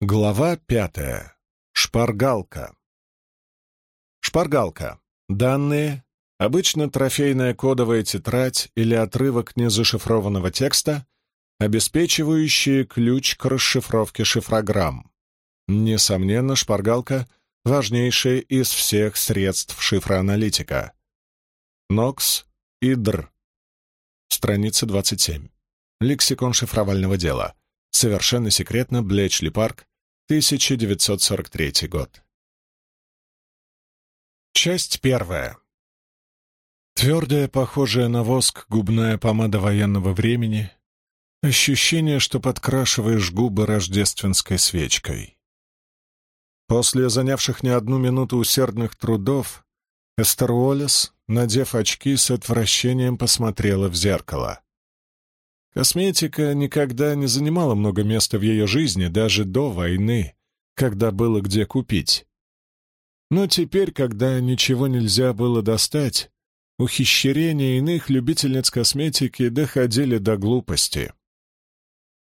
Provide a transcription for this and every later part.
Глава пятая. Шпаргалка. Шпаргалка. Данные. Обычно трофейная кодовая тетрадь или отрывок незашифрованного текста, обеспечивающие ключ к расшифровке шифрограмм. Несомненно, шпаргалка — важнейшая из всех средств шифроаналитика. Нокс и Др. Страница 27. Лексикон шифровального дела. Совершенно секретно, Блечли парк, 1943 год. Часть первая. Твердая, похожая на воск, губная помада военного времени. Ощущение, что подкрашиваешь губы рождественской свечкой. После занявших не одну минуту усердных трудов, Эстер Уоллес, надев очки, с отвращением посмотрела в зеркало. Косметика никогда не занимала много места в ее жизни, даже до войны, когда было где купить. Но теперь, когда ничего нельзя было достать, ухищрения иных любительниц косметики доходили до глупости.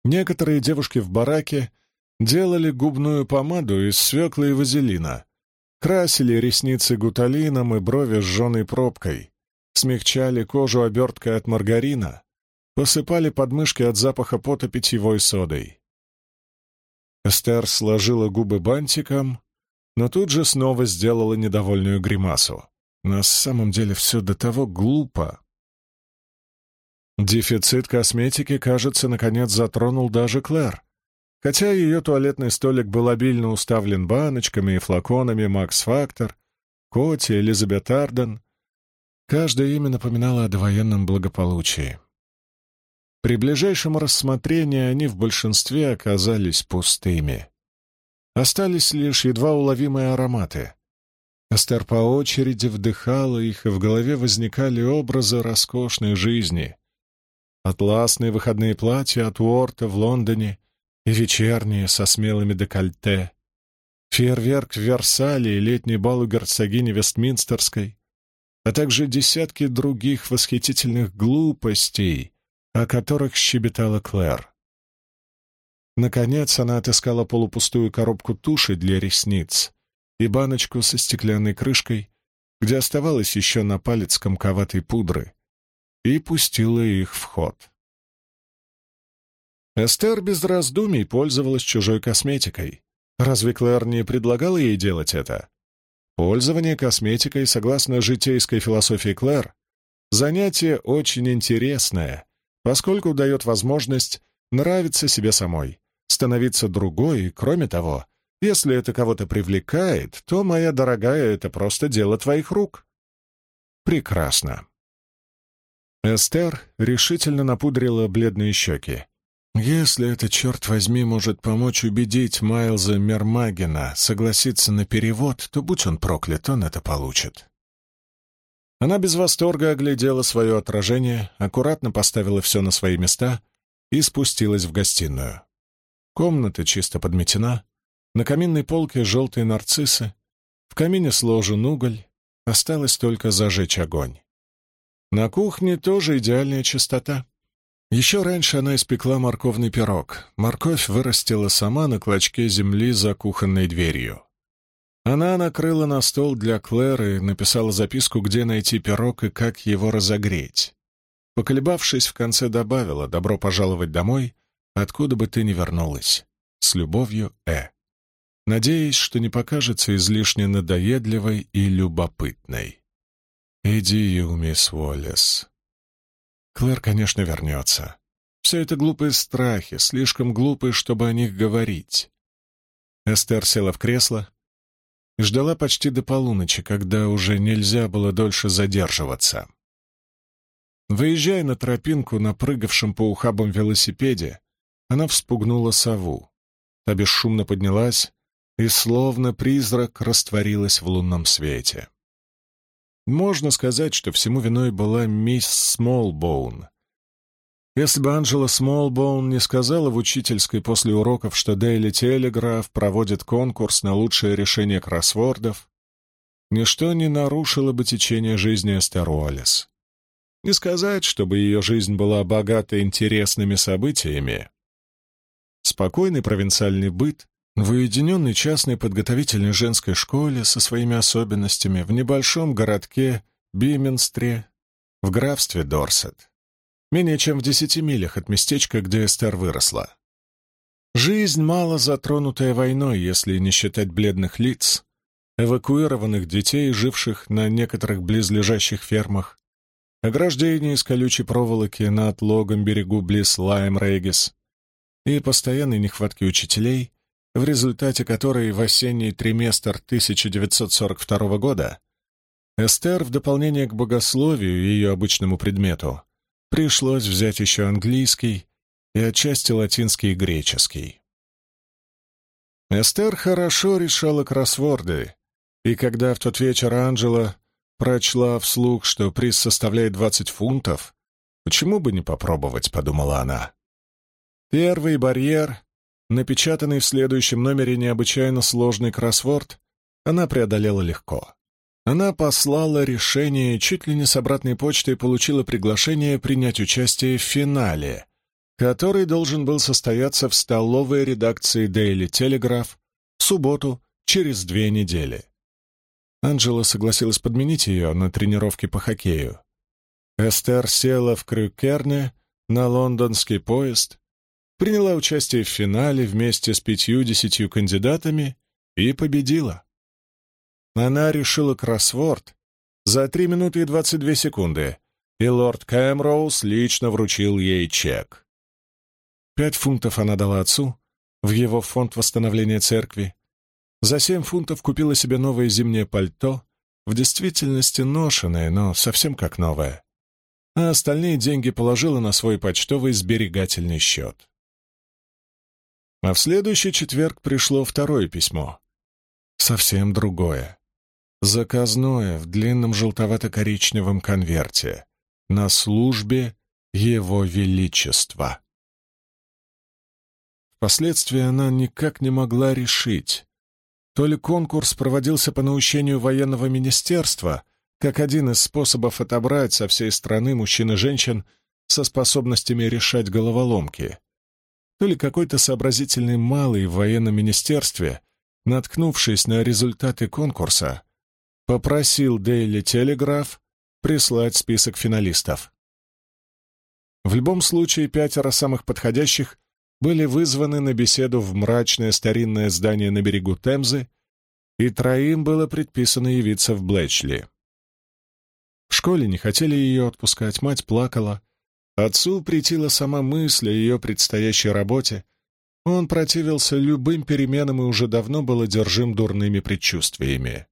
Некоторые девушки в бараке делали губную помаду из свеклы и вазелина, красили ресницы гуталином и брови сжженной пробкой, смягчали кожу оберткой от маргарина, посыпали подмышки от запаха пота питьевой содой. Эстер сложила губы бантиком, но тут же снова сделала недовольную гримасу. На самом деле все до того глупо. Дефицит косметики, кажется, наконец затронул даже Клэр. Хотя ее туалетный столик был обильно уставлен баночками и флаконами Макс Фактор, Коти, Элизабет Арден, каждое имя напоминало о довоенном благополучии. При ближайшем рассмотрении они в большинстве оказались пустыми. Остались лишь едва уловимые ароматы. Эстер по очереди вдыхала их, и в голове возникали образы роскошной жизни. Атласные выходные платья от Уорта в Лондоне и вечерние со смелыми декольте, фейерверк в Версале и летний бал у герцогини Вестминстерской, а также десятки других восхитительных глупостей, о которых щебетала Клэр. Наконец она отыскала полупустую коробку туши для ресниц и баночку со стеклянной крышкой, где оставалось еще на палец комковатой пудры, и пустила их в ход. Эстер без раздумий пользовалась чужой косметикой. Разве Клэр не предлагала ей делать это? Пользование косметикой, согласно житейской философии Клэр, занятие очень интересное, поскольку дает возможность нравиться себе самой, становиться другой, и, кроме того, если это кого-то привлекает, то, моя дорогая, это просто дело твоих рук. Прекрасно. Эстер решительно напудрила бледные щеки. Если это, черт возьми, может помочь убедить Майлза Мермагена согласиться на перевод, то будь он проклят, он это получит. Она без восторга оглядела свое отражение, аккуратно поставила все на свои места и спустилась в гостиную. Комната чисто подметена, на каминной полке желтые нарциссы, в камине сложен уголь, осталось только зажечь огонь. На кухне тоже идеальная чистота. Еще раньше она испекла морковный пирог. Морковь вырастила сама на клочке земли за кухонной дверью. Она накрыла на стол для Клэр и написала записку, где найти пирог и как его разогреть. Поколебавшись, в конце добавила «Добро пожаловать домой, откуда бы ты ни вернулась. С любовью, Э». Надеясь, что не покажется излишне надоедливой и любопытной. «Иди, мисс Уоллес». Клэр, конечно, вернется. Все это глупые страхи, слишком глупые, чтобы о них говорить. Эстер села в кресло, ждала почти до полуночи, когда уже нельзя было дольше задерживаться. Выезжая на тропинку на прыгавшем по ухабам велосипеде, она вспугнула сову. Та бесшумно поднялась и, словно призрак, растворилась в лунном свете. Можно сказать, что всему виной была мисс Смолбоун, если бы Анджела Смолбоун не сказала в учительской после уроков, что Дейли Телеграф проводит конкурс на лучшее решение кроссвордов, ничто не нарушило бы течение жизни Эстер Уоллес. Не сказать, чтобы ее жизнь была богата интересными событиями. Спокойный провинциальный быт, В уединенной частной подготовительной женской школе со своими особенностями в небольшом городке Бименстре в графстве Дорсет, менее чем в десяти милях от местечка, где Эстер выросла. Жизнь, мало затронутая войной, если не считать бледных лиц, эвакуированных детей, живших на некоторых близлежащих фермах, ограждение из колючей проволоки на отлогом берегу близ Лайм-Регис и постоянной нехватки учителей, в результате которой в осенний триместр 1942 года Эстер, в дополнение к богословию, ее обычному предмету, пришлось взять еще английский и отчасти латинский и греческий. Эстер хорошо решала кроссворды, и когда в тот вечер Анджела прочла вслух, что приз составляет 20 фунтов, почему бы не попробовать, подумала она. Первый барьер, напечатанный в следующем номере необычайно сложный кроссворд, она преодолела легко. Она послала решение чуть ли не с обратной почтой и получила приглашение принять участие в финале, который должен был состояться в столовой редакции Daily Telegraph в субботу через две недели. Анджела согласилась подменить ее на тренировке по хоккею. Эстер села в Крюкерне на лондонский поезд, приняла участие в финале вместе с пятью-десятью кандидатами и победила. Она решила кроссворд за 3 минуты и 22 секунды, и лорд Кэмроуз лично вручил ей чек. Пять фунтов она дала отцу в его фонд восстановления церкви. За семь фунтов купила себе новое зимнее пальто, в действительности ношенное, но совсем как новое. А остальные деньги положила на свой почтовый сберегательный счет. А в следующий четверг пришло второе письмо. Совсем другое. Заказное в длинном желтовато-коричневом конверте. На службе Его Величества. Впоследствии она никак не могла решить, то ли конкурс проводился по наущению военного министерства, как один из способов отобрать со всей страны мужчин и женщин со способностями решать головоломки, то ли какой-то сообразительный малый в военном министерстве, наткнувшись на результаты конкурса, попросил Дейли Телеграф прислать список финалистов. В любом случае, пятеро самых подходящих были вызваны на беседу в мрачное старинное здание на берегу Темзы, и троим было предписано явиться в Блэчли. В школе не хотели ее отпускать, мать плакала. Отцу притила сама мысль о ее предстоящей работе. Он противился любым переменам и уже давно был одержим дурными предчувствиями.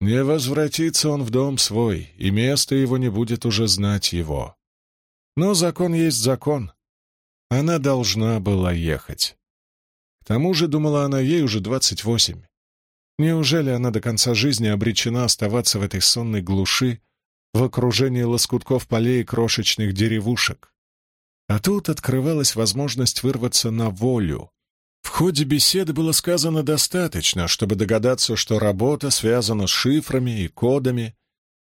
Не возвратится он в дом свой, и место его не будет уже знать его. Но закон есть закон, она должна была ехать. К тому же, думала она, ей уже двадцать восемь. Неужели она до конца жизни обречена оставаться в этой сонной глуши, в окружении лоскутков полей и крошечных деревушек? А тут открывалась возможность вырваться на волю. В ходе беседы было сказано достаточно, чтобы догадаться, что работа связана с шифрами и кодами,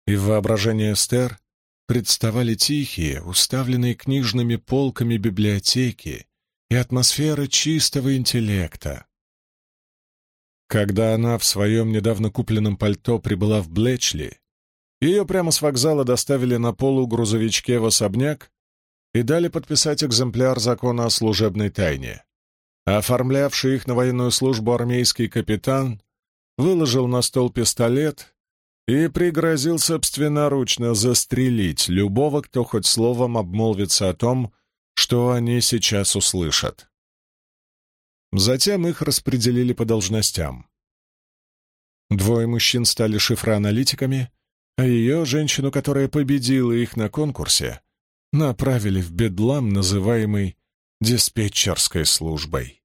и в воображении Эстер представали тихие, уставленные книжными полками библиотеки и атмосфера чистого интеллекта. Когда она в своем недавно купленном пальто прибыла в Блэчли, ее прямо с вокзала доставили на полугрузовичке в особняк и дали подписать экземпляр закона о служебной тайне. Оформлявший их на военную службу армейский капитан выложил на стол пистолет и пригрозил собственноручно застрелить любого, кто хоть словом обмолвится о том, что они сейчас услышат. Затем их распределили по должностям. Двое мужчин стали шифроаналитиками, а ее, женщину, которая победила их на конкурсе, направили в бедлам, называемый диспетчерской службой.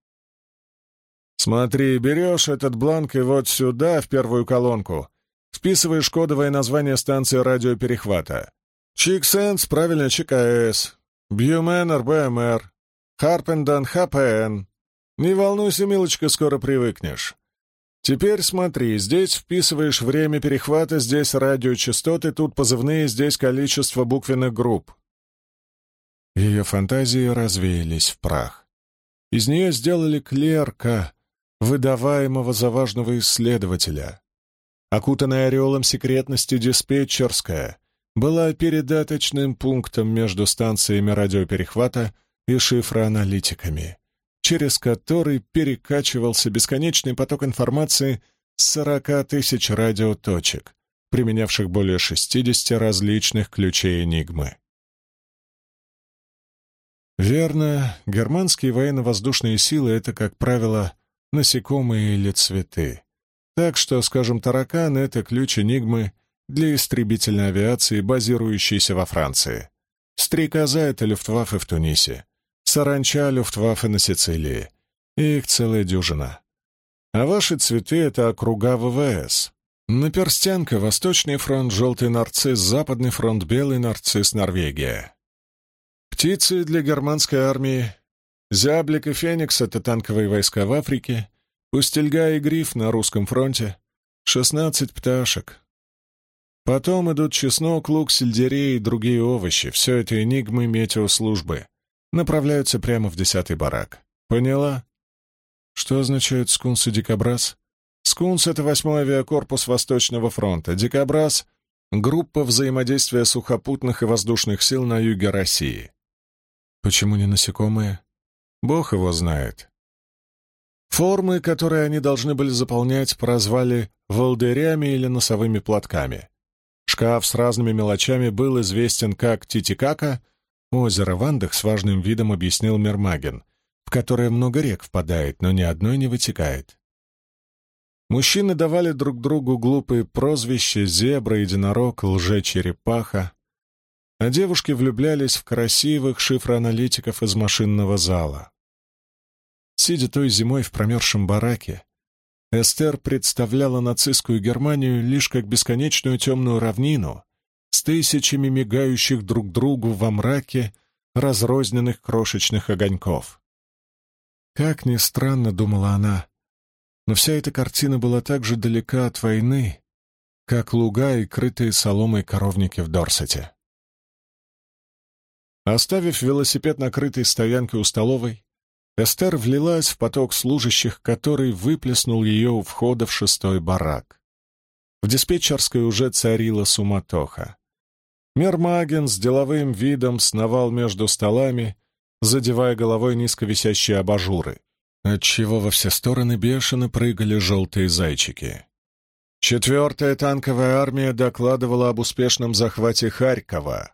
«Смотри, берешь этот бланк и вот сюда, в первую колонку, Вписываешь кодовое название станции радиоперехвата. Чиксенс, правильно, ЧКС. Бьюмен, РБМР. Харпендан, ХПН. Не волнуйся, милочка, скоро привыкнешь. Теперь смотри, здесь вписываешь время перехвата, здесь радиочастоты, тут позывные, здесь количество буквенных групп. Ее фантазии развеялись в прах. Из нее сделали клерка, выдаваемого за важного исследователя. Окутанная ореолом секретности диспетчерская была передаточным пунктом между станциями радиоперехвата и шифроаналитиками, через который перекачивался бесконечный поток информации с 40 тысяч радиоточек, применявших более 60 различных ключей Энигмы. Верно, германские военно-воздушные силы — это, как правило, насекомые или цветы. Так что, скажем, таракан — это ключ Энигмы для истребительной авиации, базирующейся во Франции. Стрекоза — это люфтваффе в Тунисе. Саранча — люфтваффе на Сицилии. Их целая дюжина. А ваши цветы — это округа ВВС. Наперстянка — Восточный фронт, Желтый нарцисс, Западный фронт, Белый нарцисс, Норвегия. Птицы для германской армии. Зяблик и Феникс — это танковые войска в Африке. Пустельга и Гриф на русском фронте. Шестнадцать пташек. Потом идут чеснок, лук, сельдерей и другие овощи. Все это энигмы метеослужбы. Направляются прямо в десятый барак. Поняла? Что означает скунс и дикобраз? Скунс — это восьмой авиакорпус Восточного фронта. Дикобраз — группа взаимодействия сухопутных и воздушных сил на юге России. Почему не насекомые? Бог его знает. Формы, которые они должны были заполнять, прозвали волдырями или носовыми платками. Шкаф с разными мелочами был известен как Титикака, озеро Вандах с важным видом объяснил Мермаген, в которое много рек впадает, но ни одной не вытекает. Мужчины давали друг другу глупые прозвища «зебра», «единорог», «лже-черепаха», а девушки влюблялись в красивых шифроаналитиков из машинного зала. Сидя той зимой в промерзшем бараке, Эстер представляла нацистскую Германию лишь как бесконечную темную равнину с тысячами мигающих друг другу во мраке разрозненных крошечных огоньков. Как ни странно, думала она, но вся эта картина была так же далека от войны, как луга и крытые соломой коровники в Дорсете. Оставив велосипед на крытой стоянке у столовой, Эстер влилась в поток служащих, который выплеснул ее у входа в шестой барак. В диспетчерской уже царила суматоха. Мермаген с деловым видом сновал между столами, задевая головой низко висящие абажуры, отчего во все стороны бешено прыгали желтые зайчики. Четвертая танковая армия докладывала об успешном захвате Харькова,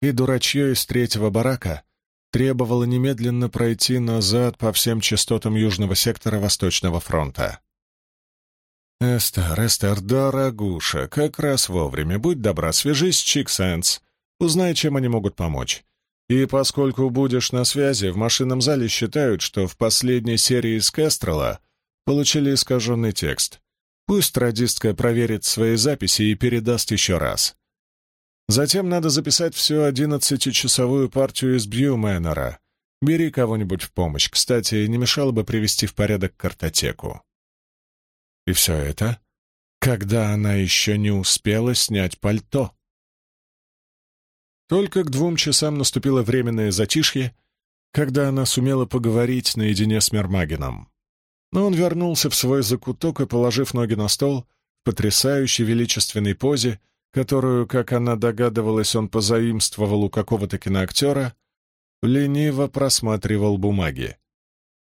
и дурачье из третьего барака требовало немедленно пройти назад по всем частотам южного сектора Восточного фронта. «Эстер, Эстер, дорогуша, как раз вовремя. Будь добра, свяжись с Чиксенс. Узнай, чем они могут помочь. И поскольку будешь на связи, в машинном зале считают, что в последней серии из Кестрела получили искаженный текст. Пусть радистка проверит свои записи и передаст еще раз. Затем надо записать всю одиннадцатичасовую партию из Бьюмэннера. Бери кого-нибудь в помощь. Кстати, не мешало бы привести в порядок картотеку. И все это, когда она еще не успела снять пальто. Только к двум часам наступило временное затишье, когда она сумела поговорить наедине с Мермагином. Но он вернулся в свой закуток и, положив ноги на стол, в потрясающей величественной позе, которую, как она догадывалась, он позаимствовал у какого-то киноактера, лениво просматривал бумаги.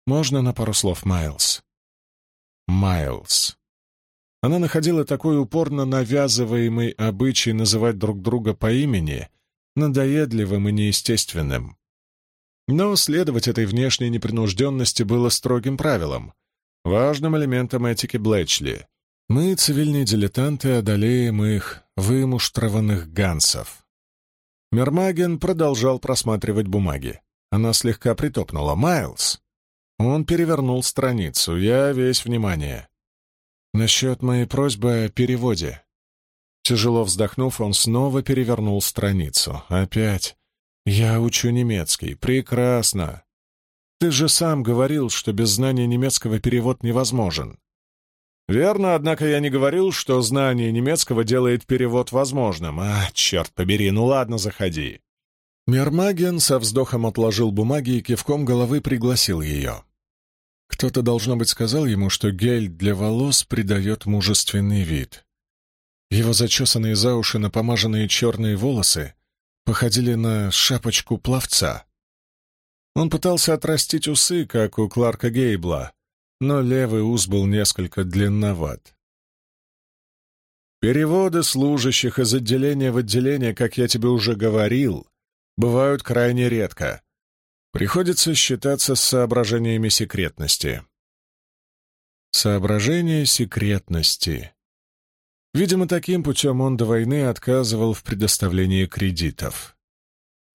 «Можно на пару слов, Майлз?» «Майлз». Она находила такой упорно навязываемый обычай называть друг друга по имени надоедливым и неестественным. Но следовать этой внешней непринужденности было строгим правилом, важным элементом этики Блэчли. Мы, цивильные дилетанты, одолеем их, вымуштрованных гансов. Мермаген продолжал просматривать бумаги. Она слегка притопнула. «Майлз!» Он перевернул страницу. «Я весь внимание». «Насчет моей просьбы о переводе». Тяжело вздохнув, он снова перевернул страницу. «Опять. Я учу немецкий. Прекрасно. Ты же сам говорил, что без знания немецкого перевод невозможен. Верно, однако я не говорил, что знание немецкого делает перевод возможным. А, черт побери, ну ладно, заходи. Мермаген со вздохом отложил бумаги и кивком головы пригласил ее. Кто-то, должно быть, сказал ему, что гель для волос придает мужественный вид. Его зачесанные за уши напомаженные черные волосы походили на шапочку пловца. Он пытался отрастить усы, как у Кларка Гейбла, но левый ус был несколько длинноват. Переводы служащих из отделения в отделение, как я тебе уже говорил, бывают крайне редко. Приходится считаться с соображениями секретности. Соображения секретности. Видимо, таким путем он до войны отказывал в предоставлении кредитов.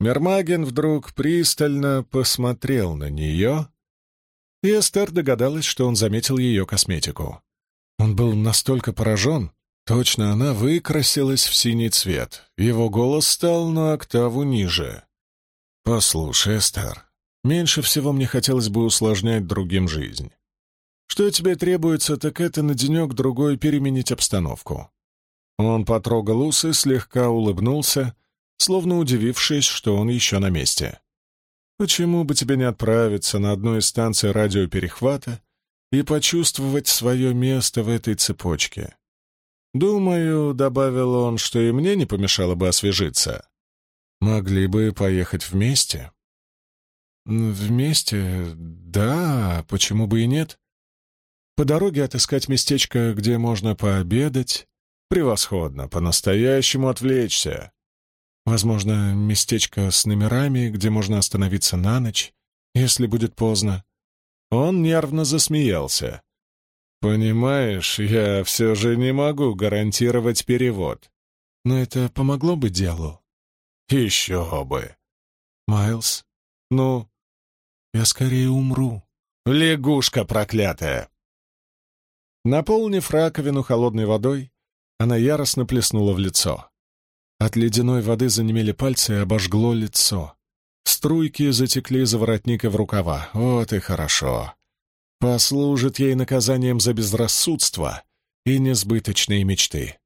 Мермаген вдруг пристально посмотрел на нее, Эстер догадалась, что он заметил ее косметику. Он был настолько поражен, Точно она выкрасилась в синий цвет. Его голос стал на октаву ниже. «Послушай, Эстер, меньше всего мне хотелось бы усложнять другим жизнь. Что тебе требуется, так это на денек-другой переменить обстановку». Он потрогал усы, слегка улыбнулся, словно удивившись, что он еще на месте. «Почему бы тебе не отправиться на одну из станций радиоперехвата и почувствовать свое место в этой цепочке?» «Думаю», — добавил он, — «что и мне не помешало бы освежиться. Могли бы поехать вместе». «Вместе? Да, почему бы и нет? По дороге отыскать местечко, где можно пообедать. Превосходно, по-настоящему отвлечься. Возможно, местечко с номерами, где можно остановиться на ночь, если будет поздно». Он нервно засмеялся. «Понимаешь, я все же не могу гарантировать перевод. Но это помогло бы делу?» «Еще бы!» «Майлз, ну, я скорее умру». «Лягушка проклятая!» Наполнив раковину холодной водой, она яростно плеснула в лицо. От ледяной воды занемели пальцы и обожгло лицо. Струйки затекли за воротник и в рукава. Вот и хорошо послужит ей наказанием за безрассудство и несбыточные мечты.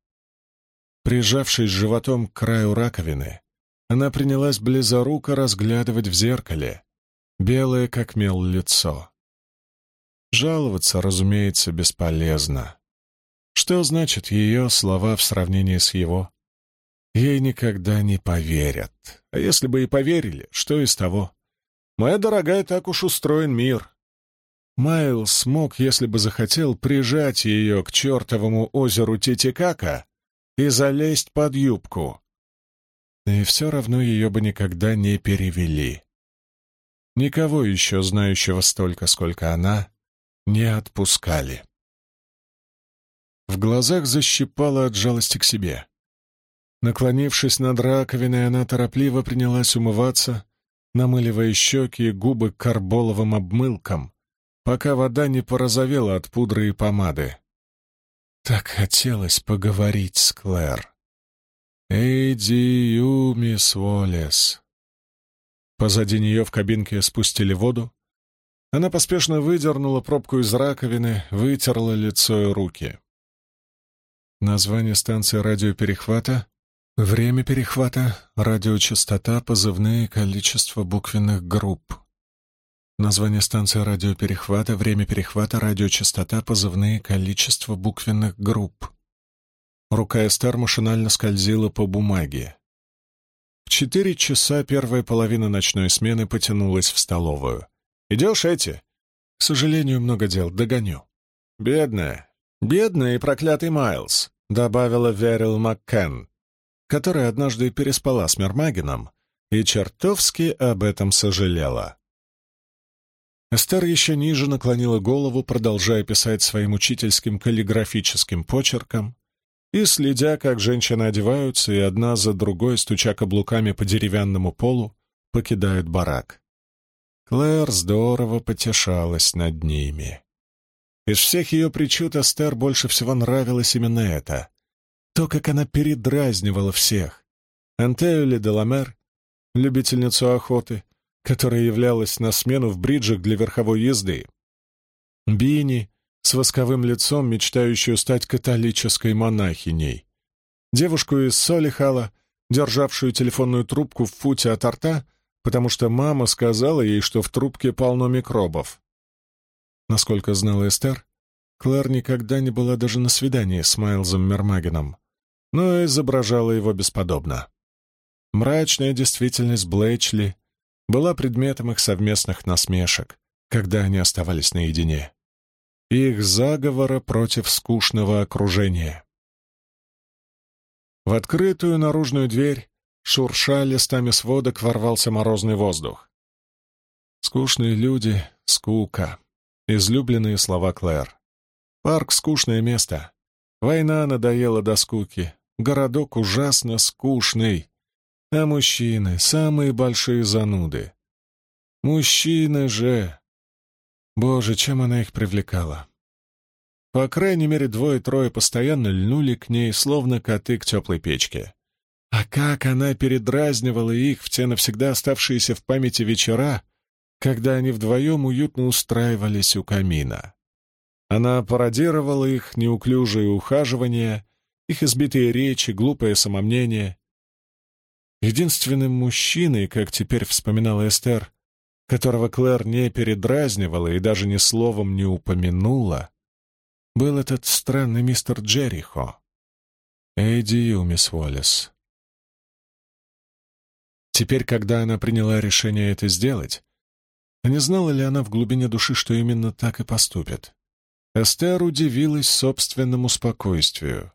Прижавшись животом к краю раковины, она принялась близоруко разглядывать в зеркале белое как мел лицо. Жаловаться, разумеется, бесполезно. Что значит ее слова в сравнении с его? Ей никогда не поверят. А если бы и поверили, что из того? Моя дорогая, так уж устроен мир. Майл смог, если бы захотел, прижать ее к чертовому озеру Титикака и залезть под юбку. И все равно ее бы никогда не перевели. Никого еще, знающего столько, сколько она, не отпускали. В глазах защипала от жалости к себе. Наклонившись над раковиной, она торопливо принялась умываться, намыливая щеки и губы карболовым обмылком, пока вода не порозовела от пудры и помады. Так хотелось поговорить с Клэр. «Эйди мисс Уоллес». Позади нее в кабинке спустили воду. Она поспешно выдернула пробку из раковины, вытерла лицо и руки. Название станции радиоперехвата, время перехвата, радиочастота, позывные, количество буквенных групп. Название станции радиоперехвата, время перехвата, радиочастота, позывные, количество буквенных групп. Рука Эстер машинально скользила по бумаге. В четыре часа первая половина ночной смены потянулась в столовую. «Идешь, Эти?» «К сожалению, много дел. Догоню». «Бедная, бедная и проклятый Майлз», — добавила Верил Маккен, которая однажды переспала с Мермагином и чертовски об этом сожалела. Эстер еще ниже наклонила голову, продолжая писать своим учительским каллиграфическим почерком и следя, как женщины одеваются и одна за другой, стуча каблуками по деревянному полу, покидают барак. Клэр здорово потешалась над ними. Из всех ее причуд Эстер больше всего нравилось именно это. То, как она передразнивала всех. Антею Деламер, любительницу охоты, которая являлась на смену в бриджах для верховой езды. Бини с восковым лицом, мечтающую стать католической монахиней. Девушку из Солихала, державшую телефонную трубку в футе от рта, потому что мама сказала ей, что в трубке полно микробов. Насколько знала Эстер, Клэр никогда не была даже на свидании с Майлзом Мермагеном, но изображала его бесподобно. Мрачная действительность Блэчли была предметом их совместных насмешек, когда они оставались наедине. Их заговора против скучного окружения. В открытую наружную дверь, шурша листами сводок, ворвался морозный воздух. Скучные люди, скука. Излюбленные слова Клэр. Парк — скучное место. Война надоела до скуки. Городок ужасно скучный. А мужчины — самые большие зануды. Мужчины же... Боже, чем она их привлекала. По крайней мере, двое-трое постоянно льнули к ней, словно коты к теплой печке. А как она передразнивала их в те навсегда оставшиеся в памяти вечера, когда они вдвоем уютно устраивались у камина. Она пародировала их неуклюжие ухаживания, их избитые речи, глупое самомнение. Единственным мужчиной, как теперь вспоминала Эстер, которого Клэр не передразнивала и даже ни словом не упомянула, был этот странный мистер Джерихо. Эдди Ю, мисс Уоллес. Теперь, когда она приняла решение это сделать, не знала ли она в глубине души, что именно так и поступит? Эстер удивилась собственному спокойствию.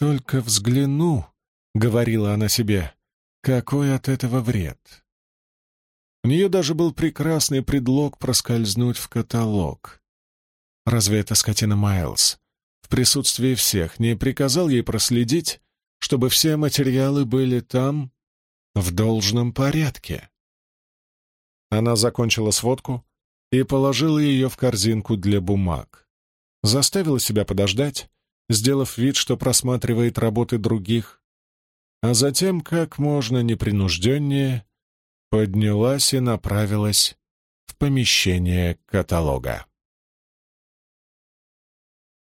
«Только взгляну», — говорила она себе, — «какой от этого вред?» У нее даже был прекрасный предлог проскользнуть в каталог. Разве это скотина Майлз в присутствии всех не приказал ей проследить, чтобы все материалы были там в должном порядке? Она закончила сводку и положила ее в корзинку для бумаг. Заставила себя подождать, сделав вид, что просматривает работы других, а затем, как можно непринужденнее, поднялась и направилась в помещение каталога.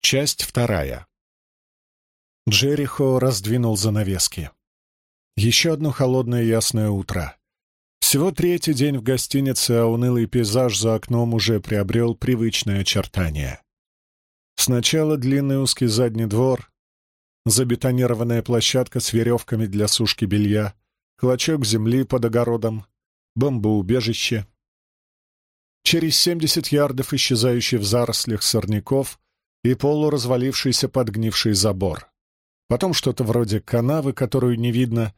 Часть вторая. Джерихо раздвинул занавески. Еще одно холодное ясное утро. Всего третий день в гостинице, а унылый пейзаж за окном уже приобрел привычное очертание. Сначала длинный узкий задний двор, забетонированная площадка с веревками для сушки белья, клочок земли под огородом, бомбоубежище. Через семьдесят ярдов исчезающий в зарослях сорняков и полуразвалившийся подгнивший забор. Потом что-то вроде канавы, которую не видно,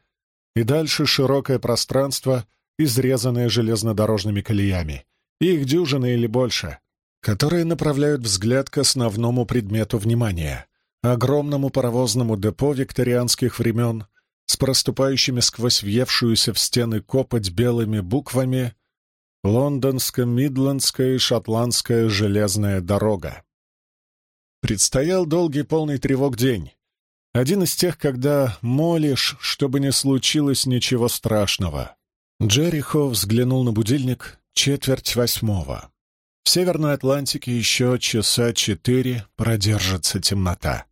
и дальше широкое пространство — изрезанные железнодорожными колеями, их дюжины или больше, которые направляют взгляд к основному предмету внимания — огромному паровозному депо викторианских времен с проступающими сквозь въевшуюся в стены копоть белыми буквами «Лондонско-Мидландская и Шотландская железная дорога». Предстоял долгий полный тревог день. Один из тех, когда молишь, чтобы не случилось ничего страшного. Джерихо взглянул на будильник четверть восьмого. В Северной Атлантике еще часа четыре продержится темнота.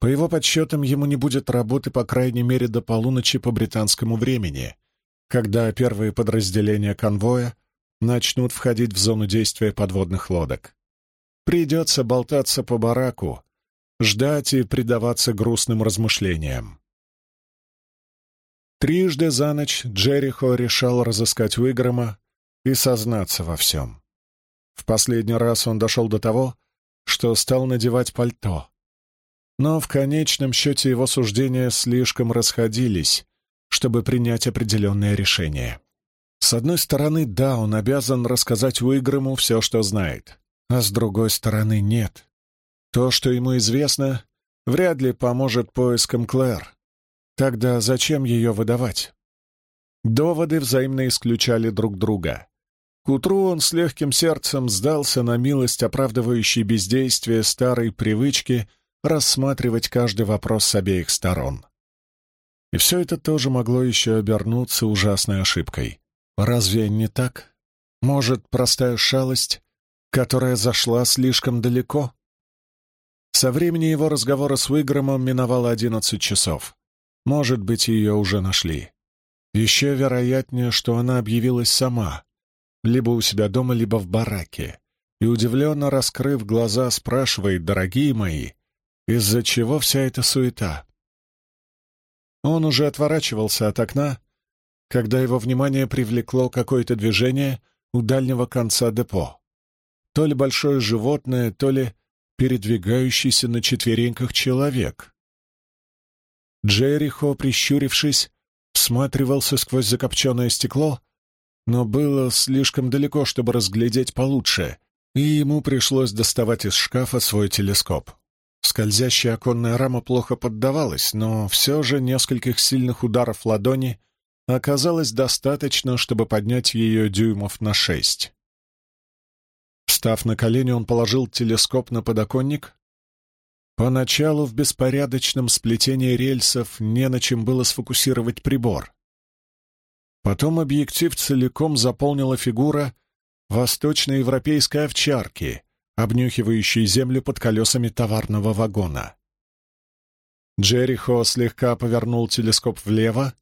По его подсчетам, ему не будет работы по крайней мере до полуночи по британскому времени, когда первые подразделения конвоя начнут входить в зону действия подводных лодок. Придется болтаться по бараку, ждать и предаваться грустным размышлениям. Трижды за ночь Джерихо решал разыскать Уиграма и сознаться во всем. В последний раз он дошел до того, что стал надевать пальто. Но в конечном счете его суждения слишком расходились, чтобы принять определенное решение. С одной стороны, да, он обязан рассказать Уиграму все, что знает, а с другой стороны, нет. То, что ему известно, вряд ли поможет поискам Клэр. Тогда зачем ее выдавать? Доводы взаимно исключали друг друга. К утру он с легким сердцем сдался на милость, оправдывающей бездействие старой привычки рассматривать каждый вопрос с обеих сторон. И все это тоже могло еще обернуться ужасной ошибкой. Разве не так? Может, простая шалость, которая зашла слишком далеко? Со времени его разговора с Уигромом миновало одиннадцать часов. Может быть, ее уже нашли. Еще вероятнее, что она объявилась сама, либо у себя дома, либо в бараке, и, удивленно раскрыв глаза, спрашивает, дорогие мои, из-за чего вся эта суета? Он уже отворачивался от окна, когда его внимание привлекло какое-то движение у дальнего конца депо. То ли большое животное, то ли передвигающийся на четвереньках человек. Джерихо, прищурившись, всматривался сквозь закопченное стекло, но было слишком далеко, чтобы разглядеть получше, и ему пришлось доставать из шкафа свой телескоп. Скользящая оконная рама плохо поддавалась, но все же нескольких сильных ударов ладони оказалось достаточно, чтобы поднять ее дюймов на шесть. Встав на колени, он положил телескоп на подоконник. Поначалу в беспорядочном сплетении рельсов не на чем было сфокусировать прибор. Потом объектив целиком заполнила фигура восточноевропейской овчарки, обнюхивающей землю под колесами товарного вагона. Джерихо слегка повернул телескоп влево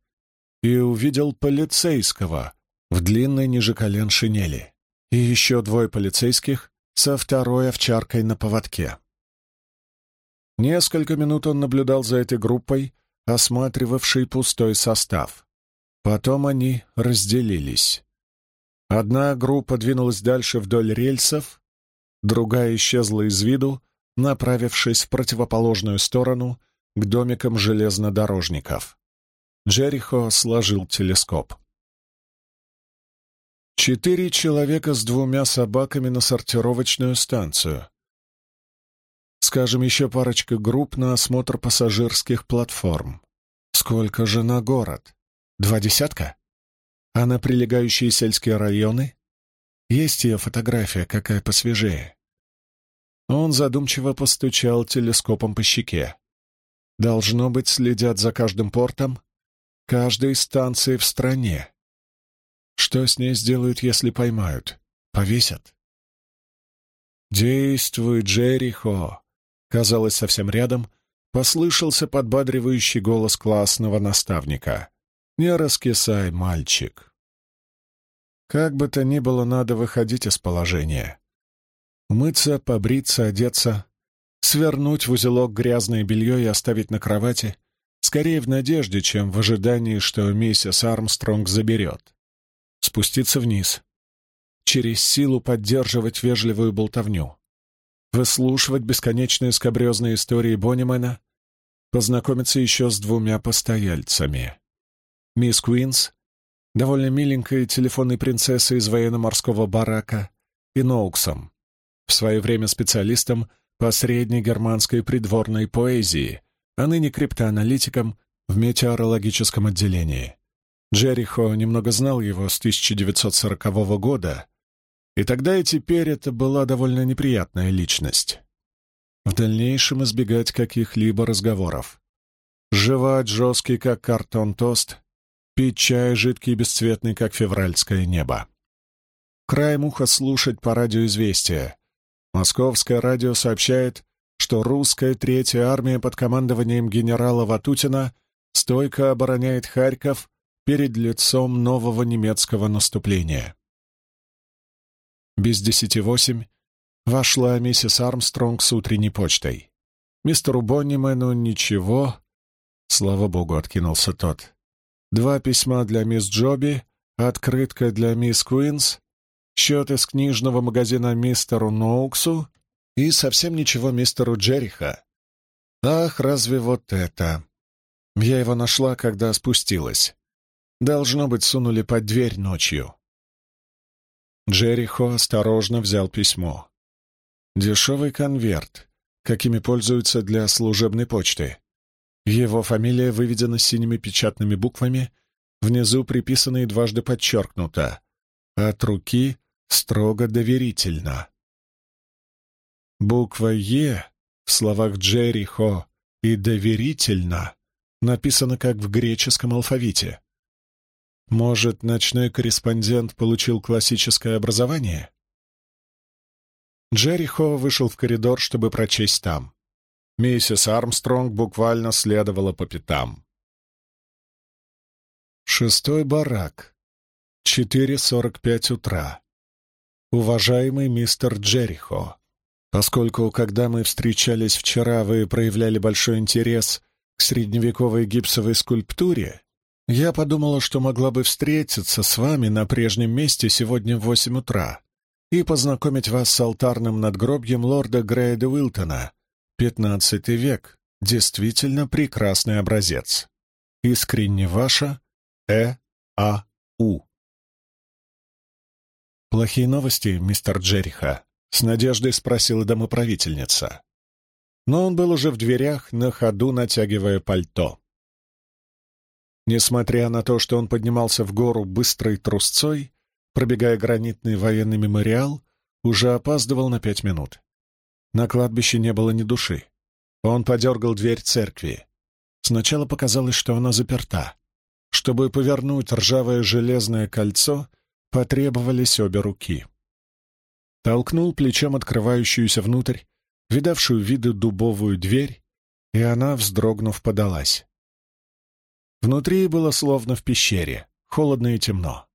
и увидел полицейского в длинной ниже колен шинели и еще двое полицейских со второй овчаркой на поводке. Несколько минут он наблюдал за этой группой, осматривавшей пустой состав. Потом они разделились. Одна группа двинулась дальше вдоль рельсов, другая исчезла из виду, направившись в противоположную сторону к домикам железнодорожников. Джерихо сложил телескоп. Четыре человека с двумя собаками на сортировочную станцию. Скажем, еще парочка групп на осмотр пассажирских платформ. Сколько же на город? Два десятка? А на прилегающие сельские районы? Есть ее фотография, какая посвежее. Он задумчиво постучал телескопом по щеке. Должно быть, следят за каждым портом, каждой станцией в стране. Что с ней сделают, если поймают? Повесят? «Действуй, Джерихо!» Казалось, совсем рядом послышался подбадривающий голос классного наставника. «Не раскисай, мальчик!» Как бы то ни было, надо выходить из положения. Умыться, побриться, одеться, свернуть в узелок грязное белье и оставить на кровати, скорее в надежде, чем в ожидании, что миссис Армстронг заберет спуститься вниз, через силу поддерживать вежливую болтовню, выслушивать бесконечные скобрезные истории Боннимена, познакомиться еще с двумя постояльцами. Мисс Куинс, довольно миленькой телефонной принцессой из военно-морского барака, и Ноуксом, в свое время специалистом по средней германской придворной поэзии, а ныне криптоаналитиком в метеорологическом отделении. Джерихо немного знал его с 1940 года, и тогда и теперь это была довольно неприятная личность. В дальнейшем избегать каких-либо разговоров. Жевать жесткий, как картон-тост, пить чай жидкий и бесцветный, как февральское небо. Краем уха слушать по радио известия. Московское радио сообщает, что русская Третья армия под командованием генерала Ватутина стойко обороняет Харьков перед лицом нового немецкого наступления. Без десяти восемь вошла миссис Армстронг с утренней почтой. Мистеру Боннимену ничего, слава богу, откинулся тот. Два письма для мисс Джоби, открытка для мисс Куинс, счет из книжного магазина мистеру Ноуксу и совсем ничего мистеру Джериха. Ах, разве вот это! Я его нашла, когда спустилась. Должно быть, сунули под дверь ночью. Джерихо осторожно взял письмо. Дешевый конверт, какими пользуются для служебной почты. Его фамилия выведена синими печатными буквами, внизу приписано и дважды подчеркнуто. От руки строго доверительно. Буква «Е» в словах Джерихо и «доверительно» написана как в греческом алфавите. Может, ночной корреспондент получил классическое образование? Джерихо вышел в коридор, чтобы прочесть там. Миссис Армстронг буквально следовала по пятам. Шестой барак. 4.45 утра. уважаемый мистер Джерихо, поскольку, когда мы встречались вчера, вы проявляли большой интерес к средневековой гипсовой скульптуре, я подумала, что могла бы встретиться с вами на прежнем месте сегодня в восемь утра и познакомить вас с алтарным надгробьем лорда Грея де Уилтона, пятнадцатый век, действительно прекрасный образец. Искренне ваша Э. А. У. «Плохие новости, мистер Джериха?» — с надеждой спросила домоправительница. Но он был уже в дверях, на ходу натягивая пальто. Несмотря на то, что он поднимался в гору быстрой трусцой, пробегая гранитный военный мемориал, уже опаздывал на пять минут. На кладбище не было ни души. Он подергал дверь церкви. Сначала показалось, что она заперта. Чтобы повернуть ржавое железное кольцо, потребовались обе руки. Толкнул плечом открывающуюся внутрь, видавшую виды дубовую дверь, и она, вздрогнув, подалась. Внутри было словно в пещере, холодно и темно.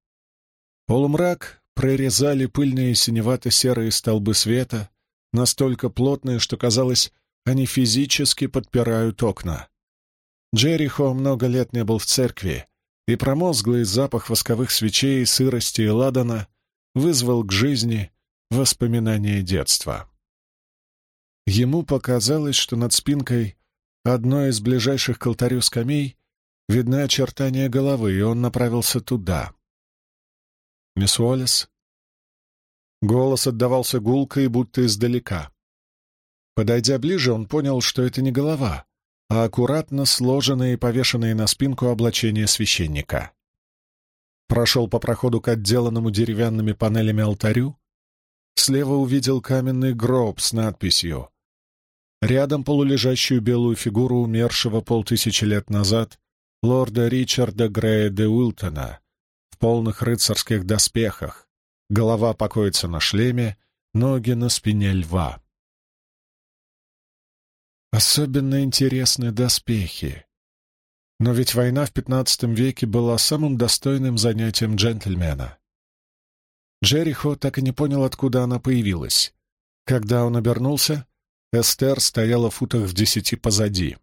Полумрак прорезали пыльные синевато-серые столбы света, настолько плотные, что, казалось, они физически подпирают окна. Джерихо много лет не был в церкви, и промозглый запах восковых свечей, сырости и ладана вызвал к жизни воспоминания детства. Ему показалось, что над спинкой одной из ближайших к алтарю скамей видны очертания головы, и он направился туда. «Мисс Уоллес?» Голос отдавался гулко и будто издалека. Подойдя ближе, он понял, что это не голова, а аккуратно сложенные и повешенные на спинку облачения священника. Прошел по проходу к отделанному деревянными панелями алтарю, слева увидел каменный гроб с надписью. Рядом полулежащую белую фигуру умершего полтысячи лет назад лорда Ричарда Грея де Уилтона в полных рыцарских доспехах, голова покоится на шлеме, ноги на спине льва. Особенно интересны доспехи. Но ведь война в XV веке была самым достойным занятием джентльмена. Джерихо так и не понял, откуда она появилась. Когда он обернулся, Эстер стояла в футах в десяти позади.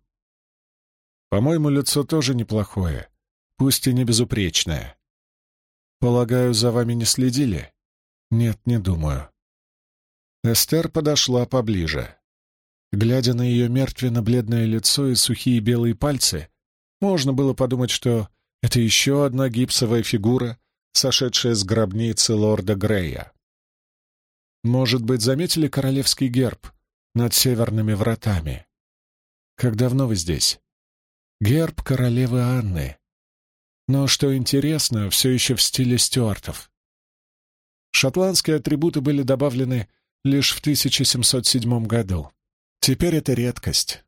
По-моему, лицо тоже неплохое, пусть и не безупречное. Полагаю, за вами не следили? Нет, не думаю. Эстер подошла поближе. Глядя на ее мертвенно-бледное лицо и сухие белые пальцы, можно было подумать, что это еще одна гипсовая фигура, сошедшая с гробницы лорда Грея. Может быть, заметили королевский герб над северными вратами? Как давно вы здесь? Герб королевы Анны. Но, что интересно, все еще в стиле стюартов. Шотландские атрибуты были добавлены лишь в 1707 году. Теперь это редкость.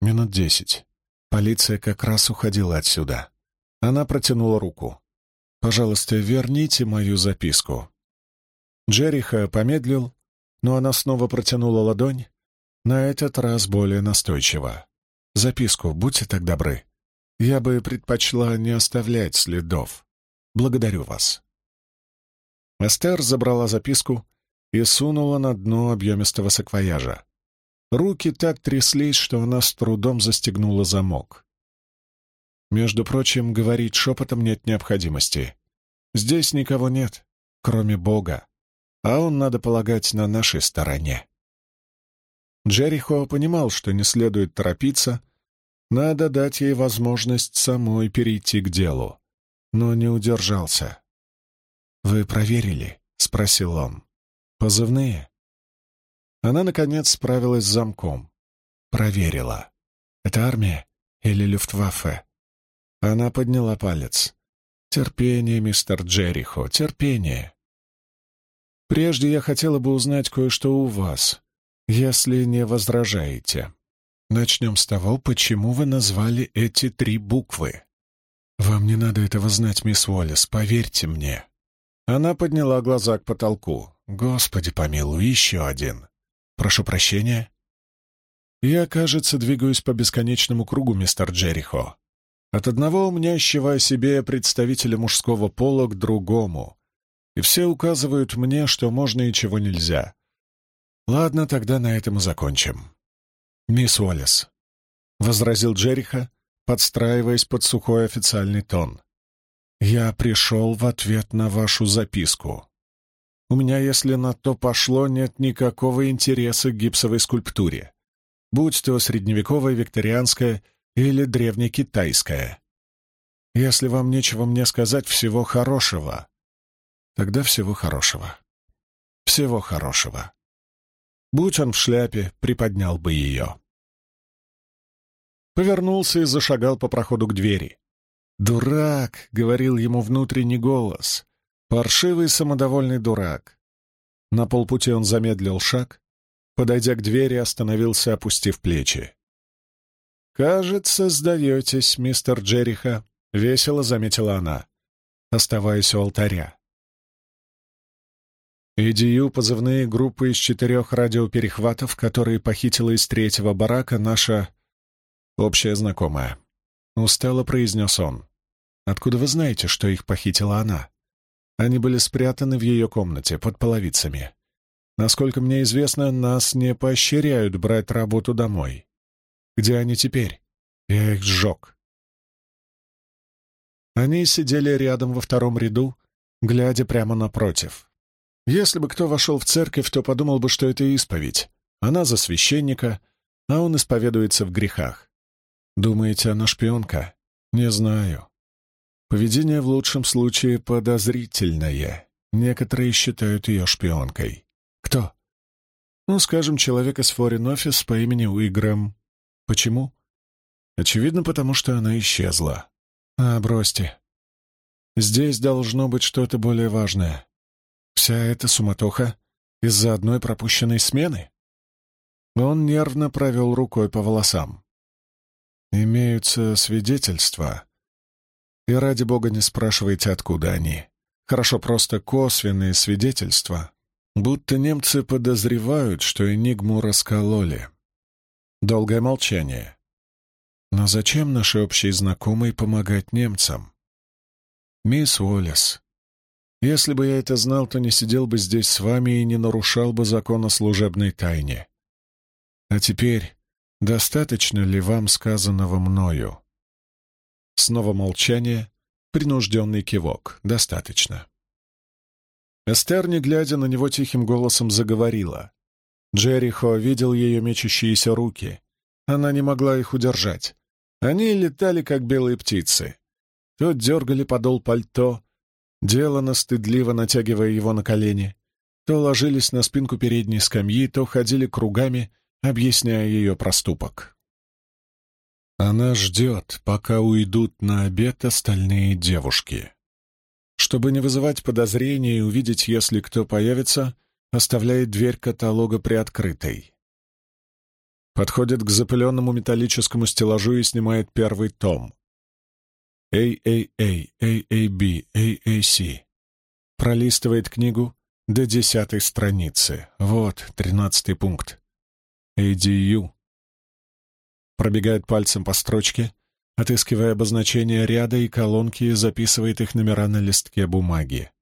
Минут десять. Полиция как раз уходила отсюда. Она протянула руку. «Пожалуйста, верните мою записку». Джериха помедлил, но она снова протянула ладонь, на этот раз более настойчиво. «Записку, будьте так добры. Я бы предпочла не оставлять следов. Благодарю вас». Эстер забрала записку и сунула на дно объемистого саквояжа. Руки так тряслись, что она с трудом застегнула замок. Между прочим, говорить шепотом нет необходимости. Здесь никого нет, кроме Бога, а он, надо полагать, на нашей стороне. Джерихо понимал, что не следует торопиться, надо дать ей возможность самой перейти к делу, но не удержался. «Вы проверили?» — спросил он. Позывные. Она, наконец, справилась с замком. Проверила. Это армия или люфтваффе? Она подняла палец. Терпение, мистер Джерихо, терпение. Прежде я хотела бы узнать кое-что у вас, если не возражаете. Начнем с того, почему вы назвали эти три буквы. Вам не надо этого знать, мисс Уоллес, поверьте мне. Она подняла глаза к потолку. Господи помилуй, еще один. Прошу прощения. Я, кажется, двигаюсь по бесконечному кругу, мистер Джерихо. От одного умнящего о себе представителя мужского пола к другому. и все указывают мне, что можно и чего нельзя. Ладно, тогда на этом и закончим. «Мисс Уоллес», — возразил Джериха, подстраиваясь под сухой официальный тон. «Я пришел в ответ на вашу записку. У меня, если на то пошло, нет никакого интереса к гипсовой скульптуре, будь то средневековая, викторианская или древнекитайская. Если вам нечего мне сказать всего хорошего, тогда всего хорошего. Всего хорошего. Будь он в шляпе, приподнял бы ее. Повернулся и зашагал по проходу к двери. «Дурак!» — говорил ему внутренний голос. «Паршивый самодовольный дурак!» На полпути он замедлил шаг, подойдя к двери, остановился, опустив плечи. «Кажется, сдаетесь, мистер Джериха», — весело заметила она, оставаясь у алтаря. EDU — позывные группы из четырех радиоперехватов, которые похитила из третьего барака наша общая знакомая. Устало произнес он. «Откуда вы знаете, что их похитила она?» Они были спрятаны в ее комнате, под половицами. Насколько мне известно, нас не поощряют брать работу домой. Где они теперь? Я их сжег. Они сидели рядом во втором ряду, глядя прямо напротив. Если бы кто вошел в церковь, то подумал бы, что это исповедь. Она за священника, а он исповедуется в грехах. Думаете, она шпионка? Не знаю. Поведение в лучшем случае подозрительное. Некоторые считают ее шпионкой. Кто? Ну, скажем, человек из Foreign Office по имени Уигрэм. Почему? Очевидно, потому что она исчезла. А, бросьте. Здесь должно быть что-то более важное. Вся эта суматоха из-за одной пропущенной смены? Он нервно провел рукой по волосам. Имеются свидетельства. И ради бога не спрашивайте, откуда они. Хорошо, просто косвенные свидетельства. Будто немцы подозревают, что Энигму раскололи. Долгое молчание. Но зачем нашей общей знакомой помогать немцам? Мисс Уоллес, если бы я это знал, то не сидел бы здесь с вами и не нарушал бы закон о служебной тайне. А теперь, достаточно ли вам сказанного мною? Снова молчание, принужденный кивок. Достаточно. Эстер, не глядя на него, тихим голосом заговорила. Джерихо видел ее мечущиеся руки. Она не могла их удержать. Они летали, как белые птицы. То дергали подол пальто, делано стыдливо натягивая его на колени, то ложились на спинку передней скамьи, то ходили кругами, объясняя ее проступок. Она ждет, пока уйдут на обед остальные девушки. Чтобы не вызывать подозрений и увидеть, если кто появится, оставляет дверь каталога приоткрытой. Подходит к запыленному металлическому стеллажу и снимает первый том. AAA, AAB, AAC. Пролистывает книгу до десятой страницы. Вот, тринадцатый пункт. ADU. Пробегает пальцем по строчке, отыскивая обозначения ряда и колонки и записывает их номера на листке бумаги.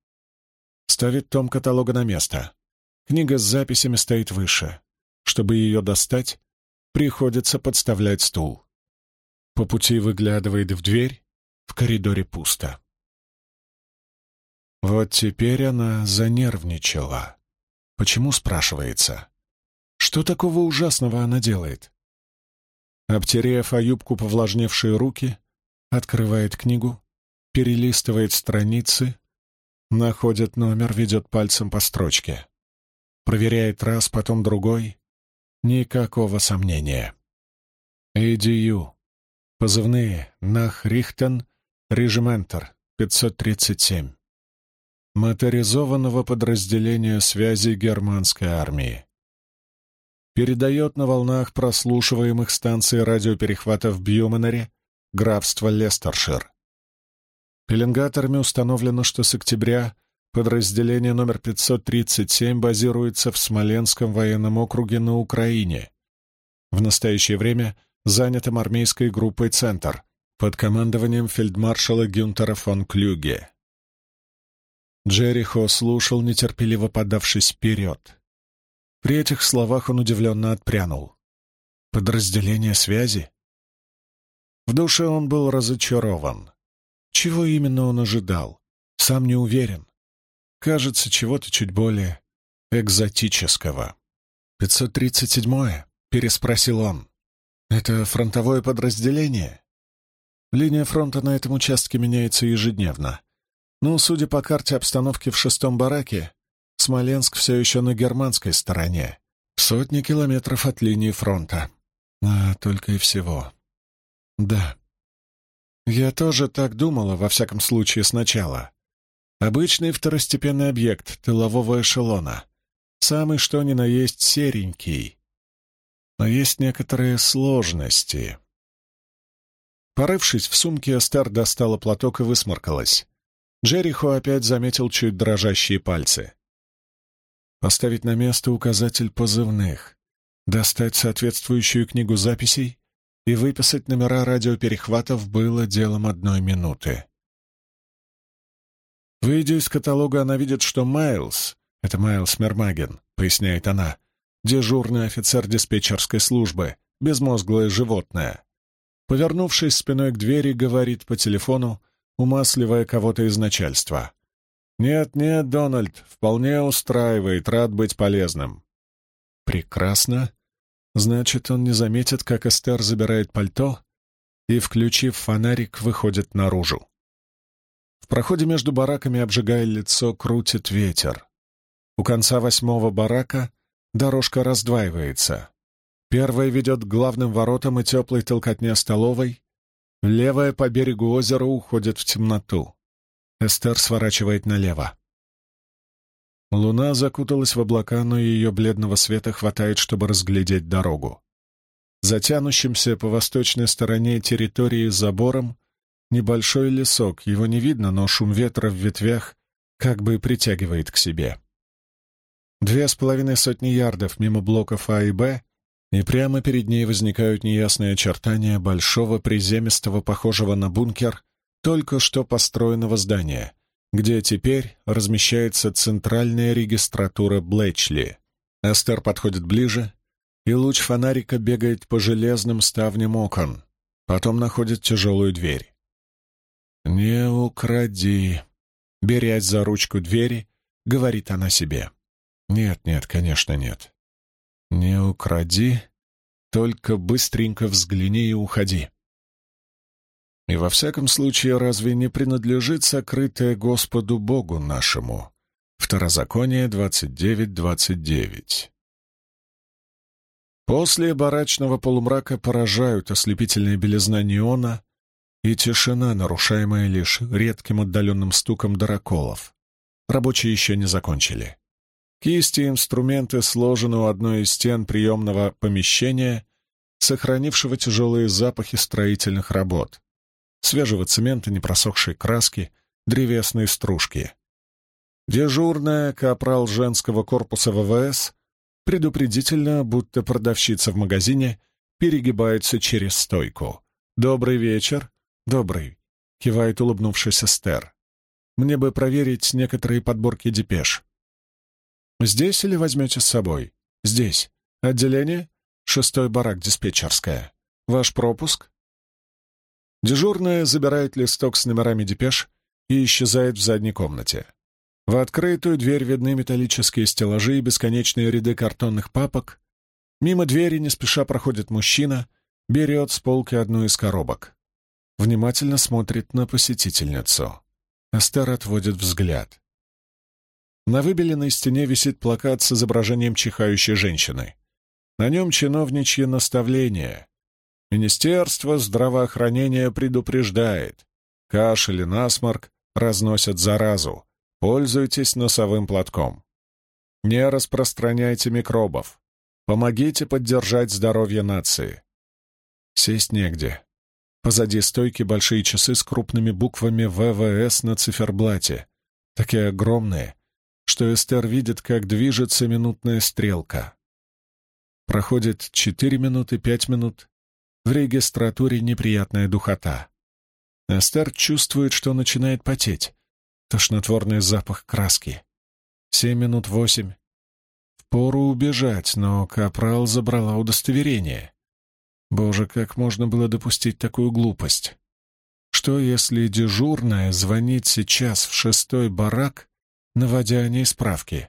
Ставит том каталога на место. Книга с записями стоит выше. Чтобы ее достать, приходится подставлять стул. По пути выглядывает в дверь, в коридоре пусто. Вот теперь она занервничала. Почему, спрашивается? Что такого ужасного она делает? Обтерев о юбку повлажневшие руки, открывает книгу, перелистывает страницы, находит номер, ведет пальцем по строчке. Проверяет раз, потом другой. Никакого сомнения. «Эдию». Позывные «Нахрихтен», «Режиментер», 537. Моторизованного подразделения связи германской армии передает на волнах прослушиваемых станций радиоперехвата в Бьюменере, графство Лестершир. Пеленгаторами установлено, что с октября подразделение номер 537 базируется в Смоленском военном округе на Украине. В настоящее время занятым армейской группой «Центр» под командованием фельдмаршала Гюнтера фон Клюге. Джерихо слушал, нетерпеливо подавшись вперед. При этих словах он удивленно отпрянул. «Подразделение связи?» В душе он был разочарован. Чего именно он ожидал? Сам не уверен. Кажется, чего-то чуть более экзотического. «537-е?» — переспросил он. «Это фронтовое подразделение?» Линия фронта на этом участке меняется ежедневно. Но, ну, судя по карте обстановки в шестом бараке, Смоленск все еще на германской стороне. Сотни километров от линии фронта. А только и всего. Да. Я тоже так думала, во всяком случае, сначала. Обычный второстепенный объект тылового эшелона. Самый что ни на есть серенький. Но есть некоторые сложности. Порывшись в сумке, Эстер достала платок и высморкалась. Джерихо опять заметил чуть дрожащие пальцы. Поставить на место указатель позывных, достать соответствующую книгу записей и выписать номера радиоперехватов было делом одной минуты. Выйдя из каталога, она видит, что Майлз — это Майлз Мермаген, поясняет она, дежурный офицер диспетчерской службы, безмозглое животное — Повернувшись спиной к двери, говорит по телефону, умасливая кого-то из начальства. «Нет-нет, Дональд, вполне устраивает, рад быть полезным». «Прекрасно. Значит, он не заметит, как Эстер забирает пальто и, включив фонарик, выходит наружу. В проходе между бараками, обжигая лицо, крутит ветер. У конца восьмого барака дорожка раздваивается. Первая ведет к главным воротам и теплой толкотне столовой. Левая по берегу озера уходит в темноту. Эстер сворачивает налево. Луна закуталась в облака, но ее бледного света хватает, чтобы разглядеть дорогу. Затянущимся по восточной стороне территории забором небольшой лесок, его не видно, но шум ветра в ветвях как бы притягивает к себе. Две с половиной сотни ярдов мимо блоков А и Б и прямо перед ней возникают неясные очертания большого приземистого, похожего на бункер, только что построенного здания, где теперь размещается центральная регистратура Блэчли. Эстер подходит ближе, и луч фонарика бегает по железным ставням окон, потом находит тяжелую дверь. «Не укради!» Берясь за ручку двери, говорит она себе. «Нет, нет, конечно, нет. «Не укради, только быстренько взгляни и уходи». И во всяком случае, разве не принадлежит сокрытое Господу Богу нашему? Второзаконие 29.29. После барачного полумрака поражают ослепительная белизна неона и тишина, нарушаемая лишь редким отдаленным стуком дыроколов. Рабочие еще не закончили. Кисти и инструменты сложены у одной из стен приемного помещения, сохранившего тяжелые запахи строительных работ, свежего цемента, непросохшей краски, древесной стружки. Дежурная капрал женского корпуса ВВС предупредительно, будто продавщица в магазине, перегибается через стойку. «Добрый вечер». «Добрый», — кивает улыбнувшийся Стер. «Мне бы проверить некоторые подборки депеш». «Здесь или возьмете с собой?» «Здесь. Отделение?» «Шестой барак, диспетчерская. Ваш пропуск?» Дежурная забирает листок с номерами депеш и исчезает в задней комнате. В открытую дверь видны металлические стеллажи и бесконечные ряды картонных папок. Мимо двери не спеша проходит мужчина, берет с полки одну из коробок. Внимательно смотрит на посетительницу. Астер отводит взгляд. На выбеленной стене висит плакат с изображением чихающей женщины. На нем чиновничье наставление. Министерство здравоохранения предупреждает. Кашель и насморк разносят заразу. Пользуйтесь носовым платком. Не распространяйте микробов. Помогите поддержать здоровье нации. Сесть негде. Позади стойки большие часы с крупными буквами ВВС на циферблате. Такие огромные, что Эстер видит, как движется минутная стрелка. Проходит четыре минуты, пять минут. В регистратуре неприятная духота. Эстер чувствует, что начинает потеть. Тошнотворный запах краски. Семь минут восемь. Впору убежать, но Капрал забрала удостоверение. Боже, как можно было допустить такую глупость? Что, если дежурная звонит сейчас в шестой барак, наводя о ней справки?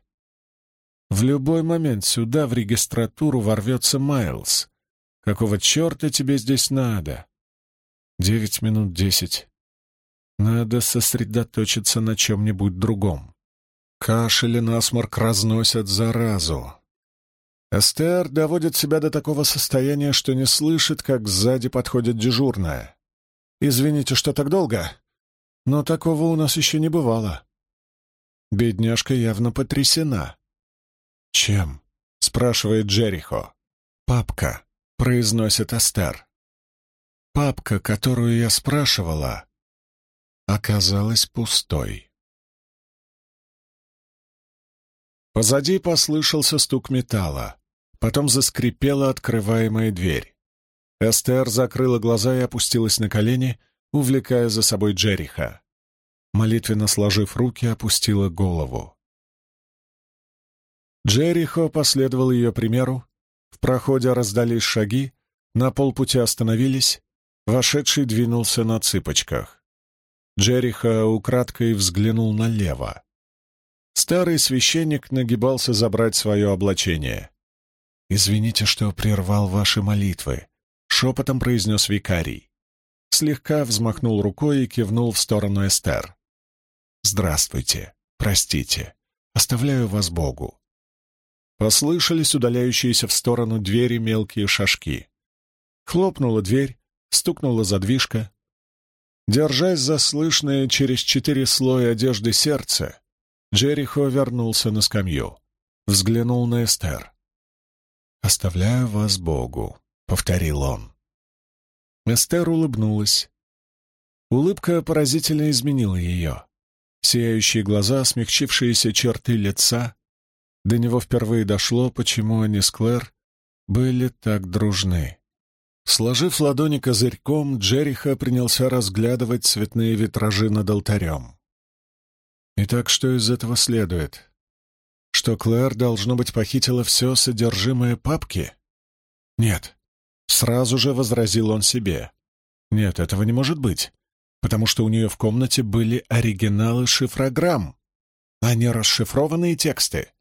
В любой момент сюда, в регистратуру, ворвется Майлз. Какого черта тебе здесь надо? Девять минут десять. Надо сосредоточиться на чем-нибудь другом. Кашель и насморк разносят заразу. Эстер доводит себя до такого состояния, что не слышит, как сзади подходит дежурная. «Извините, что так долго, но такого у нас еще не бывало». Бедняжка явно потрясена. «Чем?» — спрашивает Джерихо. «Папка», — произносит Астер. «Папка, которую я спрашивала, оказалась пустой». Позади послышался стук металла. Потом заскрипела открываемая дверь. Эстер закрыла глаза и опустилась на колени, увлекая за собой Джериха. Молитвенно сложив руки, опустила голову. Джерихо последовал ее примеру. В проходе раздались шаги, на полпути остановились, вошедший двинулся на цыпочках. Джерихо украдкой взглянул налево. Старый священник нагибался забрать свое облачение. «Извините, что прервал ваши молитвы», — шепотом произнес викарий. Слегка взмахнул рукой и кивнул в сторону Эстер. «Здравствуйте, простите, оставляю вас Богу. Послышались удаляющиеся в сторону двери мелкие шажки. Хлопнула дверь, стукнула задвижка. Держась за слышное через четыре слоя одежды сердце, Джерихо вернулся на скамью. Взглянул на Эстер. «Оставляю вас Богу», — повторил он. Эстер улыбнулась. Улыбка поразительно изменила ее. Сияющие глаза, смягчившиеся черты лица, до него впервые дошло, почему они с Клэр были так дружны. Сложив ладони козырьком, Джериха принялся разглядывать цветные витражи над алтарем. Итак, что из этого следует? Что Клэр, должно быть, похитила все содержимое папки? Нет. Сразу же возразил он себе. Нет, этого не может быть, потому что у нее в комнате были оригиналы шифрограмм, а не расшифрованные тексты.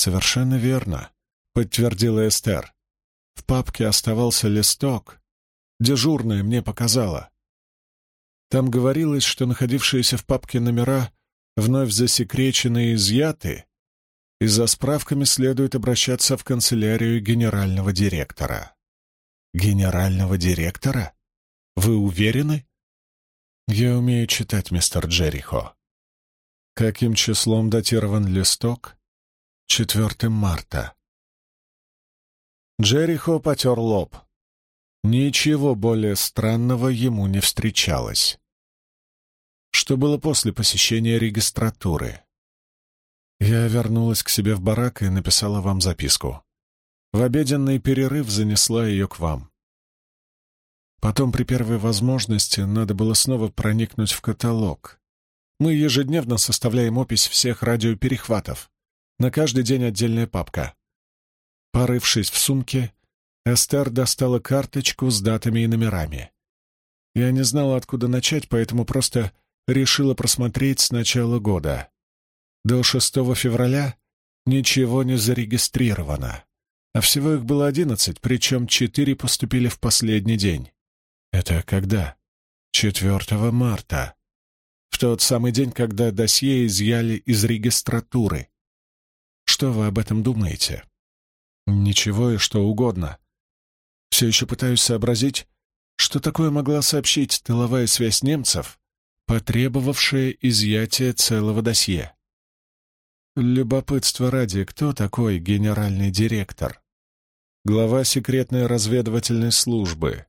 «Совершенно верно», — подтвердила Эстер. «В папке оставался листок. Дежурная мне показала. Там говорилось, что находившиеся в папке номера вновь засекречены и изъяты, и за справками следует обращаться в канцелярию генерального директора». «Генерального директора? Вы уверены?» «Я умею читать, мистер Джерихо». Каким числом датирован листок? 4 марта. Джерихо потер лоб. Ничего более странного ему не встречалось. Что было после посещения регистратуры? Я вернулась к себе в барак и написала вам записку. В обеденный перерыв занесла ее к вам. Потом при первой возможности надо было снова проникнуть в каталог. Мы ежедневно составляем опись всех радиоперехватов. На каждый день отдельная папка. Порывшись в сумке, Эстер достала карточку с датами и номерами. Я не знала, откуда начать, поэтому просто решила просмотреть с начала года. До 6 февраля ничего не зарегистрировано, а всего их было одиннадцать, причем четыре поступили в последний день. Это когда? 4 марта. В тот самый день, когда досье изъяли из регистратуры. Что вы об этом думаете? Ничего и что угодно. Все еще пытаюсь сообразить, что такое могла сообщить тыловая связь немцев, потребовавшая изъятия целого досье. Любопытство ради, кто такой генеральный директор? Глава секретной разведывательной службы.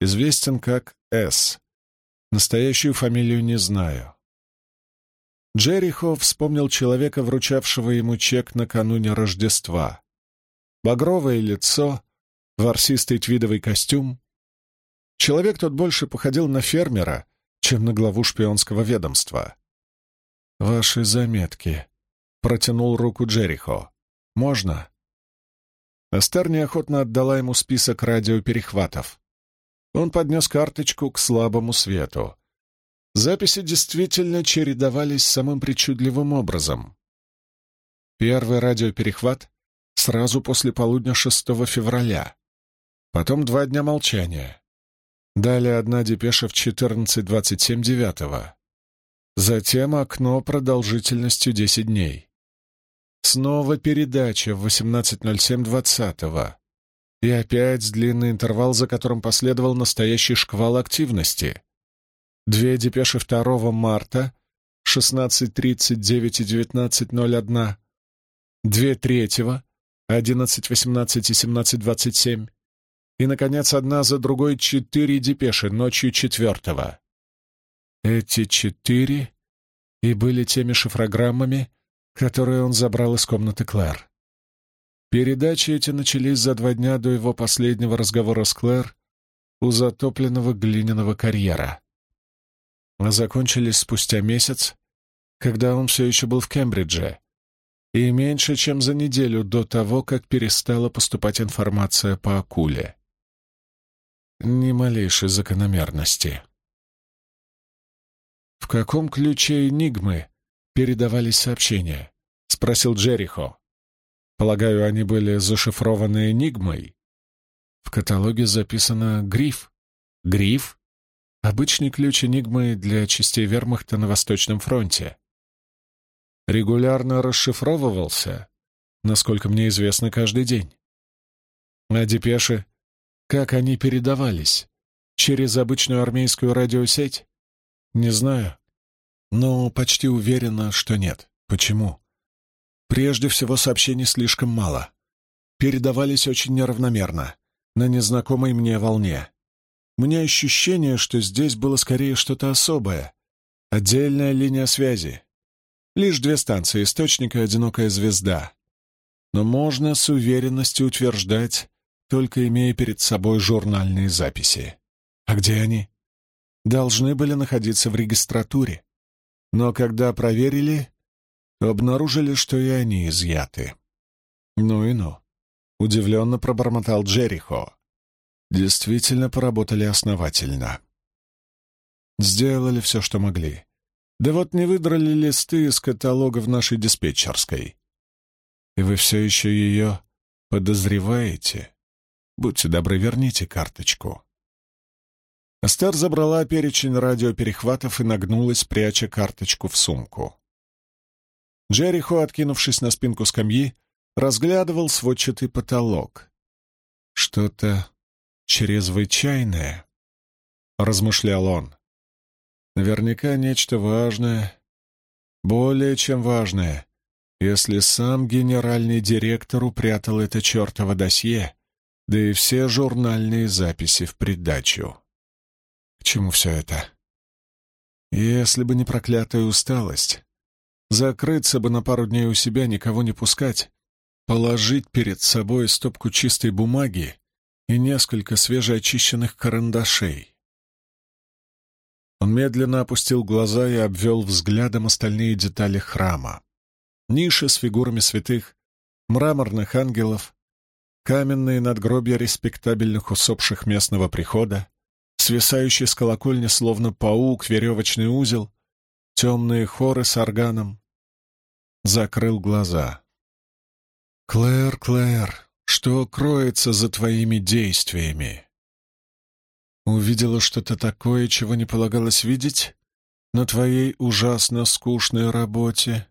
Известен как С. Настоящую фамилию не знаю. Джерихо вспомнил человека, вручавшего ему чек накануне Рождества. Багровое лицо, ворсистый твидовый костюм. Человек тот больше походил на фермера, чем на главу шпионского ведомства. «Ваши заметки», — протянул руку Джерихо. «Можно?» Астер неохотно отдала ему список радиоперехватов. Он поднес карточку к слабому свету. Записи действительно чередовались самым причудливым образом. Первый радиоперехват сразу после полудня 6 февраля. Потом два дня молчания. Далее одна депеша в 14.27 девятого. Затем окно продолжительностью 10 дней. Снова передача в 18.07.20. И опять длинный интервал, за которым последовал настоящий шквал активности. Две депеши 2 марта, 16.39 и 19.01. Две третьего, 11.18 и 17.27. И, наконец, одна за другой четыре депеши ночью четвертого. Эти четыре и были теми шифрограммами, которые он забрал из комнаты Клэр. Передачи эти начались за два дня до его последнего разговора с Клэр у затопленного глиняного карьера. А закончились спустя месяц, когда он все еще был в Кембридже, и меньше чем за неделю до того, как перестала поступать информация по акуле. Ни малейшей закономерности. В каком ключе «Энигмы» передавались сообщения?» — спросил Джерихо. «Полагаю, они были зашифрованы «Энигмой»?» В каталоге записано «Гриф». «Гриф» — обычный ключ «Энигмы» для частей вермахта на Восточном фронте. Регулярно расшифровывался, насколько мне известно, каждый день. А депеши, как они передавались? Через обычную армейскую радиосеть? Не знаю. Но почти уверена, что нет. Почему? Прежде всего, сообщений слишком мало. Передавались очень неравномерно, на незнакомой мне волне. Меня ощущение, что здесь было скорее что-то особое. Отдельная линия связи. Лишь две станции, источник и одинокая звезда. Но можно с уверенностью утверждать, только имея перед собой журнальные записи. А где они? Должны были находиться в регистратуре. Но когда проверили, обнаружили, что и они изъяты. Ну и ну. Удивленно пробормотал Джерихо. Действительно поработали основательно. Сделали все, что могли. Да вот не выдрали листы из каталога в нашей диспетчерской. И вы все еще ее подозреваете? Будьте добры, верните карточку. Астер забрала перечень радиоперехватов и нагнулась, пряча карточку в сумку. Джерихо, откинувшись на спинку скамьи, разглядывал сводчатый потолок. «Что-то чрезвычайное», — размышлял он. «Наверняка нечто важное, более чем важное, если сам генеральный директор упрятал это чертово досье, да и все журнальные записи в придачу». К чему все это? Если бы не проклятая усталость, закрыться бы на пару дней у себя, никого не пускать, положить перед собой стопку чистой бумаги и несколько свежеочищенных карандашей. Он медленно опустил глаза и обвел взглядом остальные детали храма. Ниши с фигурами святых, мраморных ангелов, каменные надгробья респектабельных усопших местного прихода, свисающий с колокольни словно паук веревочный узел, темные хоры с органом. Закрыл глаза. «Клэр, Клэр, что кроется за твоими действиями?» Увидела что-то такое, чего не полагалось видеть на твоей ужасно скучной работе?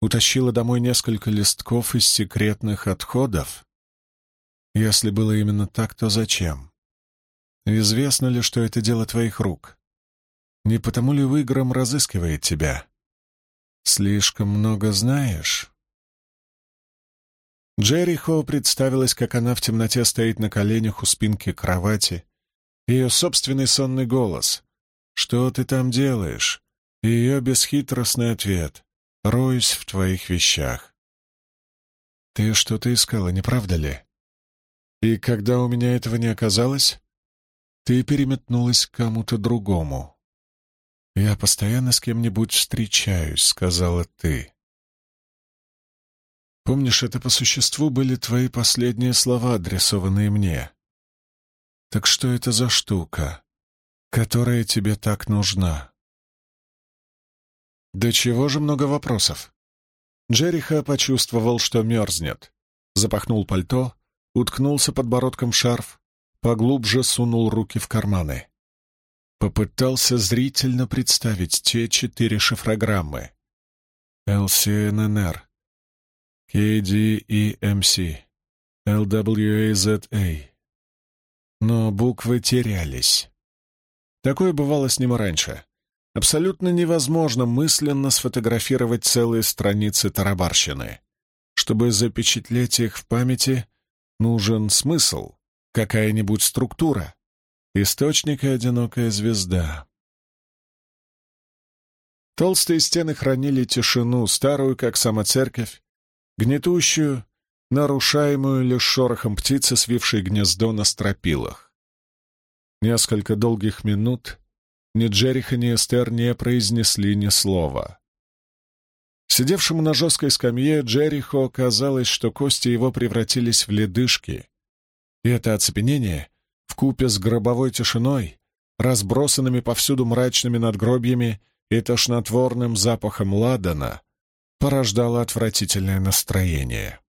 Утащила домой несколько листков из секретных отходов? Если было именно так, то зачем? Известно ли, что это дело твоих рук? Не потому ли Выгром разыскивает тебя? Слишком много знаешь?» Джерихо представилась, как она в темноте стоит на коленях у спинки кровати. Ее собственный сонный голос. «Что ты там делаешь?» Ее бесхитростный ответ. «Роюсь в твоих вещах». «Ты что-то искала, не правда ли?» «И когда у меня этого не оказалось, ты переметнулась к кому-то другому. «Я постоянно с кем-нибудь встречаюсь», — сказала ты. Помнишь, это по существу были твои последние слова, адресованные мне. Так что это за штука, которая тебе так нужна? Да чего же много вопросов? Джериха почувствовал, что мерзнет. Запахнул пальто, уткнулся подбородком в шарф, поглубже сунул руки в карманы. Попытался зрительно представить те четыре шифрограммы. LCNNR, KDEMC, LWAZA. Но буквы терялись. Такое бывало с ним раньше. Абсолютно невозможно мысленно сфотографировать целые страницы тарабарщины. Чтобы запечатлеть их в памяти, нужен смысл, какая-нибудь структура. Источник и одинокая звезда. Толстые стены хранили тишину, старую, как сама церковь, гнетущую, нарушаемую лишь шорохом птицы, свившей гнездо на стропилах. Несколько долгих минут ни Джериха, ни Эстер не произнесли ни слова. Сидевшему на жесткой скамье Джерихо казалось, что кости его превратились в ледышки, и это оцепенение, вкупе с гробовой тишиной, разбросанными повсюду мрачными надгробьями и тошнотворным запахом ладана, порождало отвратительное настроение.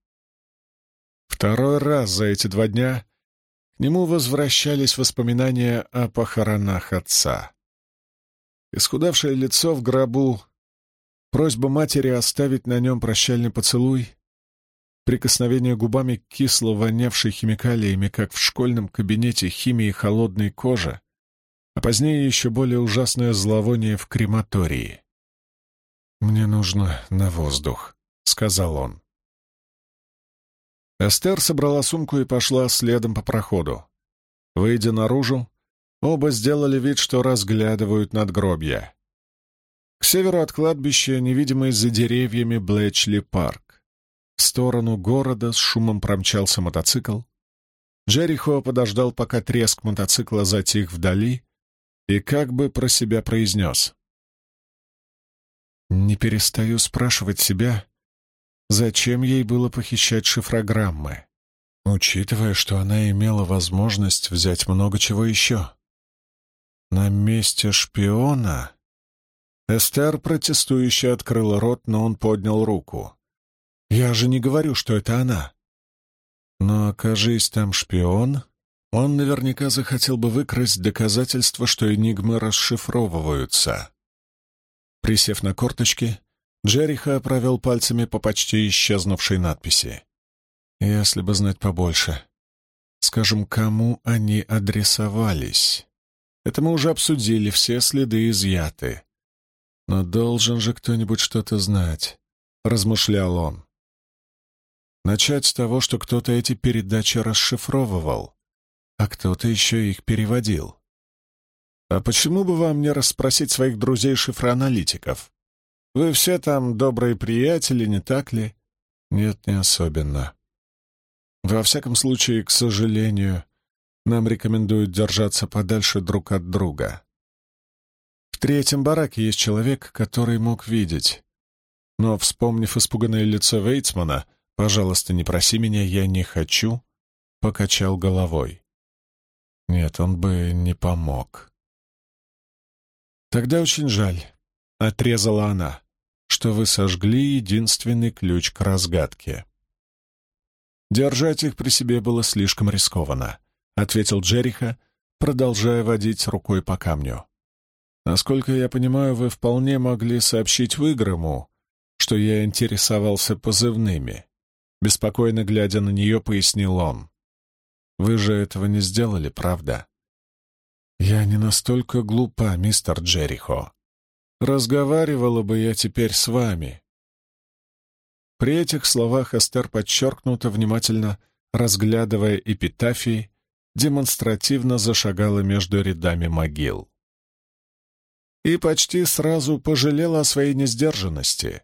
Второй раз за эти два дня к нему возвращались воспоминания о похоронах отца. Исхудавшее лицо в гробу, просьба матери оставить на нем прощальный поцелуй, прикосновение губами к кисло вонявшей химикалиями, как в школьном кабинете химии холодной кожи, а позднее еще более ужасное зловоние в крематории. «Мне нужно на воздух», — сказал он. Эстер собрала сумку и пошла следом по проходу. Выйдя наружу, Оба сделали вид, что разглядывают надгробья. К северу от кладбища, невидимый за деревьями, Блэчли парк. В сторону города с шумом промчался мотоцикл. Джерихо подождал, пока треск мотоцикла затих вдали, и как бы про себя произнес. «Не перестаю спрашивать себя, зачем ей было похищать шифрограммы, учитывая, что она имела возможность взять много чего еще». На месте шпиона? Эстер протестующе открыла рот, но он поднял руку. «Я же не говорю, что это она». Но, окажись там шпион, он наверняка захотел бы выкрасть доказательства, что энигмы расшифровываются. Присев на корточки, Джериха провел пальцами по почти исчезнувшей надписи. «Если бы знать побольше. Скажем, кому они адресовались?» Это мы уже обсудили, все следы изъяты. Но должен же кто-нибудь что-то знать, — размышлял он. Начать с того, что кто-то эти передачи расшифровывал, а кто-то еще их переводил. А почему бы вам не расспросить своих друзей-шифроаналитиков? Вы все там добрые приятели, не так ли? Нет, не особенно. Во всяком случае, к сожалению, нам рекомендуют держаться подальше друг от друга. В третьем бараке есть человек, который мог видеть. Но, вспомнив испуганное лицо Вейтсмана, «Пожалуйста, не проси меня, я не хочу», покачал головой. Нет, он бы не помог. «Тогда очень жаль», — отрезала она, — «что вы сожгли единственный ключ к разгадке». Держать их при себе было слишком рискованно. — ответил Джериха, продолжая водить рукой по камню. «Насколько я понимаю, вы вполне могли сообщить Выгрому, что я интересовался позывными». Беспокойно глядя на нее, пояснил он. «Вы же этого не сделали, правда?» «Я не настолько глупа, мистер Джерихо. Разговаривала бы я теперь с вами». При этих словах Эстер подчеркнуто внимательно, разглядывая эпитафии, демонстративно зашагала между рядами могил. И почти сразу пожалела о своей несдержанности.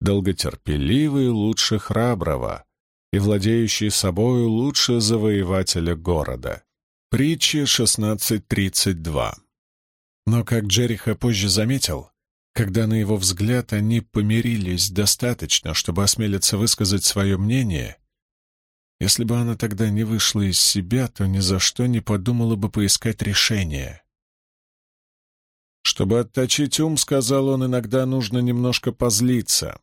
Долготерпеливый лучше храброго и владеющий собою лучше завоевателя города. Притча 16.32 Но, как Джериха позже заметил, когда на его взгляд они помирились достаточно, чтобы осмелиться высказать свое мнение, если бы она тогда не вышла из себя, то ни за что не подумала бы поискать решение. Чтобы отточить ум, сказал он, иногда нужно немножко позлиться.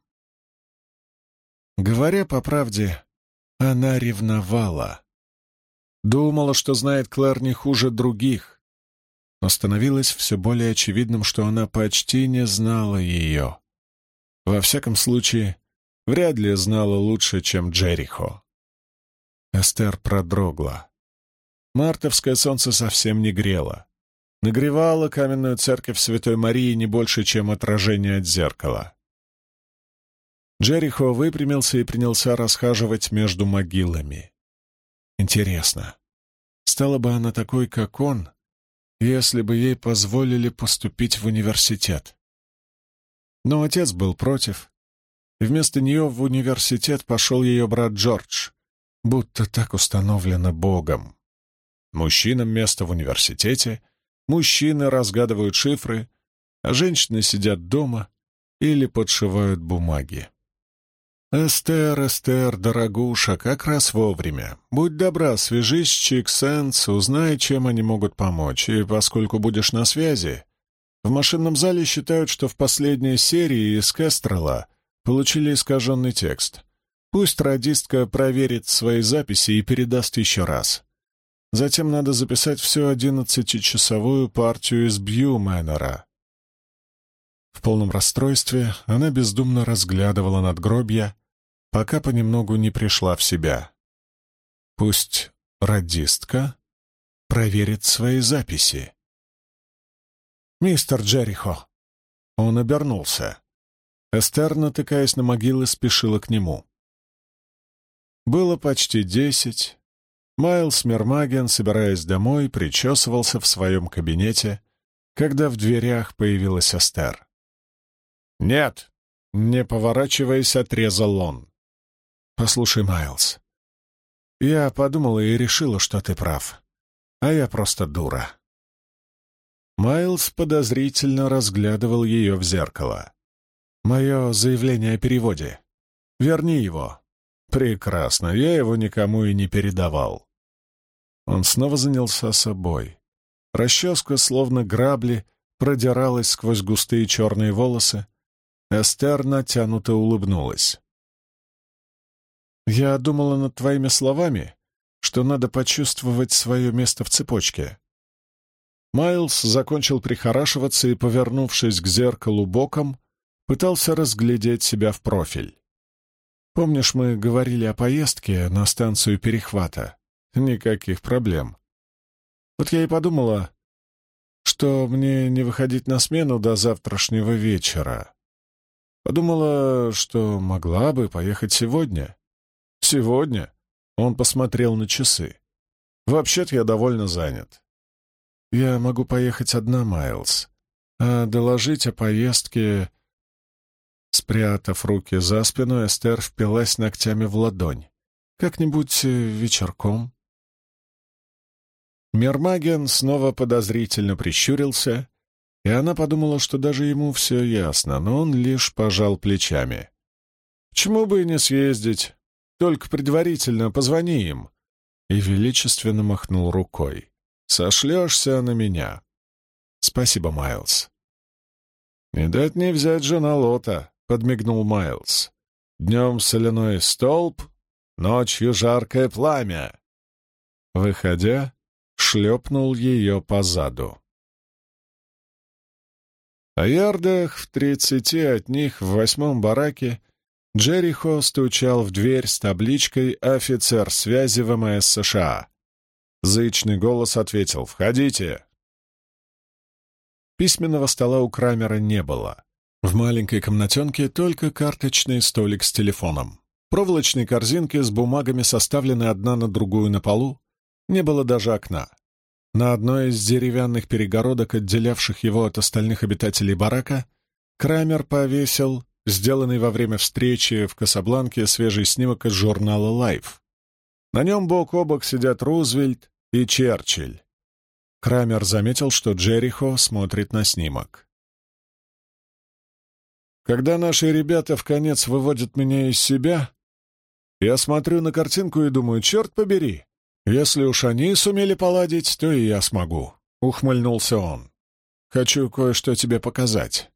Говоря по правде, она ревновала. Думала, что знает Клэр не хуже других, но становилось все более очевидным, что она почти не знала ее. Во всяком случае, вряд ли знала лучше, чем Джерихо. Эстер продрогла. Мартовское солнце совсем не грело. Нагревало каменную церковь Святой Марии не больше, чем отражение от зеркала. Джерихо выпрямился и принялся расхаживать между могилами. Интересно, стала бы она такой, как он, если бы ей позволили поступить в университет? Но отец был против, и вместо нее в университет пошел ее брат Джордж, будто так установлено Богом. Мужчинам место в университете, мужчины разгадывают шифры, а женщины сидят дома или подшивают бумаги. «Эстер, Эстер, дорогуша, как раз вовремя. Будь добра, свяжись с Чиксенс, узнай, чем они могут помочь, и поскольку будешь на связи, в машинном зале считают, что в последней серии из Кестрела получили искаженный текст. Пусть радистка проверит свои записи и передаст еще раз. Затем надо записать всю одиннадцатичасовую партию из Бью-Мэннера. В полном расстройстве она бездумно разглядывала надгробья, пока понемногу не пришла в себя. Пусть радистка проверит свои записи. «Мистер Джерихо!» Он обернулся. Эстер, натыкаясь на могилы, спешила к нему. Было почти десять. Майлз Мермаген, собираясь домой, причесывался в своем кабинете, когда в дверях появилась Эстер. «Нет!» — не поворачиваясь, отрезал он. «Послушай, Майлз, я подумала и решила, что ты прав, а я просто дура». Майлз подозрительно разглядывал ее в зеркало. «Мое заявление о переводе. Верни его». «Прекрасно, я его никому и не передавал». Он снова занялся собой. Расческа, словно грабли, продиралась сквозь густые черные волосы, Эстер натянуто улыбнулась. «Я думала над твоими словами, что надо почувствовать свое место в цепочке». Майлз закончил прихорашиваться и, повернувшись к зеркалу боком, пытался разглядеть себя в профиль. «Помнишь, мы говорили о поездке на станцию перехвата? Никаких проблем. Вот я и подумала, что мне не выходить на смену до завтрашнего вечера. Подумала, что могла бы поехать сегодня. Сегодня? Он посмотрел на часы. Вообще-то я довольно занят. Я могу поехать одна, Майлз. А доложить о поездке... Спрятав руки за спину, Эстер впилась ногтями в ладонь. Как-нибудь э, вечерком. Мермаген снова подозрительно прищурился и она подумала, что даже ему все ясно, но он лишь пожал плечами. «Почему бы и не съездить? Только предварительно позвони им». И величественно махнул рукой. «Сошлешься на меня». «Спасибо, Майлз». «Не дать не взять жена Лота», — подмигнул Майлз. «Днем соляной столб, ночью жаркое пламя». Выходя, шлепнул ее по заду. А ярдах в тридцати от них в восьмом бараке Джерихо стучал в дверь с табличкой «Офицер связи ВМС США». Зычный голос ответил «Входите». Письменного стола у Крамера не было. В маленькой комнатенке только карточный столик с телефоном. Проволочные корзинки с бумагами составлены одна на другую на полу. Не было даже окна. На одной из деревянных перегородок, отделявших его от остальных обитателей барака, Крамер повесил сделанный во время встречи в Касабланке свежий снимок из журнала Life. На нем бок о бок сидят Рузвельт и Черчилль. Крамер заметил, что Джерихо смотрит на снимок. Когда наши ребята в конец выводят меня из себя, я смотрю на картинку и думаю, черт побери, если уж они сумели поладить, то и я смогу. Ухмыльнулся он. Хочу кое-что тебе показать.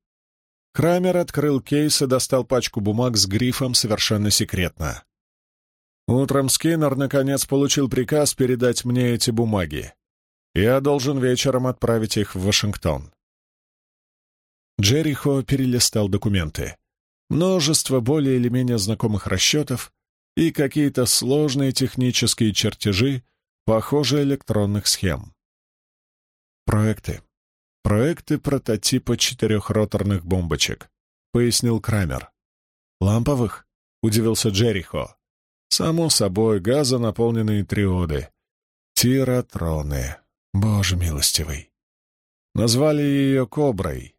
Крамер открыл кейс и достал пачку бумаг с грифом «Совершенно секретно». Утром Скиннер наконец получил приказ передать мне эти бумаги. Я должен вечером отправить их в Вашингтон. Джерихо перелистал документы. Множество более или менее знакомых расчетов и какие-то сложные технические чертежи, похожие электронных схем. Проекты. «Проекты прототипа четырехроторных бомбочек», — пояснил Крамер. «Ламповых?» — удивился Джерихо. «Само собой, газонаполненные триоды. Тиротроны. Боже милостивый». Назвали ее «Коброй».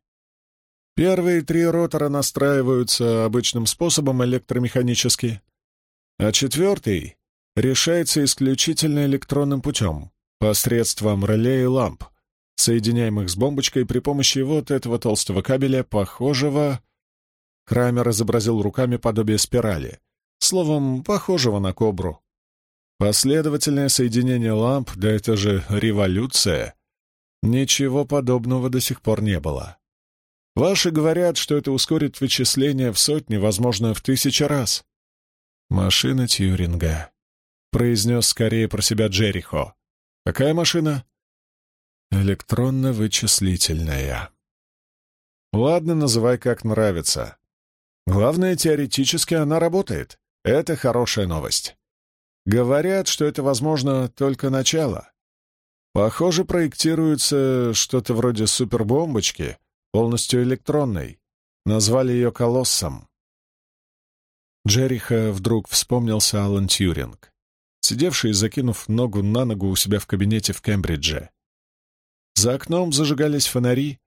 Первые три ротора настраиваются обычным способом электромеханически, а четвертый решается исключительно электронным путем, посредством реле и ламп соединяемых с бомбочкой при помощи вот этого толстого кабеля, похожего... Крамер изобразил руками подобие спирали, словом, похожего на кобру. Последовательное соединение ламп, да это же революция. Ничего подобного до сих пор не было. Ваши говорят, что это ускорит вычисления в сотни, возможно, в тысячи раз. «Машина Тьюринга», — произнес скорее про себя Джерихо. «Какая машина?» Электронно-вычислительная. Ладно, называй как нравится. Главное, теоретически она работает. Это хорошая новость. Говорят, что это, возможно, только начало. Похоже, проектируется что-то вроде супербомбочки, полностью электронной. Назвали ее «Колоссом». Джериха вдруг вспомнился Алан Тьюринг, сидевший, закинув ногу на ногу у себя в кабинете в Кембридже. За окном зажигались фонари,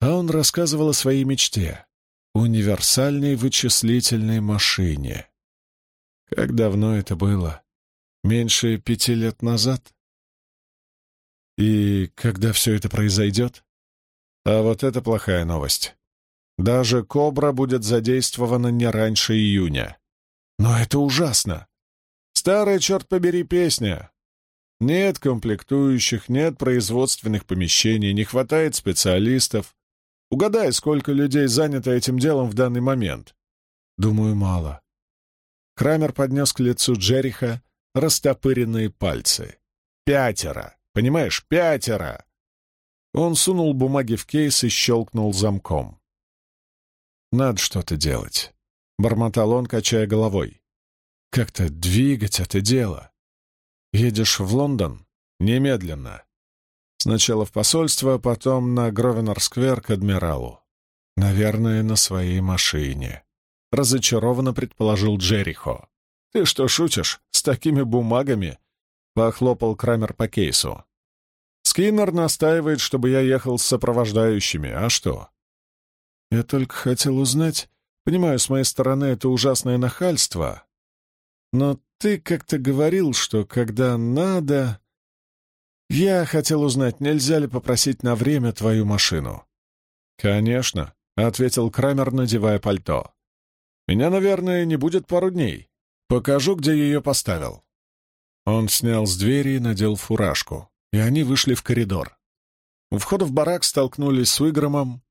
а он рассказывал о своей мечте — универсальной вычислительной машине. Как давно это было? Меньше пяти лет назад? И когда все это произойдет? А вот это плохая новость. Даже «Кобра» будет задействована не раньше июня. Но это ужасно. Старая, черт побери, песня. Нет комплектующих, нет производственных помещений, не хватает специалистов. Угадай, сколько людей занято этим делом в данный момент. Думаю, мало. Крамер поднес к лицу Джериха растопыренные пальцы. Пятеро. Понимаешь, пятеро. Он сунул бумаги в кейс и щелкнул замком. «Надо что-то делать», — бормотал он, качая головой. «Как-то двигать это дело. Едешь в Лондон? Немедленно. Сначала в посольство, потом на Гровенор-сквер к адмиралу. Наверное, на своей машине. Разочарованно предположил Джерихо. «Ты что, шутишь? С такими бумагами?» Похлопал Крамер по кейсу. «Скиннер настаивает, чтобы я ехал с сопровождающими. А что?» «Я только хотел узнать. Понимаю, с моей стороны это ужасное нахальство. Но ты как-то говорил, что когда надо... Я хотел узнать, нельзя ли попросить на время твою машину. Конечно, — ответил Крамер, надевая пальто. Меня, наверное, не будет пару дней. Покажу, где ее поставил. Он снял с двери и надел фуражку, и они вышли в коридор. У входа в барак столкнулись с Уигромом.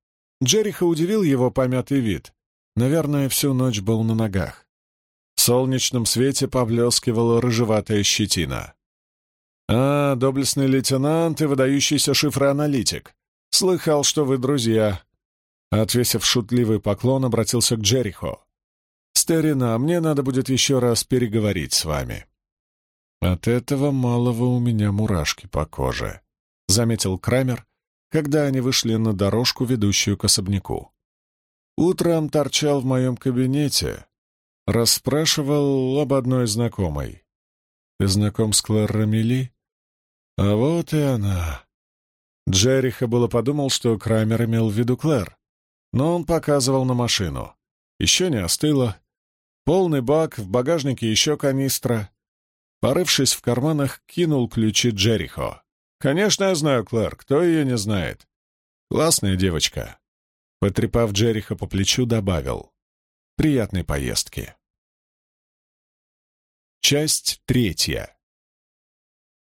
Джериха удивил его помятый вид. Наверное, всю ночь был на ногах. Солнечном свете поблескивала рыжеватая щетина. «А, доблестный лейтенант и выдающийся шифроаналитик. Слыхал, что вы друзья». Отвесив шутливый поклон, обратился к Джерихо. «Старина, мне надо будет еще раз переговорить с вами». «От этого малого у меня мурашки по коже», — заметил Крамер, когда они вышли на дорожку, ведущую к особняку. «Утром торчал в моем кабинете, Расспрашивал об одной знакомой. «Ты знаком с Клэр Рамели?» «А вот и она». Джериха было подумал, что Крамер имел в виду Клэр, но он показывал на машину. Еще не остыло. Полный бак, в багажнике еще канистра. Порывшись в карманах, кинул ключи Джерихо. «Конечно, я знаю Клэр. Кто ее не знает?» «Классная девочка». Потрепав Джериха по плечу, добавил. «Приятной поездки». Часть третья.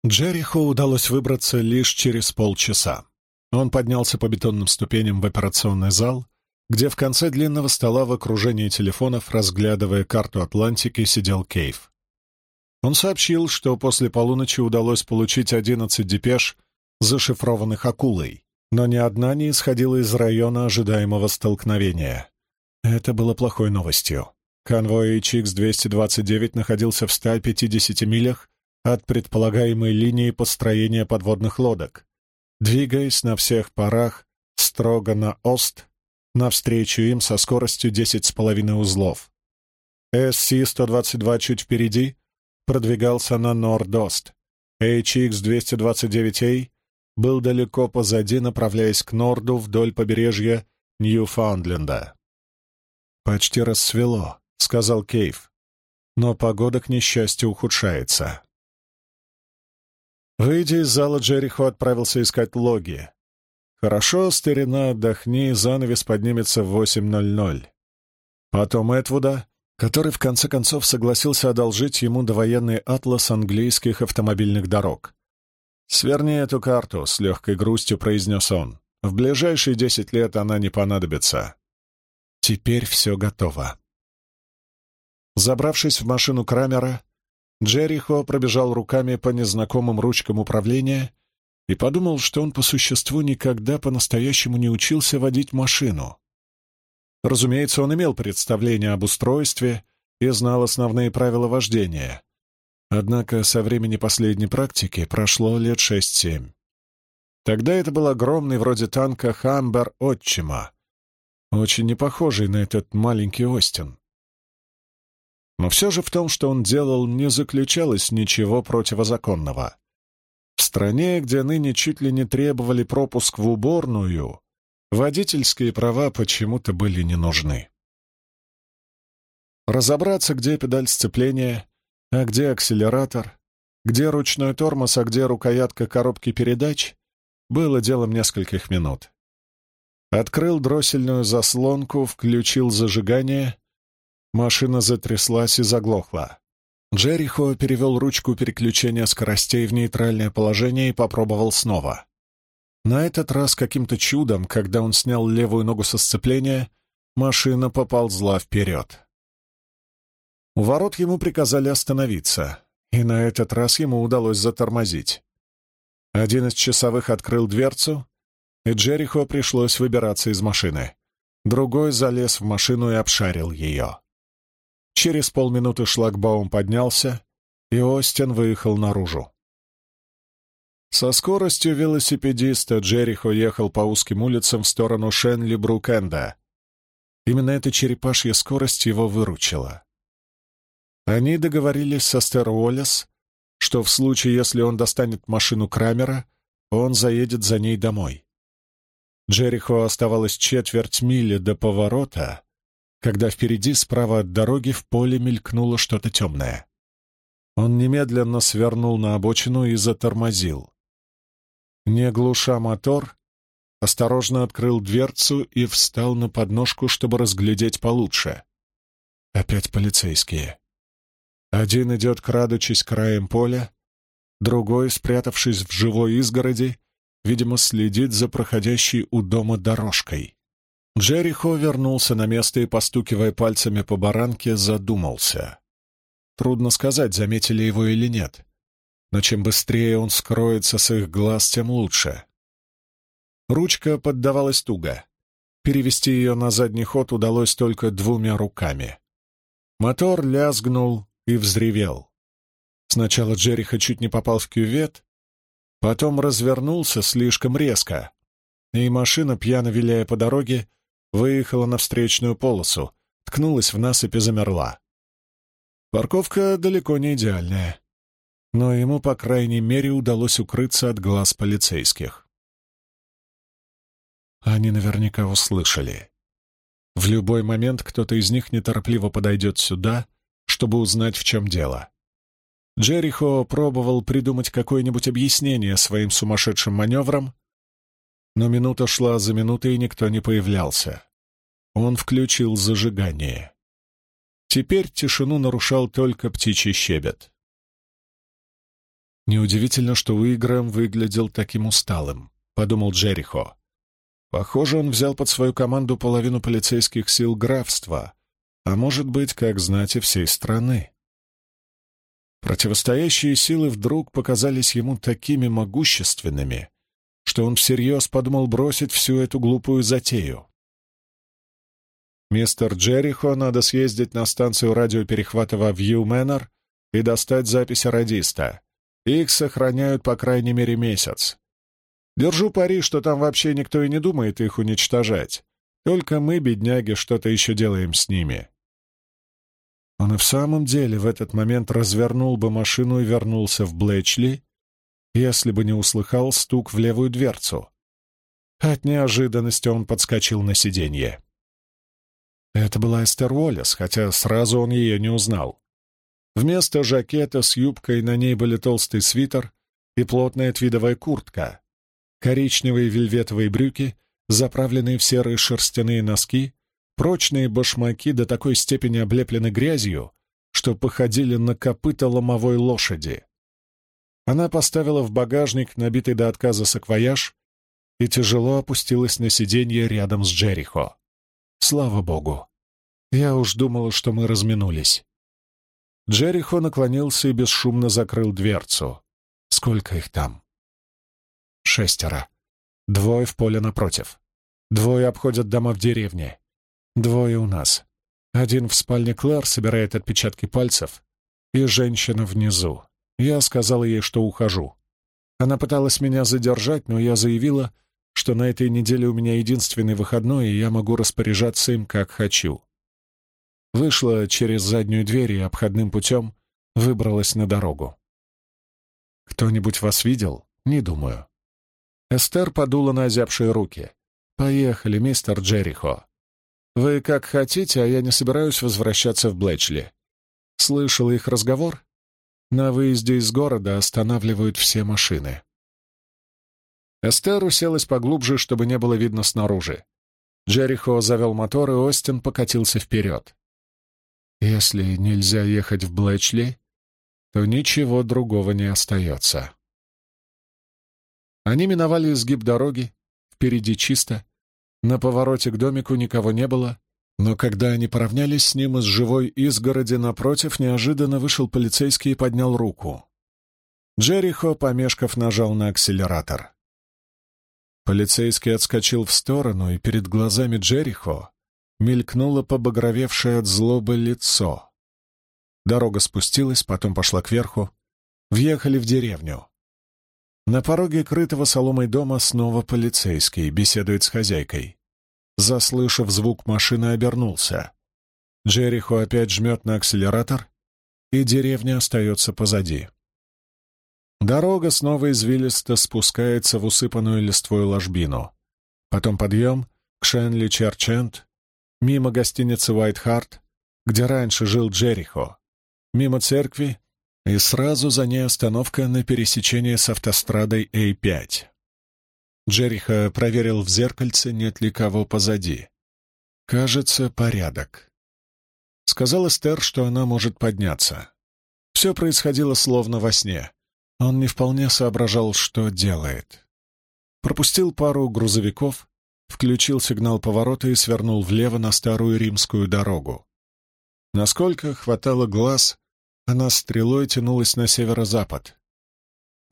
Джериху удалось выбраться лишь через полчаса. Он поднялся по бетонным ступеням в операционный зал, где в конце длинного стола в окружении телефонов, разглядывая карту Атлантики, сидел Кейв. Он сообщил, что после полуночи удалось получить 11 депеш, зашифрованных акулой, но ни одна не исходила из района ожидаемого столкновения. Это было плохой новостью. Конвой HX-229 находился в 150 милях от предполагаемой линии построения подводных лодок, двигаясь на всех парах строго на ост, навстречу им со скоростью 10,5 узлов. SC-122 чуть впереди продвигался на норд-ост. HX-229A был далеко позади, направляясь к норду вдоль побережья Ньюфаундленда. «Почти рассвело», — сказал Кейв. «Но погода, к несчастью, ухудшается». Выйдя из зала, Джерихо отправился искать логи. «Хорошо, старина, отдохни, занавес поднимется в 8.00». Потом Этвуда, который в конце концов согласился одолжить ему довоенный атлас английских автомобильных дорог. «Сверни эту карту», — с легкой грустью произнес он. «В ближайшие десять лет она не понадобится». Теперь все готово. Забравшись в машину Крамера, Джерихо пробежал руками по незнакомым ручкам управления и подумал, что он по существу никогда по-настоящему не учился водить машину. Разумеется, он имел представление об устройстве и знал основные правила вождения. Однако со времени последней практики прошло лет шесть-семь. Тогда это был огромный, вроде танка, Хамбер Отчима, очень не похожий на этот маленький Остин. Но все же в том, что он делал, не заключалось ничего противозаконного. В стране, где ныне чуть ли не требовали пропуск в уборную, водительские права почему-то были не нужны. Разобраться, где педаль сцепления, а где акселератор, где ручной тормоз, а где рукоятка коробки передач, было делом нескольких минут. Открыл дроссельную заслонку, включил зажигание Машина затряслась и заглохла. Джерихо перевел ручку переключения скоростей в нейтральное положение и попробовал снова. На этот раз каким-то чудом, когда он снял левую ногу со сцепления, машина поползла вперед. У ворот ему приказали остановиться, и на этот раз ему удалось затормозить. Один из часовых открыл дверцу, и Джерихо пришлось выбираться из машины. Другой залез в машину и обшарил ее. Через полминуты шлагбаум поднялся, и Остин выехал наружу. Со скоростью велосипедиста Джерихо ехал по узким улицам в сторону Шенли-Брукенда. Именно эта черепашья скорость его выручила. Они договорились со Стер Уоллес, что в случае, если он достанет машину Крамера, он заедет за ней домой. Джерихо оставалось четверть мили до поворота, когда впереди, справа от дороги, в поле мелькнуло что-то темное. Он немедленно свернул на обочину и затормозил. Не глуша мотор, осторожно открыл дверцу и встал на подножку, чтобы разглядеть получше. Опять полицейские. Один идет, крадучись краем поля, другой, спрятавшись в живой изгороди, видимо, следит за проходящей у дома дорожкой. Джерихо вернулся на место и, постукивая пальцами по баранке, задумался. Трудно сказать, заметили его или нет. Но чем быстрее он скроется с их глаз, тем лучше. Ручка поддавалась туго. Перевести ее на задний ход удалось только двумя руками. Мотор лязгнул и взревел. Сначала Джериха чуть не попал в кювет, потом развернулся слишком резко, и машина, пьяно виляя по дороге, выехала на встречную полосу, ткнулась в насыпь и замерла. Парковка далеко не идеальная, но ему, по крайней мере, удалось укрыться от глаз полицейских. Они наверняка услышали. В любой момент кто-то из них неторопливо подойдет сюда, чтобы узнать, в чем дело. Джерихо пробовал придумать какое-нибудь объяснение своим сумасшедшим маневрам, но минута шла за минутой, и никто не появлялся. Он включил зажигание. Теперь тишину нарушал только птичий щебет. «Неудивительно, что Уигрэм выглядел таким усталым», — подумал Джерихо. «Похоже, он взял под свою команду половину полицейских сил графства, а может быть, как знать, и всей страны». Противостоящие силы вдруг показались ему такими могущественными, что он всерьез подумал бросить всю эту глупую затею. «Мистер Джерихо, надо съездить на станцию радиоперехвата во Вью и достать записи радиста. Их сохраняют по крайней мере месяц. Держу пари, что там вообще никто и не думает их уничтожать. Только мы, бедняги, что-то еще делаем с ними. Он и в самом деле в этот момент развернул бы машину и вернулся в Блэчли, если бы не услыхал стук в левую дверцу. От неожиданности он подскочил на сиденье. Это была Эстер Уоллес, хотя сразу он ее не узнал. Вместо жакета с юбкой на ней были толстый свитер и плотная твидовая куртка, коричневые вельветовые брюки, заправленные в серые шерстяные носки, прочные башмаки до такой степени облеплены грязью, что походили на копыта ломовой лошади. Она поставила в багажник, набитый до отказа саквояж, и тяжело опустилась на сиденье рядом с Джерихо. Слава богу! Я уж думала, что мы разминулись. Джерихо наклонился и бесшумно закрыл дверцу. Сколько их там? Шестеро. Двое в поле напротив. Двое обходят дома в деревне. Двое у нас. Один в спальне Клэр собирает отпечатки пальцев, и женщина внизу. Я сказала ей, что ухожу. Она пыталась меня задержать, но я заявила, что на этой неделе у меня единственный выходной, и я могу распоряжаться им, как хочу. Вышла через заднюю дверь и обходным путем выбралась на дорогу. «Кто-нибудь вас видел? Не думаю». Эстер подула на озябшие руки. «Поехали, мистер Джерихо. Вы как хотите, а я не собираюсь возвращаться в Блэчли. Слышал их разговор? На выезде из города останавливают все машины». Эстер уселась поглубже, чтобы не было видно снаружи. Джерихо завел мотор, и Остин покатился вперед. Если нельзя ехать в Блэчли, то ничего другого не остается. Они миновали изгиб дороги, впереди чисто, на повороте к домику никого не было, но когда они поравнялись с ним из живой изгороди напротив, неожиданно вышел полицейский и поднял руку. Джерихо, помешков, нажал на акселератор. Полицейский отскочил в сторону, и перед глазами Джерихо мелькнуло побагровевшее от злобы лицо. Дорога спустилась, потом пошла кверху. Въехали в деревню. На пороге крытого соломой дома снова полицейский беседует с хозяйкой. Заслышав звук машины, обернулся. Джерихо опять жмет на акселератор, и деревня остается позади. Дорога снова извилисто спускается в усыпанную листвой ложбину. Потом подъем к Шенли-Черчент, мимо гостиницы «Уайтхарт», где раньше жил Джерихо, мимо церкви и сразу за ней остановка на пересечении с автострадой А5. Джерихо проверил в зеркальце, нет ли кого позади. Кажется, порядок. Сказал Эстер, что она может подняться. Все происходило словно во сне. Он не вполне соображал, что делает. Пропустил пару грузовиков, включил сигнал поворота и свернул влево на старую римскую дорогу. Насколько хватало глаз, она стрелой тянулась на северо-запад.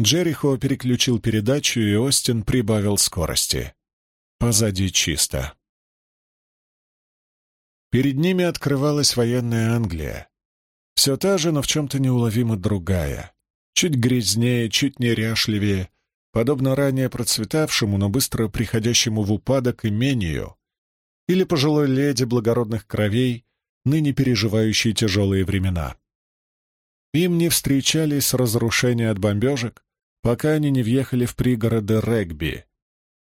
Джерихо переключил передачу, и Остин прибавил скорости. Позади чисто. Перед ними открывалась военная Англия. Все та же, но в чем-то неуловимо другая. Чуть грязнее, чуть неряшливее, подобно ранее процветавшему, но быстро приходящему в упадок имению, или пожилой леди благородных кровей, ныне переживающей тяжелые времена. Им не встречались разрушения от бомбежек, пока они не въехали в пригороды Регби.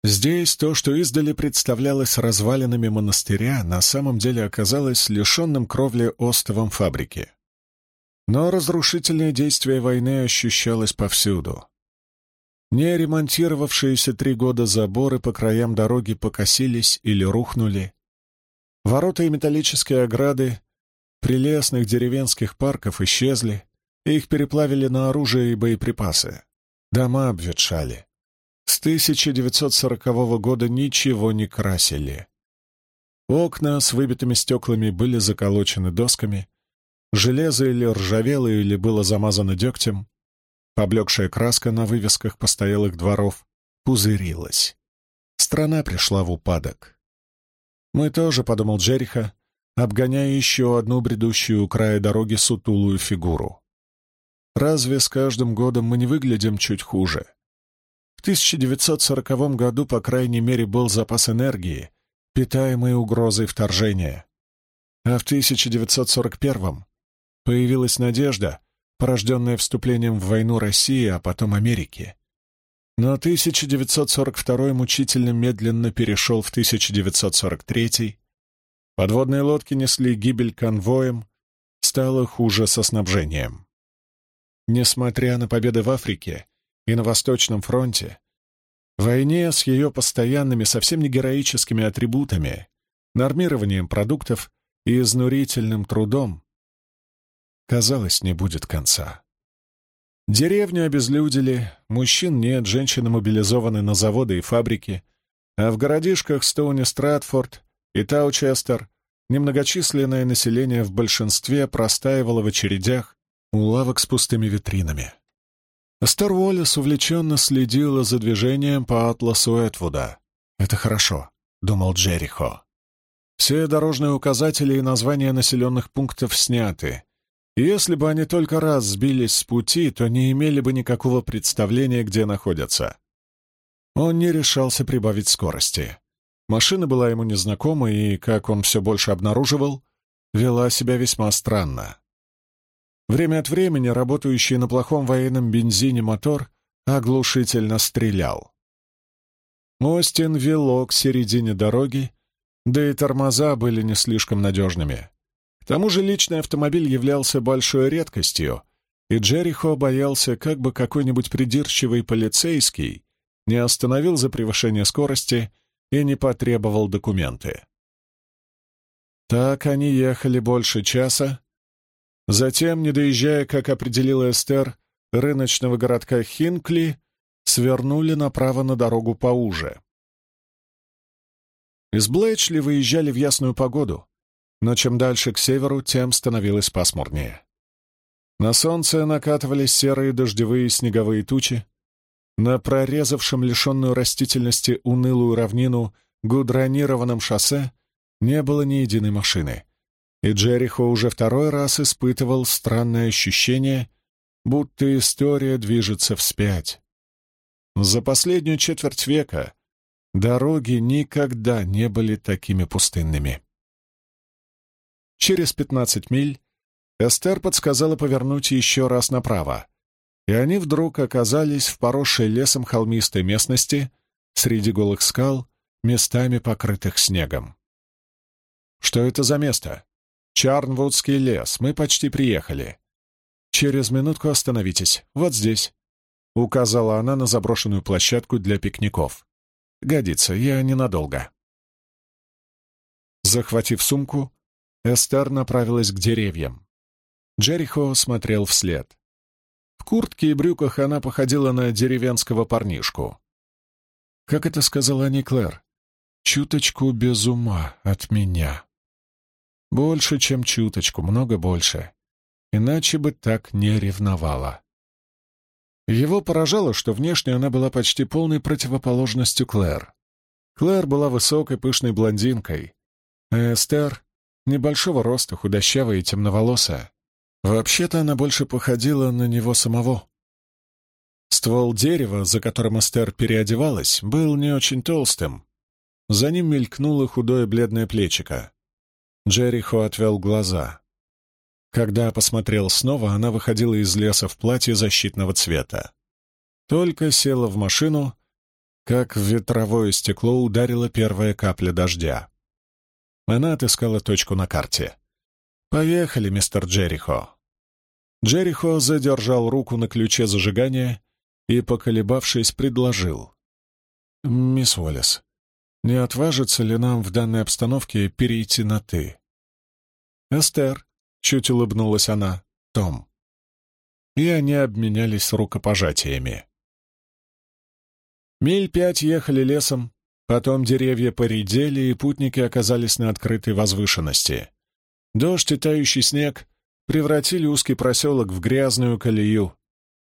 Здесь то, что издали представлялось развалинами монастыря, на самом деле оказалось лишенным кровли остовом фабрики. Но разрушительное действие войны ощущалось повсюду. Не ремонтировавшиеся три года заборы по краям дороги покосились или рухнули. Ворота и металлические ограды прелестных деревенских парков исчезли, их переплавили на оружие и боеприпасы. Дома обветшали. С 1940 года ничего не красили. Окна с выбитыми стеклами были заколочены досками, железо или ржавело, или было замазано дегтем, Поблекшая краска на вывесках постоялых дворов пузырилась. Страна пришла в упадок. «Мы тоже», — подумал Джериха, обгоняя еще одну бредущую у края дороги сутулую фигуру. «Разве с каждым годом мы не выглядим чуть хуже?» В 1940 году, по крайней мере, был запас энергии, питаемый угрозой вторжения. А в 1941 появилась надежда, порожденная вступлением в войну России, а потом Америки. Но 1942 мучительно медленно перешел в 1943 Подводные лодки несли гибель конвоем, стало хуже со снабжением. Несмотря на победы в Африке и на Восточном фронте, войне с ее постоянными, совсем не героическими атрибутами, нормированием продуктов и изнурительным трудом, Казалось, не будет конца. Деревню обезлюдили, мужчин нет, женщины мобилизованы на заводы и фабрики, а в городишках Стоуни Стратфорд и Таучестер немногочисленное население в большинстве простаивало в очередях у лавок с пустыми витринами. Стар Уоллес увлеченно следила за движением по атласу Этвуда. «Это хорошо», — думал Джерихо. «Все дорожные указатели и названия населенных пунктов сняты, если бы они только раз сбились с пути, то не имели бы никакого представления, где находятся. Он не решался прибавить скорости. Машина была ему незнакома и, как он все больше обнаруживал, вела себя весьма странно. Время от времени работающий на плохом военном бензине мотор оглушительно стрелял. Остин вело к середине дороги, да и тормоза были не слишком надежными. К тому же личный автомобиль являлся большой редкостью, и Джерихо боялся, как бы какой-нибудь придирчивый полицейский не остановил за превышение скорости и не потребовал документы. Так они ехали больше часа. Затем, не доезжая, как определил Эстер, рыночного городка Хинкли, свернули направо на дорогу поуже. Из Блэчли выезжали в ясную погоду, но чем дальше к северу, тем становилось пасмурнее. На солнце накатывались серые дождевые снеговые тучи, на прорезавшем лишенную растительности унылую равнину гудронированном шоссе не было ни единой машины, и Джерихо уже второй раз испытывал странное ощущение, будто история движется вспять. За последнюю четверть века дороги никогда не были такими пустынными. Через пятнадцать миль Эстер подсказала повернуть еще раз направо, и они вдруг оказались в поросшей лесом холмистой местности среди голых скал, местами покрытых снегом. «Что это за место?» «Чарнвудский лес. Мы почти приехали». «Через минутку остановитесь. Вот здесь», — указала она на заброшенную площадку для пикников. «Годится, я ненадолго». Захватив сумку, Эстер направилась к деревьям. Джерихо смотрел вслед. В куртке и брюках она походила на деревенского парнишку. Как это сказала Ани Клэр? «Чуточку без ума от меня». Больше, чем чуточку, много больше. Иначе бы так не ревновала. Его поражало, что внешне она была почти полной противоположностью Клэр. Клэр была высокой, пышной блондинкой, а Эстер небольшого роста, худощавая и темноволосая. Вообще-то она больше походила на него самого. Ствол дерева, за которым Эстер переодевалась, был не очень толстым. За ним мелькнуло худое бледное плечико. Джерихо отвел глаза. Когда посмотрел снова, она выходила из леса в платье защитного цвета. Только села в машину, как в ветровое стекло ударила первая капля дождя. Она отыскала точку на карте. «Поехали, мистер Джерихо». Джерихо задержал руку на ключе зажигания и, поколебавшись, предложил. «Мисс Уоллес, не отважится ли нам в данной обстановке перейти на «ты»?» «Эстер», — чуть улыбнулась она, — «Том». И они обменялись рукопожатиями. Миль пять ехали лесом, потом деревья поредели, и путники оказались на открытой возвышенности. Дождь и тающий снег превратили узкий проселок в грязную колею.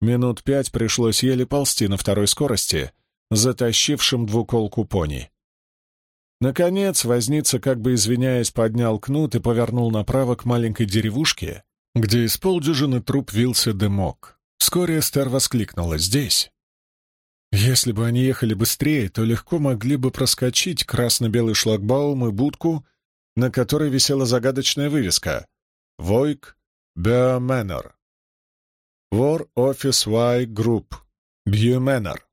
Минут пять пришлось еле ползти на второй скорости, затащившим двуколку пони. Наконец, возница, как бы извиняясь, поднял кнут и повернул направо к маленькой деревушке, где из полдюжины труп вился дымок. Вскоре Эстер воскликнула «Здесь!». Если бы они ехали быстрее, то легко могли бы проскочить красно-белый шлагбаум и будку, на которой висела загадочная вывеска «Войк Беоменор». War Office Y Group. Бьюменор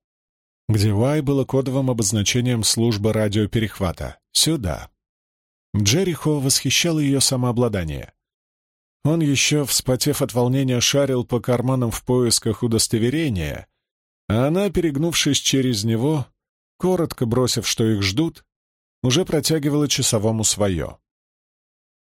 где Y было кодовым обозначением службы радиоперехвата. Сюда. Джерихо восхищало ее самообладание. Он еще, вспотев от волнения, шарил по карманам в поисках удостоверения, а она, перегнувшись через него, коротко бросив, что их ждут, уже протягивала часовому свое.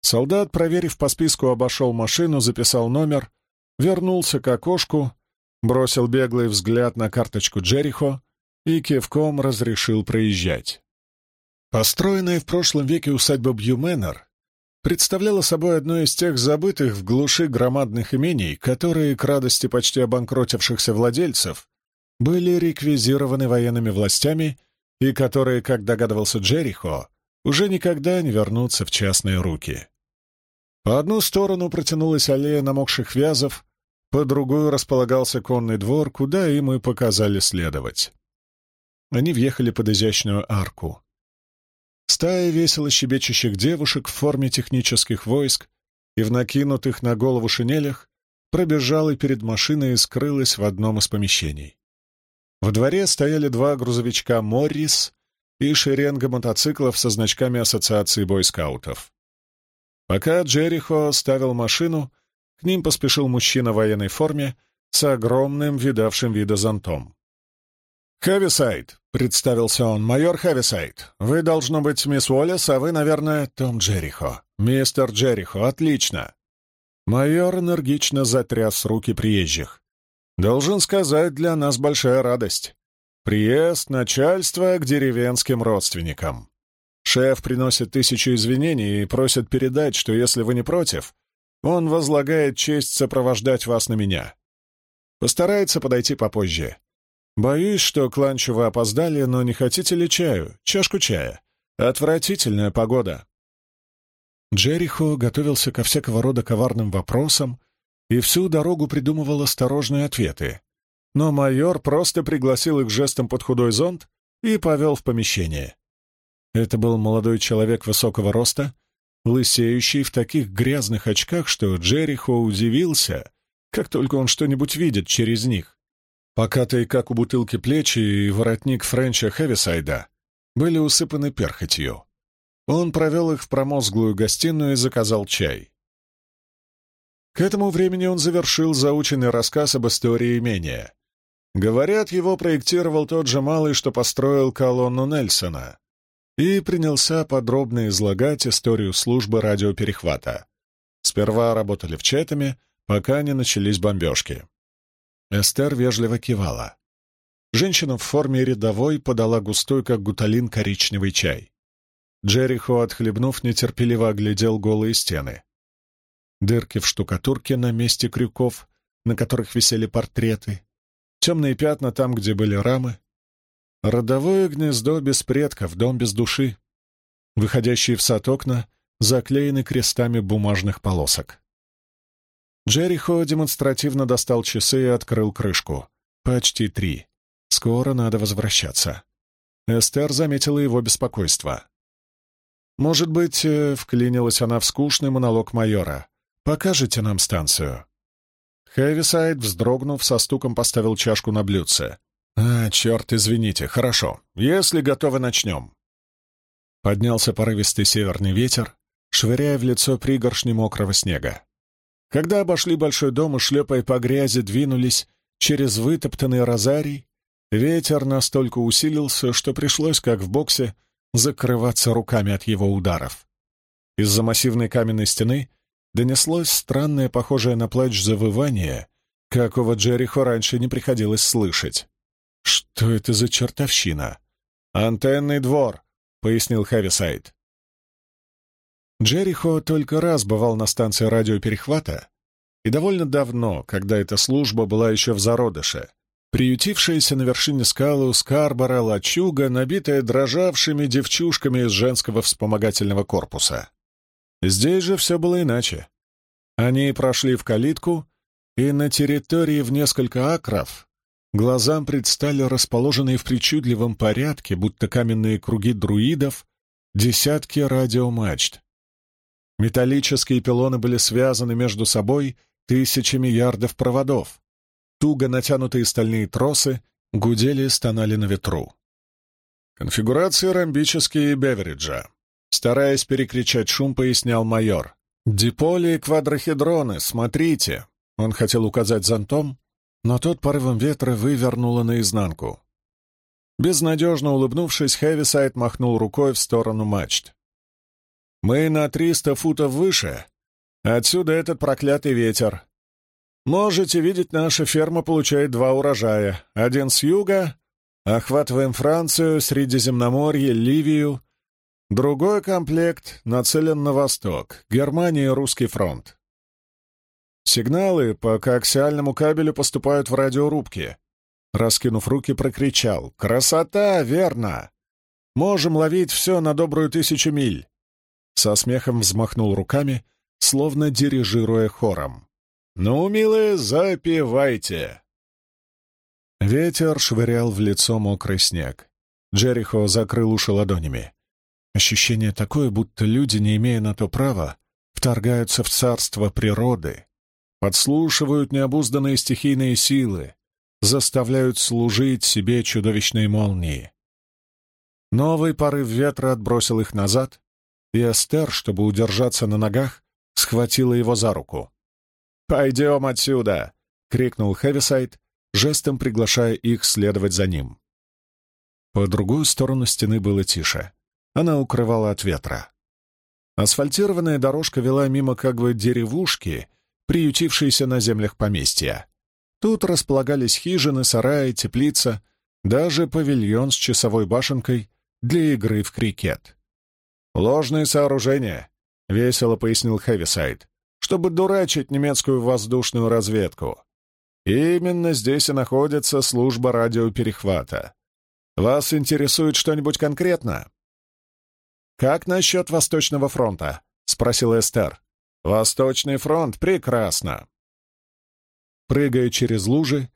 Солдат, проверив по списку, обошел машину, записал номер, вернулся к окошку, бросил беглый взгляд на карточку Джерихо и кивком разрешил проезжать. Построенная в прошлом веке усадьба Бьюменнер представляла собой одно из тех забытых в глуши громадных имений, которые, к радости почти обанкротившихся владельцев, были реквизированы военными властями и которые, как догадывался Джерихо, уже никогда не вернутся в частные руки. По одну сторону протянулась аллея намокших вязов, по другую располагался конный двор, куда им и показали следовать. Они въехали под изящную арку. Стая весело щебечущих девушек в форме технических войск и в накинутых на голову шинелях пробежала перед машиной и скрылась в одном из помещений. В дворе стояли два грузовичка «Моррис» и шеренга мотоциклов со значками Ассоциации бойскаутов. Пока Джерихо ставил машину, к ним поспешил мужчина в военной форме с огромным видавшим вида зонтом. «Хэвисайд», — представился он, — «майор Хэвисайд. Вы, должно быть, мисс Уоллес, а вы, наверное, Том Джерихо. Мистер Джерихо, отлично». Майор энергично затряс руки приезжих. «Должен сказать, для нас большая радость. Приезд начальства к деревенским родственникам. Шеф приносит тысячу извинений и просит передать, что если вы не против, он возлагает честь сопровождать вас на меня. Постарается подойти попозже. «Боюсь, что к вы опоздали, но не хотите ли чаю? Чашку чая. Отвратительная погода». Джерихо готовился ко всякого рода коварным вопросам и всю дорогу придумывал осторожные ответы. Но майор просто пригласил их жестом под худой зонт и повел в помещение. Это был молодой человек высокого роста, лысеющий в таких грязных очках, что Джерихо удивился, как только он что-нибудь видит через них. Покатые, как у бутылки плечи, и воротник Френча Хэвисайда были усыпаны перхотью. Он провел их в промозглую гостиную и заказал чай. К этому времени он завершил заученный рассказ об истории имения. Говорят, его проектировал тот же малый, что построил колонну Нельсона, и принялся подробно излагать историю службы радиоперехвата. Сперва работали в Четами, пока не начались бомбежки. Эстер вежливо кивала. Женщина в форме рядовой подала густой, как гуталин, коричневый чай. Джерихо, отхлебнув, нетерпеливо оглядел голые стены. Дырки в штукатурке на месте крюков, на которых висели портреты, темные пятна там, где были рамы. Родовое гнездо без предков, дом без души. Выходящие в сад окна заклеены крестами бумажных полосок. Джерихо демонстративно достал часы и открыл крышку. Почти три. Скоро надо возвращаться. Эстер заметила его беспокойство. «Может быть, э, — вклинилась она в скучный монолог майора, — покажете нам станцию?» Хэвисайд, вздрогнув, со стуком поставил чашку на блюдце. «А, черт, извините, хорошо. Если готовы, начнем». Поднялся порывистый северный ветер, швыряя в лицо пригоршни мокрого снега. Когда обошли большой дом и, шлепая по грязи, двинулись через вытоптанный розарий, ветер настолько усилился, что пришлось, как в боксе, закрываться руками от его ударов. Из-за массивной каменной стены донеслось странное, похожее на плач завывание, какого Джерихо раньше не приходилось слышать. «Что это за чертовщина?» «Антенный двор», — пояснил Хэвисайд. Джерихо только раз бывал на станции радиоперехвата, и довольно давно, когда эта служба была еще в зародыше, приютившаяся на вершине скалы у Скарбора лачуга, набитая дрожавшими девчушками из женского вспомогательного корпуса. Здесь же все было иначе. Они прошли в калитку, и на территории в несколько акров глазам предстали расположенные в причудливом порядке, будто каменные круги друидов, десятки радиомачт. Металлические пилоны были связаны между собой тысячами ярдов проводов. Туго натянутые стальные тросы гудели и стонали на ветру. Конфигурации ромбические Бевериджа. Стараясь перекричать шум, пояснял майор. «Диполи и квадрохедроны, смотрите!» Он хотел указать зонтом, но тот порывом ветра вывернуло наизнанку. Безнадежно улыбнувшись, Хэвисайд махнул рукой в сторону мачт. «Мы на триста футов выше. Отсюда этот проклятый ветер. Можете видеть, наша ферма получает два урожая. Один с юга, охватываем Францию, Средиземноморье, Ливию. Другой комплект нацелен на восток, Германия и Русский фронт. Сигналы по коаксиальному кабелю поступают в радиорубки. Раскинув руки, прокричал. «Красота, верно! Можем ловить все на добрую тысячу миль!» Со смехом взмахнул руками, словно дирижируя хором. «Ну, милые, запивайте!» Ветер швырял в лицо мокрый снег. Джерихо закрыл уши ладонями. Ощущение такое, будто люди, не имея на то права, вторгаются в царство природы, подслушивают необузданные стихийные силы, заставляют служить себе чудовищные молнии. Новый порыв ветра отбросил их назад, и Эстер, чтобы удержаться на ногах, схватила его за руку. «Пойдем отсюда!» — крикнул Хэвисайд, жестом приглашая их следовать за ним. По другую сторону стены было тише. Она укрывала от ветра. Асфальтированная дорожка вела мимо как бы деревушки — приютившиеся на землях поместья. Тут располагались хижины, сараи, теплица, даже павильон с часовой башенкой для игры в крикет. «Ложные сооружения», — весело пояснил Хэвисайд, «чтобы дурачить немецкую воздушную разведку. Именно здесь и находится служба радиоперехвата. Вас интересует что-нибудь конкретно?» «Как насчет Восточного фронта?» — спросил Эстер. Восточный фронт прекрасно. Прыгая через лужи,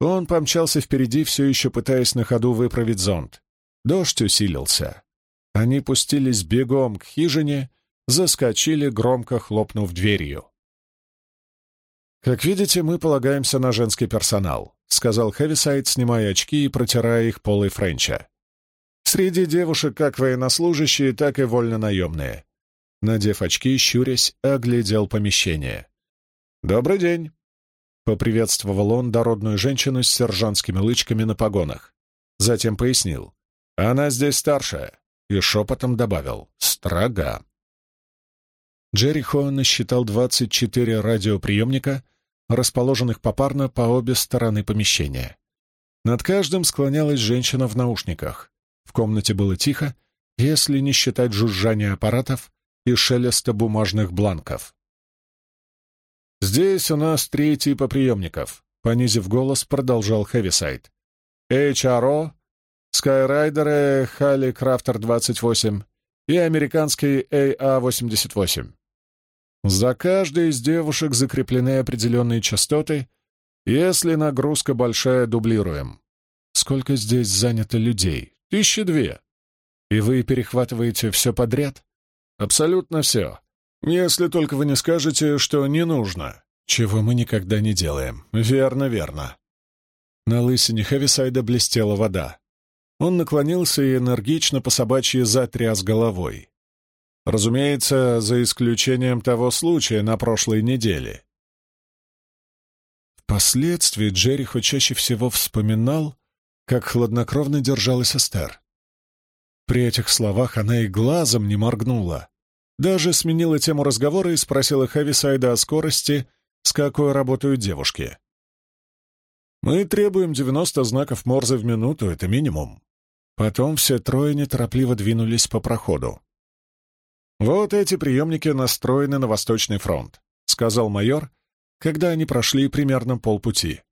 он помчался впереди, все еще пытаясь на ходу выправить зонт. Дождь усилился. Они пустились бегом к хижине, заскочили, громко хлопнув дверью. «Как видите, мы полагаемся на женский персонал», — сказал Хэвисайд, снимая очки и протирая их полой Френча. «Среди девушек как военнослужащие, так и вольно-наемные. Надев очки, щурясь, оглядел помещение. «Добрый день!» — поприветствовал он дородную женщину с сержантскими лычками на погонах. Затем пояснил. «Она здесь старшая!» И шепотом добавил. «Строга!» Джерри Хоу насчитал 24 радиоприемника, расположенных попарно по обе стороны помещения. Над каждым склонялась женщина в наушниках. В комнате было тихо, если не считать жужжания аппаратов и шелеста бумажных бланков. «Здесь у нас три типа приемников», — понизив голос, продолжал Хэвисайд. HRO, Skyraider Хали Крафтер 28 и американский AA-88. За каждой из девушек закреплены определенные частоты, если нагрузка большая, дублируем. Сколько здесь занято людей? Тысячи две. И вы перехватываете все подряд? Абсолютно все. Если только вы не скажете, что не нужно. Чего мы никогда не делаем. Верно, верно. На лысине Хэвисайда блестела вода. Он наклонился и энергично по собачьи затряс головой. Разумеется, за исключением того случая на прошлой неделе. Впоследствии Джерихо чаще всего вспоминал, как хладнокровно держалась Эстер. При этих словах она и глазом не моргнула. Даже сменила тему разговора и спросила Хэвисайда о скорости, с какой работают девушки. «Мы требуем 90 знаков Морзе в минуту, это минимум». Потом все трое неторопливо двинулись по проходу. «Вот эти приемники настроены на Восточный фронт», — сказал майор, когда они прошли примерно полпути.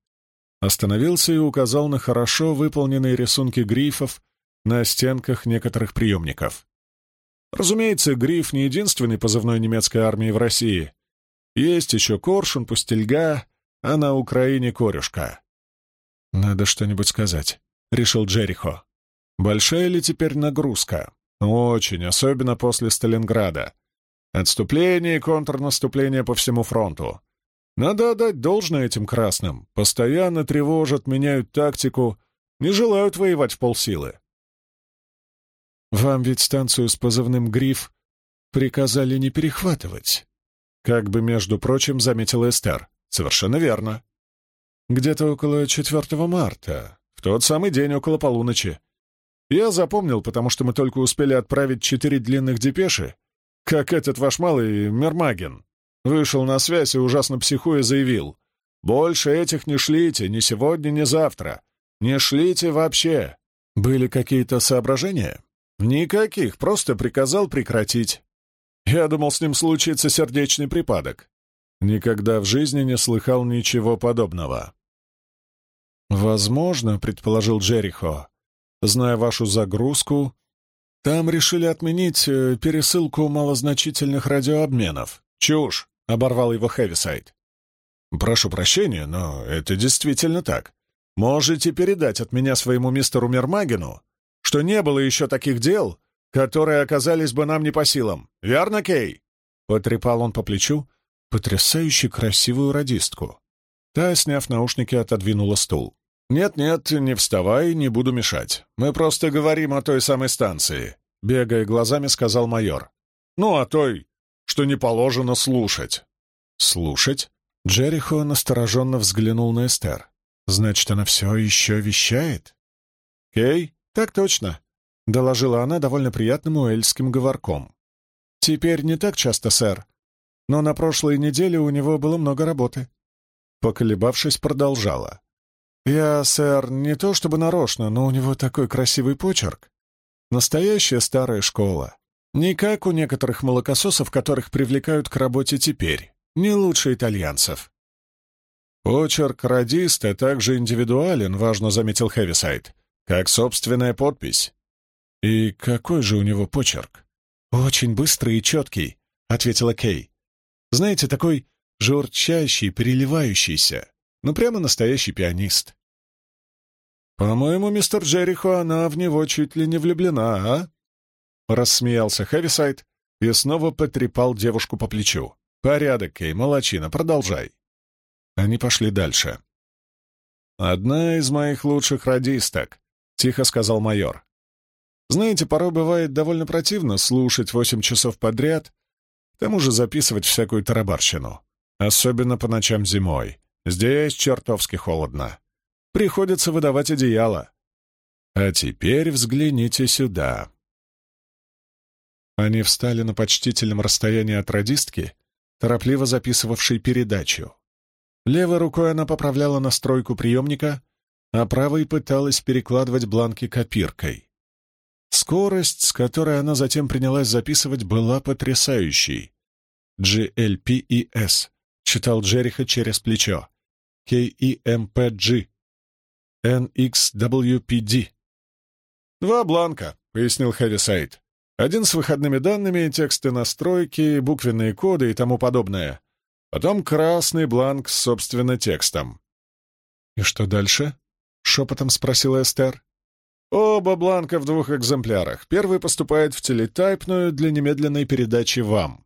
Остановился и указал на хорошо выполненные рисунки грифов на стенках некоторых приемников. Разумеется, гриф не единственный позывной немецкой армии в России. Есть еще коршун, пустельга, а на Украине корюшка. «Надо что-нибудь сказать», — решил Джерихо. «Большая ли теперь нагрузка? Очень, особенно после Сталинграда. Отступление и контрнаступление по всему фронту. Надо отдать должное этим красным. Постоянно тревожат, меняют тактику, не желают воевать в полсилы. Вам ведь станцию с позывным «Гриф» приказали не перехватывать. Как бы, между прочим, заметил Эстер. Совершенно верно. Где-то около 4 марта, в тот самый день около полуночи. Я запомнил, потому что мы только успели отправить четыре длинных депеши, как этот ваш малый Мермаген. Вышел на связь и ужасно психуя заявил. «Больше этих не шлите, ни сегодня, ни завтра. Не шлите вообще». Были какие-то соображения? Никаких, просто приказал прекратить. Я думал, с ним случится сердечный припадок. Никогда в жизни не слыхал ничего подобного. «Возможно», — предположил Джерихо, — «зная вашу загрузку, там решили отменить э, пересылку малозначительных радиообменов. Чушь. — оборвал его Хэвисайд. «Прошу прощения, но это действительно так. Можете передать от меня своему мистеру Мермагину, что не было еще таких дел, которые оказались бы нам не по силам. Верно, Кей?» Потрепал он по плечу потрясающе красивую радистку. Та, сняв наушники, отодвинула стул. «Нет-нет, не вставай, не буду мешать. Мы просто говорим о той самой станции», — бегая глазами, сказал майор. «Ну, о той, что не положено слушать». «Слушать?» Джерихо настороженно взглянул на Эстер. «Значит, она все еще вещает?» «Кей, так точно», — доложила она довольно приятным уэльским говорком. «Теперь не так часто, сэр, но на прошлой неделе у него было много работы». Поколебавшись, продолжала. «Я, сэр, не то чтобы нарочно, но у него такой красивый почерк. Настоящая старая школа. Не как у некоторых молокососов, которых привлекают к работе теперь. Не лучше итальянцев. Почерк радиста также индивидуален, важно заметил Хэвисайд, как собственная подпись. И какой же у него почерк? Очень быстрый и четкий, ответила Кей. Знаете, такой журчащий, переливающийся. Ну, прямо настоящий пианист. «По-моему, мистер Джерихо, она в него чуть ли не влюблена, а?» Рассмеялся Хэвисайд и снова потрепал девушку по плечу. «Порядок, Кей, молочина, продолжай». Они пошли дальше. «Одна из моих лучших радисток», — тихо сказал майор. «Знаете, порой бывает довольно противно слушать восемь часов подряд, к тому же записывать всякую тарабарщину. Особенно по ночам зимой. Здесь чертовски холодно. Приходится выдавать одеяло. А теперь взгляните сюда». Они встали на почтительном расстоянии от радистки, торопливо записывавшей передачу. Левой рукой она поправляла настройку приемника, а правой пыталась перекладывать бланки копиркой. Скорость, с которой она затем принялась записывать, была потрясающей. GLPES, читал Джериха через плечо. KEMPG. NXWPD. «Два бланка», — пояснил Хэвисайд. Один с выходными данными, тексты настройки, буквенные коды и тому подобное. Потом красный бланк с, собственно, текстом. «И что дальше?» — шепотом спросила Эстер. «Оба бланка в двух экземплярах. Первый поступает в телетайпную для немедленной передачи вам.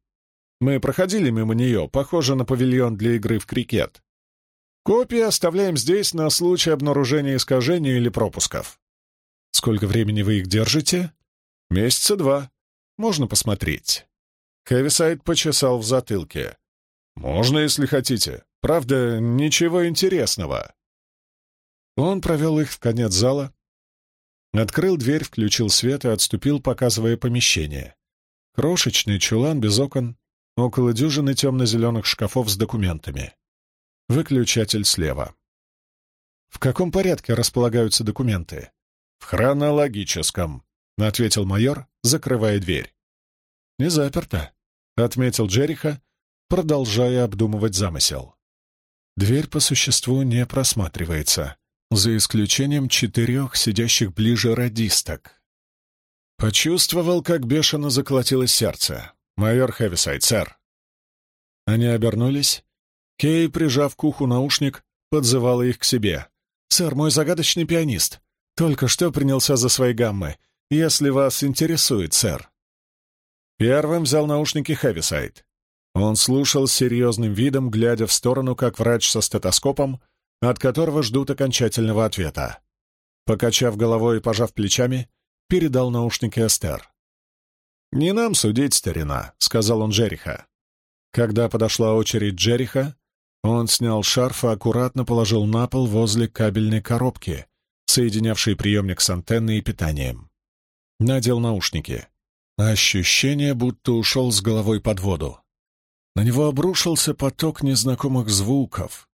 Мы проходили мимо нее, похоже на павильон для игры в крикет. Копии оставляем здесь на случай обнаружения искажений или пропусков. Сколько времени вы их держите?» «Месяца два. Можно посмотреть». Хэвисайд почесал в затылке. «Можно, если хотите. Правда, ничего интересного». Он провел их в конец зала, открыл дверь, включил свет и отступил, показывая помещение. Крошечный чулан без окон, около дюжины темно-зеленых шкафов с документами. Выключатель слева. «В каком порядке располагаются документы?» «В хронологическом», — ответил майор, закрывая дверь. «Не заперто», — отметил Джериха, продолжая обдумывать замысел. Дверь по существу не просматривается, за исключением четырех сидящих ближе радисток. Почувствовал, как бешено заколотилось сердце. «Майор Хэвисайд, сэр». Они обернулись. Кей, прижав к уху наушник, подзывала их к себе. «Сэр, мой загадочный пианист. Только что принялся за свои гаммы. Если вас интересует, сэр». Первым взял наушники Хэвисайд. Он слушал с серьезным видом, глядя в сторону, как врач со стетоскопом, от которого ждут окончательного ответа. Покачав головой и пожав плечами, передал наушники Эстер. «Не нам судить, старина», — сказал он Джериха. Когда подошла очередь Джериха, он снял шарф и аккуратно положил на пол возле кабельной коробки, соединявшей приемник с антенной и питанием. Надел наушники. Ощущение, будто ушел с головой под воду. На него обрушился поток незнакомых звуков.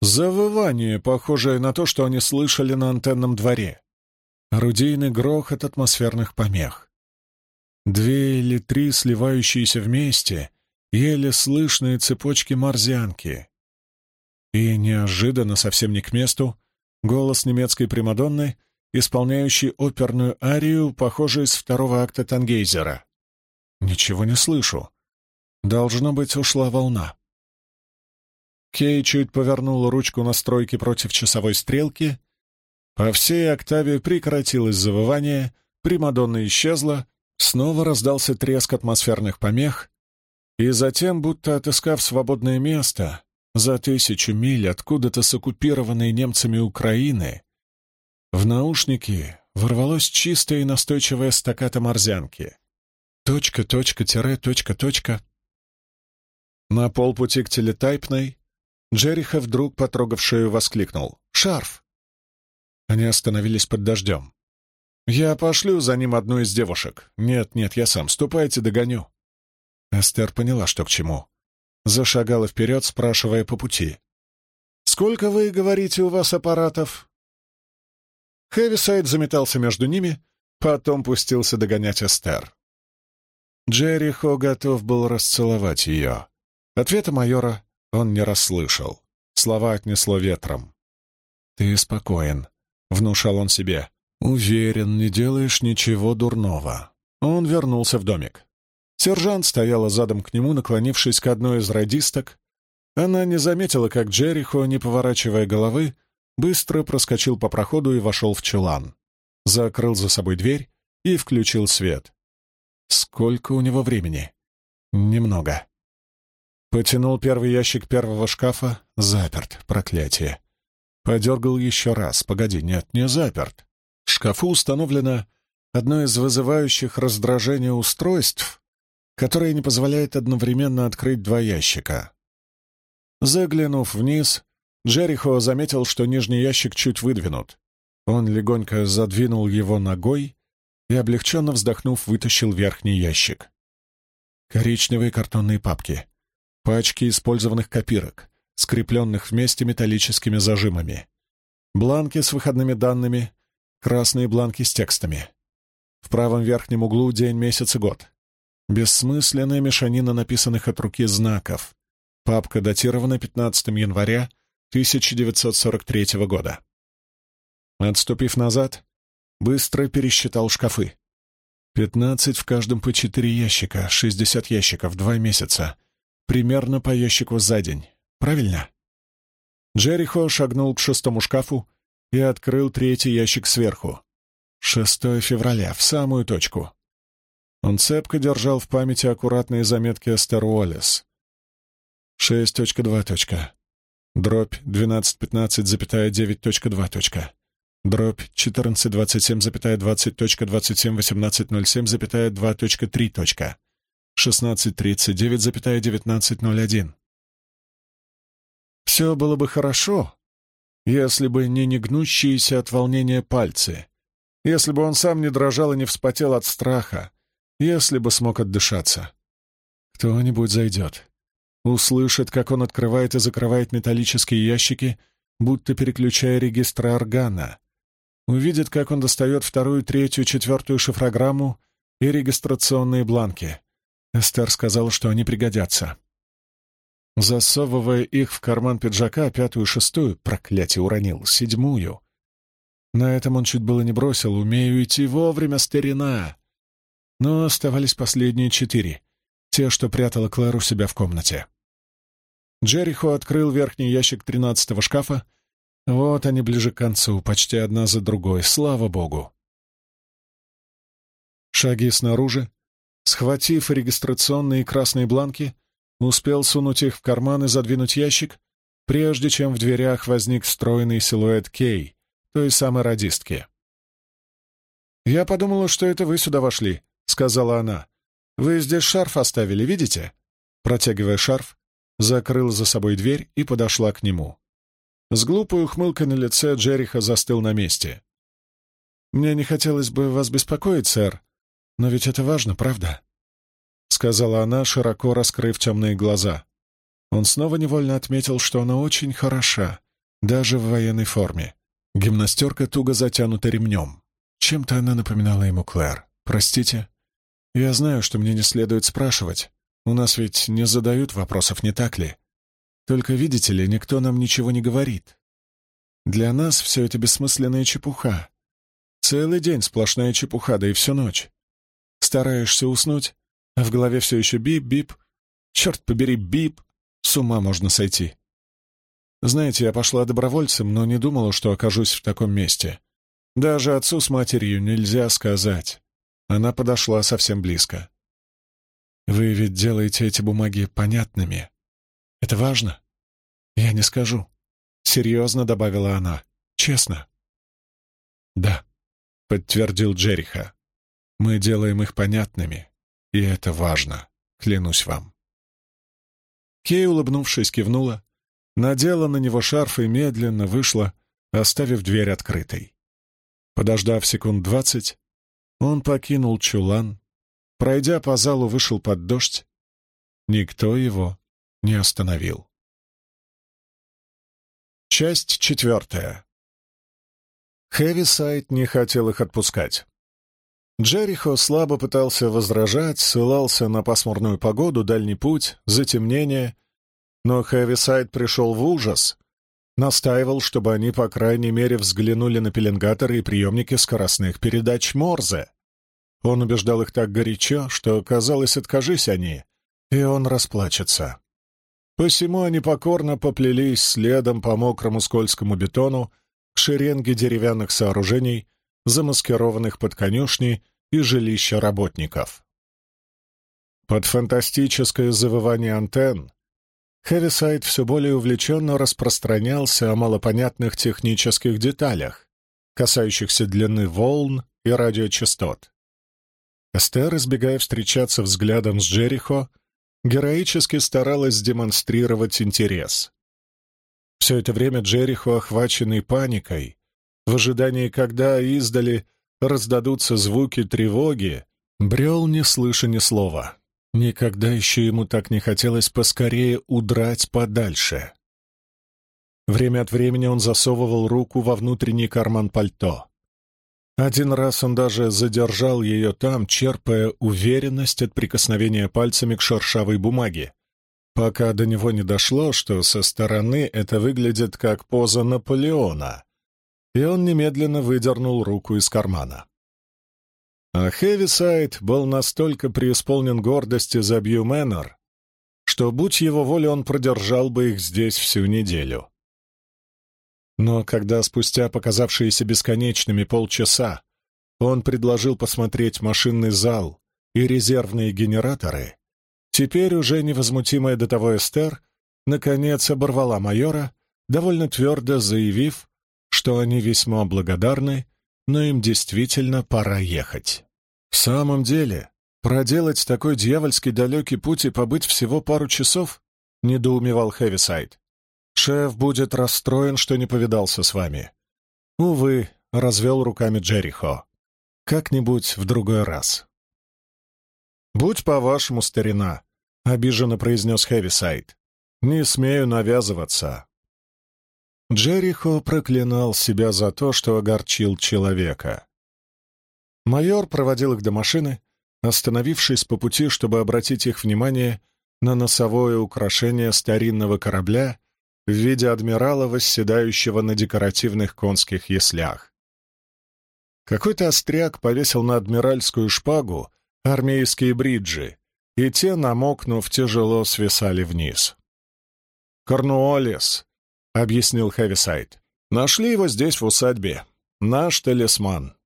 Завывание, похожее на то, что они слышали на антенном дворе. Орудийный грохот атмосферных помех. Две или три сливающиеся вместе, еле слышные цепочки морзянки. И неожиданно, совсем не к месту, голос немецкой Примадонны, исполняющий оперную арию, похожую из второго акта Тангейзера. «Ничего не слышу. Должно быть, ушла волна». Кей чуть повернула ручку настройки против часовой стрелки. По всей октаве прекратилось завывание, Примадонна исчезла, снова раздался треск атмосферных помех, и затем, будто отыскав свободное место, за тысячу миль откуда-то с оккупированной немцами Украины, в наушники ворвалось чистое и настойчивое стаката морзянки. Точка, точка, тире, точка, точка. На полпути к телетайпной Джериха вдруг, потрогав воскликнул. «Шарф!» Они остановились под дождем. «Я пошлю за ним одну из девушек. Нет, нет, я сам. Ступайте, догоню». Эстер поняла, что к чему. Зашагала вперед, спрашивая по пути. «Сколько, вы говорите, у вас аппаратов?» Хэвисайд заметался между ними, потом пустился догонять Эстер. Джерихо готов был расцеловать ее. Ответа майора он не расслышал. Слова отнесло ветром. «Ты спокоен», — внушал он себе. «Уверен, не делаешь ничего дурного». Он вернулся в домик. Сержант стояла задом к нему, наклонившись к одной из радисток. Она не заметила, как Джерихо, не поворачивая головы, быстро проскочил по проходу и вошел в чулан. Закрыл за собой дверь и включил свет. Сколько у него времени? Немного. Потянул первый ящик первого шкафа. Заперт, проклятие. Подергал еще раз. Погоди, нет, не заперт. В шкафу установлено одно из вызывающих раздражение устройств, которая не позволяет одновременно открыть два ящика. Заглянув вниз, Джерихо заметил, что нижний ящик чуть выдвинут. Он легонько задвинул его ногой и, облегченно вздохнув, вытащил верхний ящик. Коричневые картонные папки, пачки использованных копирок, скрепленных вместе металлическими зажимами, бланки с выходными данными, красные бланки с текстами. В правом верхнем углу день, месяц и год. Бессмысленная мешанина написанных от руки знаков. Папка датирована 15 января 1943 года. Отступив назад, быстро пересчитал шкафы. Пятнадцать в каждом по четыре ящика, шестьдесят ящиков, два месяца. Примерно по ящику за день. Правильно? Джерихо шагнул к шестому шкафу и открыл третий ящик сверху. 6 февраля, в самую точку. Он цепко держал в памяти аккуратные заметки Эстер Уоллес. 6.2. Дробь 12.15,9.2. Дробь 14.27,20.27.18.07,2.3. 16.39,19.01. Все было бы хорошо, если бы не негнущиеся от волнения пальцы, если бы он сам не дрожал и не вспотел от страха, если бы смог отдышаться. Кто-нибудь зайдет, услышит, как он открывает и закрывает металлические ящики, будто переключая регистры органа, увидит, как он достает вторую, третью, четвертую шифрограмму и регистрационные бланки. Эстер сказала, что они пригодятся. Засовывая их в карман пиджака, пятую, шестую, проклятие, уронил, седьмую. На этом он чуть было не бросил, умею идти вовремя, старина. Но оставались последние четыре, те, что прятала Клэр у себя в комнате. Джерихо открыл верхний ящик тринадцатого шкафа. Вот они ближе к концу, почти одна за другой, слава богу. Шаги снаружи. Схватив регистрационные красные бланки, успел сунуть их в карман и задвинуть ящик, прежде чем в дверях возник стройный силуэт Кей, той самой радистки. «Я подумала, что это вы сюда вошли», — сказала она. «Вы здесь шарф оставили, видите?» Протягивая шарф, закрыл за собой дверь и подошла к нему. С глупой ухмылкой на лице Джериха застыл на месте. «Мне не хотелось бы вас беспокоить, сэр, но ведь это важно, правда?» — сказала она, широко раскрыв темные глаза. Он снова невольно отметил, что она очень хороша, даже в военной форме. Гимнастерка туго затянута ремнем. Чем-то она напоминала ему Клэр. «Простите, я знаю, что мне не следует спрашивать. У нас ведь не задают вопросов, не так ли? Только, видите ли, никто нам ничего не говорит. Для нас все это бессмысленная чепуха. Целый день сплошная чепуха, да и всю ночь. Стараешься уснуть, а в голове все еще бип-бип. Черт побери, бип. С ума можно сойти. Знаете, я пошла добровольцем, но не думала, что окажусь в таком месте. Даже отцу с матерью нельзя сказать. Она подошла совсем близко. Вы ведь делаете эти бумаги понятными. Это важно? Я не скажу. Серьезно добавила она. Честно. Да, подтвердил Джериха. Мы делаем их понятными, и это важно, клянусь вам. Кей, улыбнувшись, кивнула, надела на него шарф и медленно вышла, оставив дверь открытой. Подождав секунд двадцать, он покинул чулан, пройдя по залу, вышел под дождь. Никто его не остановил. Часть четвертая. Хэвисайд не хотел их отпускать. Джерихо слабо пытался возражать, ссылался на пасмурную погоду, дальний путь, затемнение — но Хэвисайд пришел в ужас, настаивал, чтобы они, по крайней мере, взглянули на пеленгаторы и приемники скоростных передач Морзе. Он убеждал их так горячо, что, казалось, откажись они, и он расплачется. Посему они покорно поплелись следом по мокрому скользкому бетону к шеренге деревянных сооружений, замаскированных под конюшни и жилища работников. Под фантастическое завывание антенн Хэвисайд все более увлеченно распространялся о малопонятных технических деталях, касающихся длины волн и радиочастот. Эстер, избегая встречаться взглядом с Джерихо, героически старалась демонстрировать интерес. Все это время Джерихо, охваченный паникой, в ожидании, когда издали раздадутся звуки тревоги, брел, не слыша ни слова. Никогда еще ему так не хотелось поскорее удрать подальше. Время от времени он засовывал руку во внутренний карман пальто. Один раз он даже задержал ее там, черпая уверенность от прикосновения пальцами к шершавой бумаге, пока до него не дошло, что со стороны это выглядит как поза Наполеона, и он немедленно выдернул руку из кармана. А Хэвисайд был настолько преисполнен гордости за Бью Мэннер, что, будь его воля, он продержал бы их здесь всю неделю. Но когда спустя показавшиеся бесконечными полчаса он предложил посмотреть машинный зал и резервные генераторы, теперь уже невозмутимая до того Эстер наконец оборвала майора, довольно твердо заявив, что они весьма благодарны но им действительно пора ехать. В самом деле, проделать такой дьявольский далекий путь и побыть всего пару часов? — недоумевал Хэвисайд. Шеф будет расстроен, что не повидался с вами. Увы, развел руками Джерихо. Как-нибудь в другой раз. «Будь по-вашему, старина», — обиженно произнес Хэвисайд. «Не смею навязываться». Джерихо проклинал себя за то, что огорчил человека. Майор проводил их до машины, остановившись по пути, чтобы обратить их внимание на носовое украшение старинного корабля в виде адмирала, восседающего на декоративных конских яслях. Какой-то остряк повесил на адмиральскую шпагу армейские бриджи, и те, намокнув, тяжело свисали вниз. «Корнуоллес», — объяснил Хэвисайд, — «нашли его здесь, в усадьбе. Наш талисман».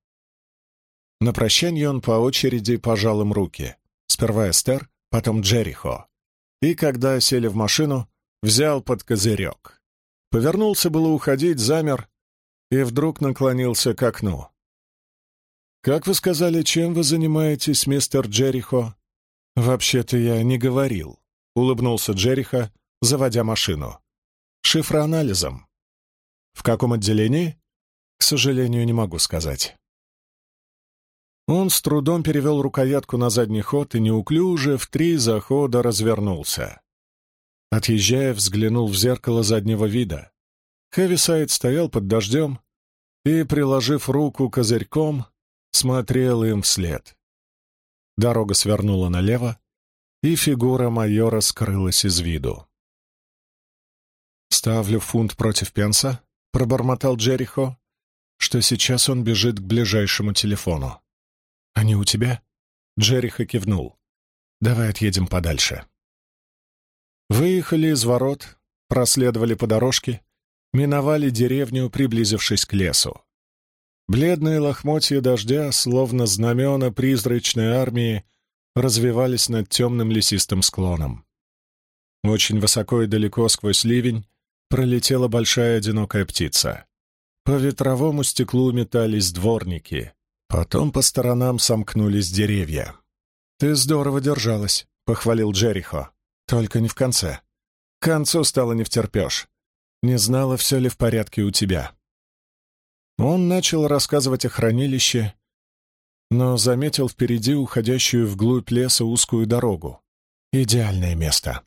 На прощание он по очереди пожал им руки. Сперва Эстер, потом Джерихо. И когда сели в машину, взял под козырек. Повернулся было уходить, замер и вдруг наклонился к окну. «Как вы сказали, чем вы занимаетесь, мистер Джерихо?» «Вообще-то я не говорил», — улыбнулся Джерихо, заводя машину. «Шифроанализом». «В каком отделении?» «К сожалению, не могу сказать». Он с трудом перевел рукоятку на задний ход и неуклюже в три захода развернулся. Отъезжая, взглянул в зеркало заднего вида. Хэвисайд стоял под дождем и, приложив руку козырьком, смотрел им вслед. Дорога свернула налево, и фигура майора скрылась из виду. «Ставлю фунт против пенса», — пробормотал Джерихо, что сейчас он бежит к ближайшему телефону. «Они у тебя?» Джериха кивнул. «Давай отъедем подальше». Выехали из ворот, проследовали по дорожке, миновали деревню, приблизившись к лесу. Бледные лохмотья дождя, словно знамена призрачной армии, развивались над темным лесистым склоном. Очень высоко и далеко сквозь ливень пролетела большая одинокая птица. По ветровому стеклу метались дворники, Потом по сторонам сомкнулись деревья. «Ты здорово держалась», — похвалил Джерихо. «Только не в конце. К концу стало не втерпешь. Не знала, все ли в порядке у тебя». Он начал рассказывать о хранилище, но заметил впереди уходящую вглубь леса узкую дорогу. Идеальное место.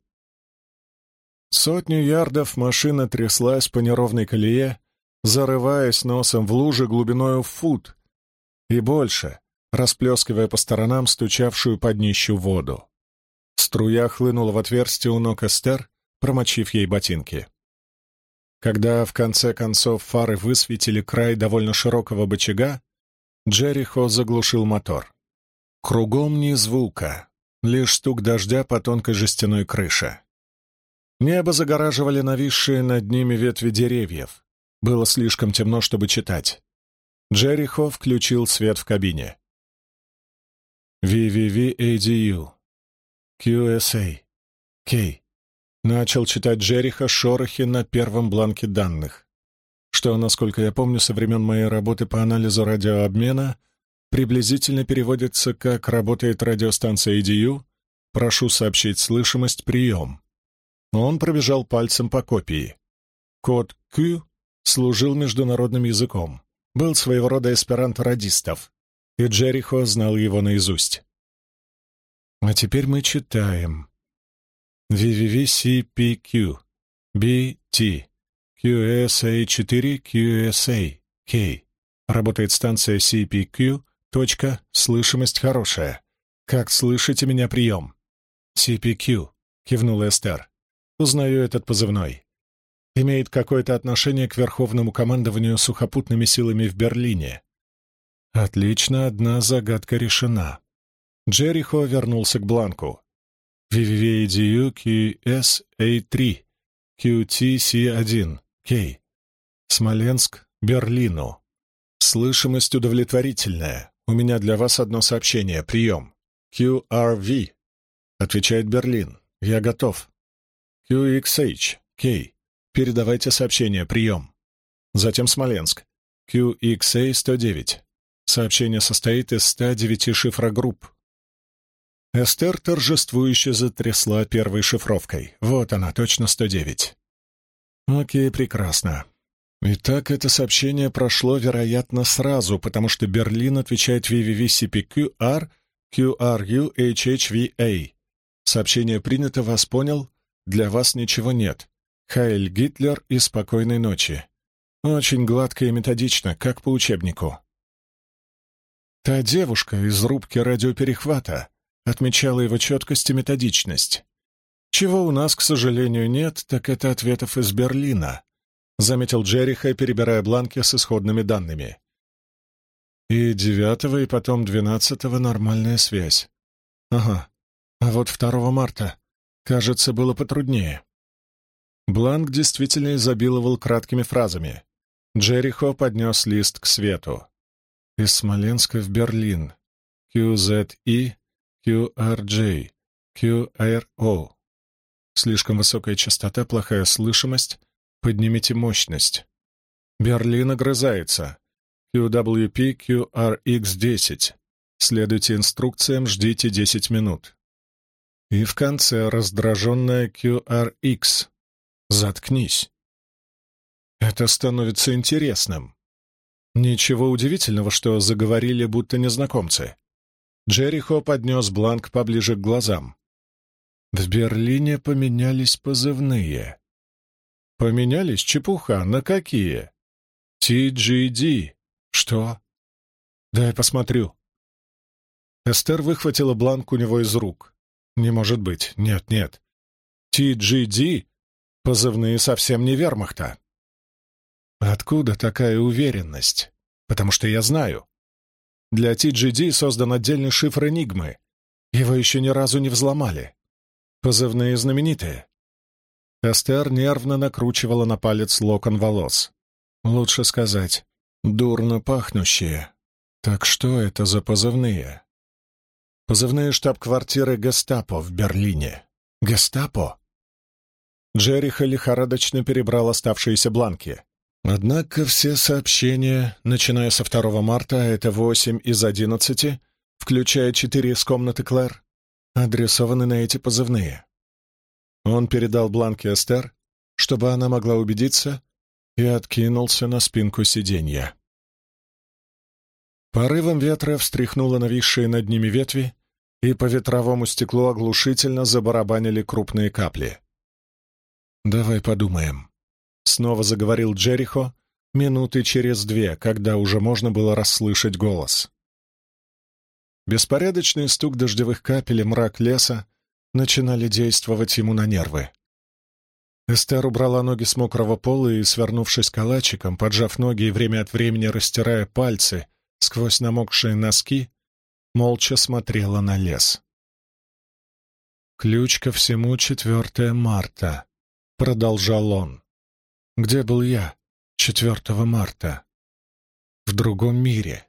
Сотню ярдов машина тряслась по неровной колее, зарываясь носом в луже глубиною в фут, и больше, расплескивая по сторонам стучавшую под днищу воду. Струя хлынула в отверстие у ног Эстер, промочив ей ботинки. Когда в конце концов фары высветили край довольно широкого бочага, Джерихо заглушил мотор. Кругом ни звука, лишь стук дождя по тонкой жестяной крыше. Небо загораживали нависшие над ними ветви деревьев. Было слишком темно, чтобы читать. Джерихо включил свет в кабине. VVVADU. QSA. K. Начал читать Джериха шорохи на первом бланке данных, что, насколько я помню, со времен моей работы по анализу радиообмена приблизительно переводится как «работает радиостанция EDU», «прошу сообщить слышимость, прием». Он пробежал пальцем по копии. Код Q служил международным языком был своего рода эсперанто радистов, и Джерихо знал его наизусть. А теперь мы читаем. VVVCPQ, BT, QSA4, QSA, K. Работает станция CPQ, точка, слышимость хорошая. Как слышите меня прием? CPQ, кивнул Эстер. Узнаю этот позывной имеет какое-то отношение к Верховному командованию сухопутными силами в Берлине. Отлично, одна загадка решена. Джерихо вернулся к бланку. VVVDU QSA3 QTC1 K. Смоленск, Берлину. Слышимость удовлетворительная. У меня для вас одно сообщение. Прием. QRV. Отвечает Берлин. Я готов. QXH. K. Передавайте сообщение. Прием. Затем Смоленск. QXA-109. Сообщение состоит из 109 шифрогрупп. Эстер торжествующе затрясла первой шифровкой. Вот она, точно 109. Окей, прекрасно. Итак, это сообщение прошло, вероятно, сразу, потому что Берлин отвечает VVVCPQR QRUHHVA. Сообщение принято, вас понял, для вас ничего нет. Хайль Гитлер и спокойной ночи. Очень гладко и методично, как по учебнику. Та девушка из рубки радиоперехвата отмечала его четкость и методичность. Чего у нас, к сожалению, нет, так это ответов из Берлина, заметил Джериха, перебирая бланки с исходными данными. И девятого, и потом двенадцатого нормальная связь. Ага. А вот второго марта, кажется, было потруднее. Бланк действительно изобиловал краткими фразами. Джерихо поднес лист к свету. Из Смоленска в Берлин. QZE, QRJ, QRO. Слишком высокая частота, плохая слышимость. Поднимите мощность. Берлин огрызается. QWP, QRX10. Следуйте инструкциям, ждите 10 минут. И в конце раздраженная QRX. Заткнись. Это становится интересным. Ничего удивительного, что заговорили будто незнакомцы. Джерихо поднес бланк поближе к глазам. В Берлине поменялись позывные. Поменялись чепуха, на какие? TGD. Что? Дай посмотрю. Эстер выхватила бланк у него из рук. Не может быть. Нет, нет. TGD Позывные совсем не вермахта. Откуда такая уверенность? Потому что я знаю. Для TGD создан отдельный шифр Энигмы. Его еще ни разу не взломали. Позывные знаменитые. Эстер нервно накручивала на палец локон волос. Лучше сказать, дурно пахнущие. Так что это за позывные? Позывные штаб-квартиры Гестапо в Берлине. Гестапо? Джериха лихорадочно перебрал оставшиеся бланки. Однако все сообщения, начиная со 2 марта, а это 8 из 11, включая 4 из комнаты Клэр, адресованы на эти позывные. Он передал бланки Эстер, чтобы она могла убедиться, и откинулся на спинку сиденья. Порывом ветра встряхнуло нависшие над ними ветви, и по ветровому стеклу оглушительно забарабанили крупные капли. «Давай подумаем», — снова заговорил Джерихо минуты через две, когда уже можно было расслышать голос. Беспорядочный стук дождевых капель и мрак леса начинали действовать ему на нервы. Эстер убрала ноги с мокрого пола и, свернувшись калачиком, поджав ноги и время от времени растирая пальцы сквозь намокшие носки, молча смотрела на лес. Ключ ко всему 4 марта. Продолжал он. Где был я 4 марта? В другом мире.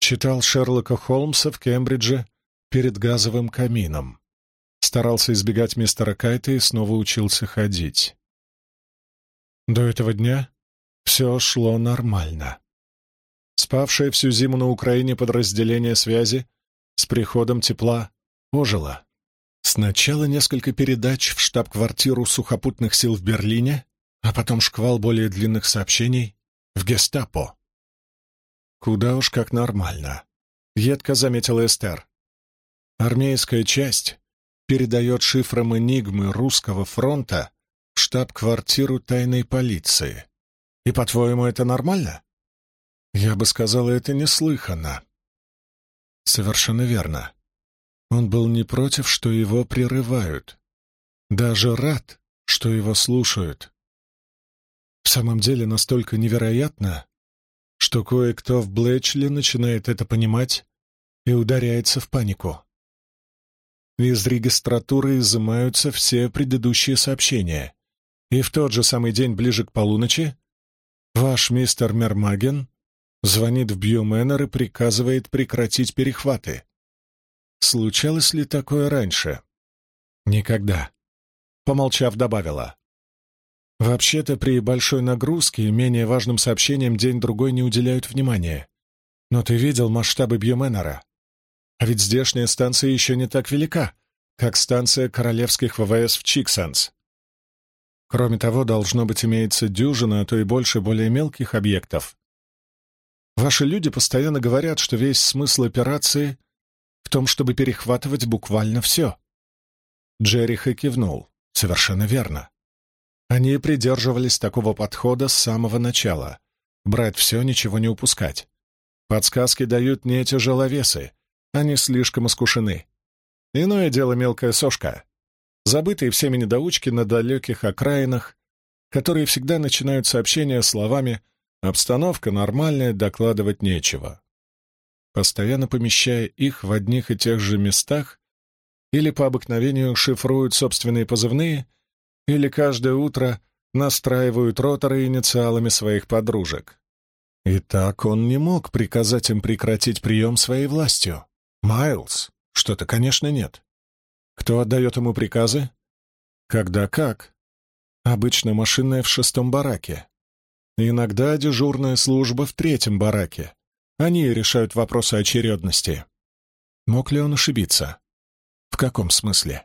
Читал Шерлока Холмса в Кембридже перед газовым камином. Старался избегать мистера Кайта и снова учился ходить. До этого дня все шло нормально. Спавшее всю зиму на Украине подразделение связи с приходом тепла ожило. Сначала несколько передач в штаб-квартиру сухопутных сил в Берлине, а потом шквал более длинных сообщений в гестапо. Куда уж как нормально, едко заметила Эстер. Армейская часть передает шифром энигмы русского фронта в штаб-квартиру тайной полиции. И, по-твоему, это нормально? Я бы сказала, это неслыханно. Совершенно верно. Он был не против, что его прерывают. Даже рад, что его слушают. В самом деле настолько невероятно, что кое-кто в Блэчли начинает это понимать и ударяется в панику. Из регистратуры изымаются все предыдущие сообщения, и в тот же самый день ближе к полуночи ваш мистер Мермаген звонит в Бьюменнер и приказывает прекратить перехваты. Случалось ли такое раньше? Никогда. Помолчав, добавила. Вообще-то при большой нагрузке менее важным сообщениям день-другой не уделяют внимания. Но ты видел масштабы Бьюменнера? А ведь здешняя станция еще не так велика, как станция королевских ВВС в Чиксенс. Кроме того, должно быть, имеется дюжина, а то и больше более мелких объектов. Ваши люди постоянно говорят, что весь смысл операции в том, чтобы перехватывать буквально все. Джериха кивнул. Совершенно верно. Они придерживались такого подхода с самого начала. Брать все, ничего не упускать. Подсказки дают не тяжеловесы. Они слишком искушены. Иное дело мелкая сошка. Забытые всеми недоучки на далеких окраинах, которые всегда начинают сообщения словами «обстановка нормальная, докладывать нечего». Постоянно помещая их в одних и тех же местах, или по обыкновению шифруют собственные позывные, или каждое утро настраивают роторы инициалами своих подружек. И так он не мог приказать им прекратить прием своей властью. Майлз? Что-то, конечно, нет. Кто отдает ему приказы? Когда как? Обычно машинная в шестом бараке. Иногда дежурная служба в третьем бараке. Они решают вопросы очередности. Мог ли он ошибиться? В каком смысле?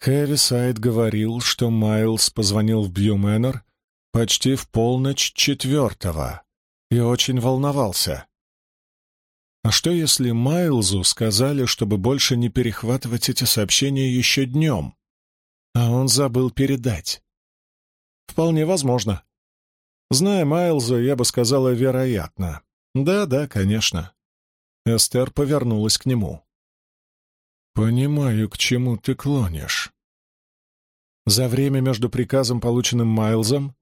Хэви Сайд говорил, что Майлз позвонил в Бьюмэннер почти в полночь четвертого и очень волновался. А что, если Майлзу сказали, чтобы больше не перехватывать эти сообщения еще днем, а он забыл передать? Вполне возможно. Зная Майлза, я бы сказала, вероятно. Да-да, конечно. Эстер повернулась к нему. «Понимаю, к чему ты клонишь». За время между приказом, полученным Майлзом,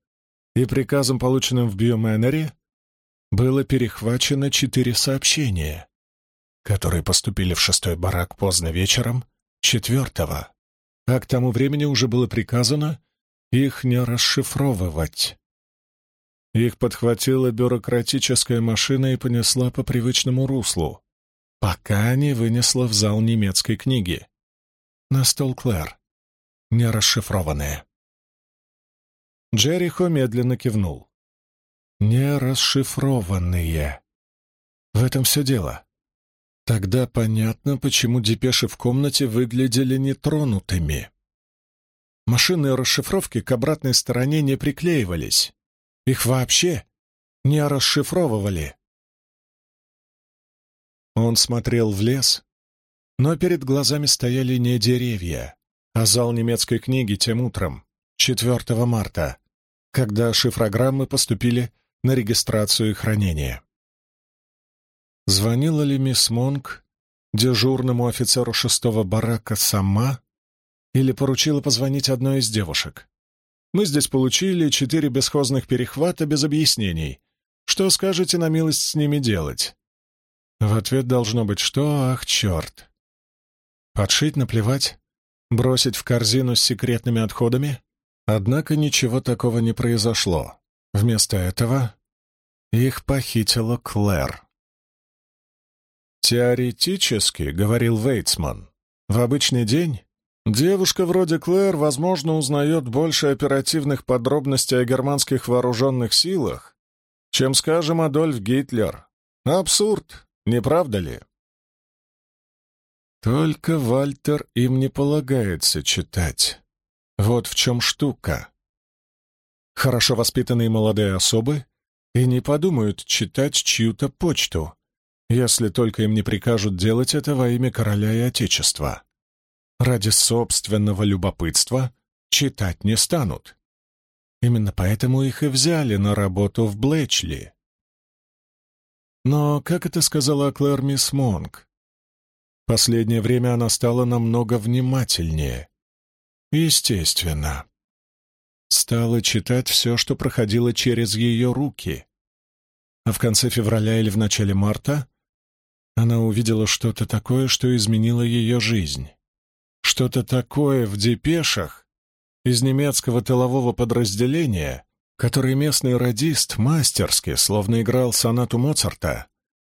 и приказом, полученным в Биоменере, было перехвачено четыре сообщения, которые поступили в шестой барак поздно вечером, четвертого, а к тому времени уже было приказано их не расшифровывать. Их подхватила бюрократическая машина и понесла по привычному руслу, пока не вынесла в зал немецкой книги. На стол Клэр. Не расшифрованные. Джерихо медленно кивнул. Не расшифрованные. В этом все дело. Тогда понятно, почему депеши в комнате выглядели нетронутыми. Машинные расшифровки к обратной стороне не приклеивались. Их вообще не расшифровывали. Он смотрел в лес, но перед глазами стояли не деревья, а зал немецкой книги тем утром, 4 марта, когда шифрограммы поступили на регистрацию и хранение. Звонила ли мисс Монк дежурному офицеру шестого барака сама или поручила позвонить одной из девушек? Мы здесь получили четыре бесхозных перехвата без объяснений. Что скажете на милость с ними делать? В ответ должно быть «что? Ах, черт!» Подшить, наплевать? Бросить в корзину с секретными отходами? Однако ничего такого не произошло. Вместо этого их похитила Клэр. «Теоретически», — говорил Вейтсман, — «в обычный день девушка вроде Клэр, возможно, узнает больше оперативных подробностей о германских вооруженных силах, чем, скажем, Адольф Гитлер. Абсурд, не правда ли? Только Вальтер им не полагается читать. Вот в чем штука. Хорошо воспитанные молодые особы и не подумают читать чью-то почту, если только им не прикажут делать это во имя короля и отечества. Ради собственного любопытства читать не станут. Именно поэтому их и взяли на работу в Блэчли. Но, как это сказала Клэр мисс Монк, последнее время она стала намного внимательнее. Естественно. Стала читать все, что проходило через ее руки. А в конце февраля или в начале марта она увидела что-то такое, что изменило ее жизнь. Что-то такое в депешах из немецкого тылового подразделения, который местный радист мастерски, словно играл сонату Моцарта,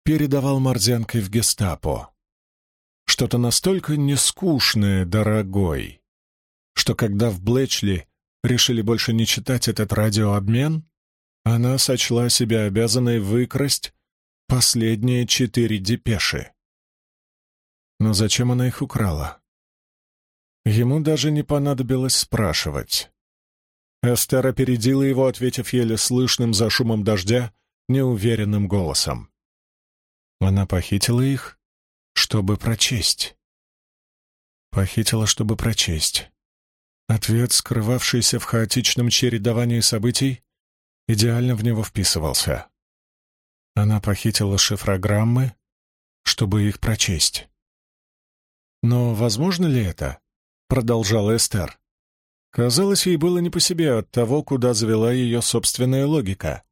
передавал Морзянкой в гестапо. Что-то настолько нескучное, дорогой, что когда в Блэчли решили больше не читать этот радиообмен, она сочла себя обязанной выкрасть последние четыре депеши. Но зачем она их украла? Ему даже не понадобилось спрашивать. Эстер опередила его, ответив еле слышным за шумом дождя, неуверенным голосом. Она похитила их, чтобы прочесть. Похитила, чтобы прочесть. Ответ, скрывавшийся в хаотичном чередовании событий, идеально в него вписывался. Она похитила шифрограммы, чтобы их прочесть. «Но возможно ли это?» — продолжала Эстер. Казалось, ей было не по себе от того, куда завела ее собственная логика.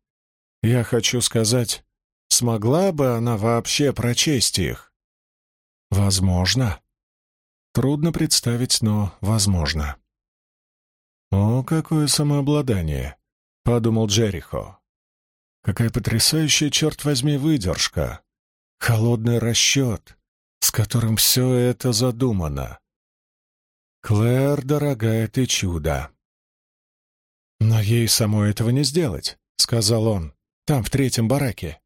Я хочу сказать, смогла бы она вообще прочесть их? Возможно. Трудно представить, но возможно. «О, какое самообладание!» — подумал Джерихо. «Какая потрясающая, черт возьми, выдержка! Холодный расчет, с которым все это задумано!» «Клэр, дорогая, ты чудо!» «Но ей самой этого не сделать», — сказал он, — «там, в третьем бараке.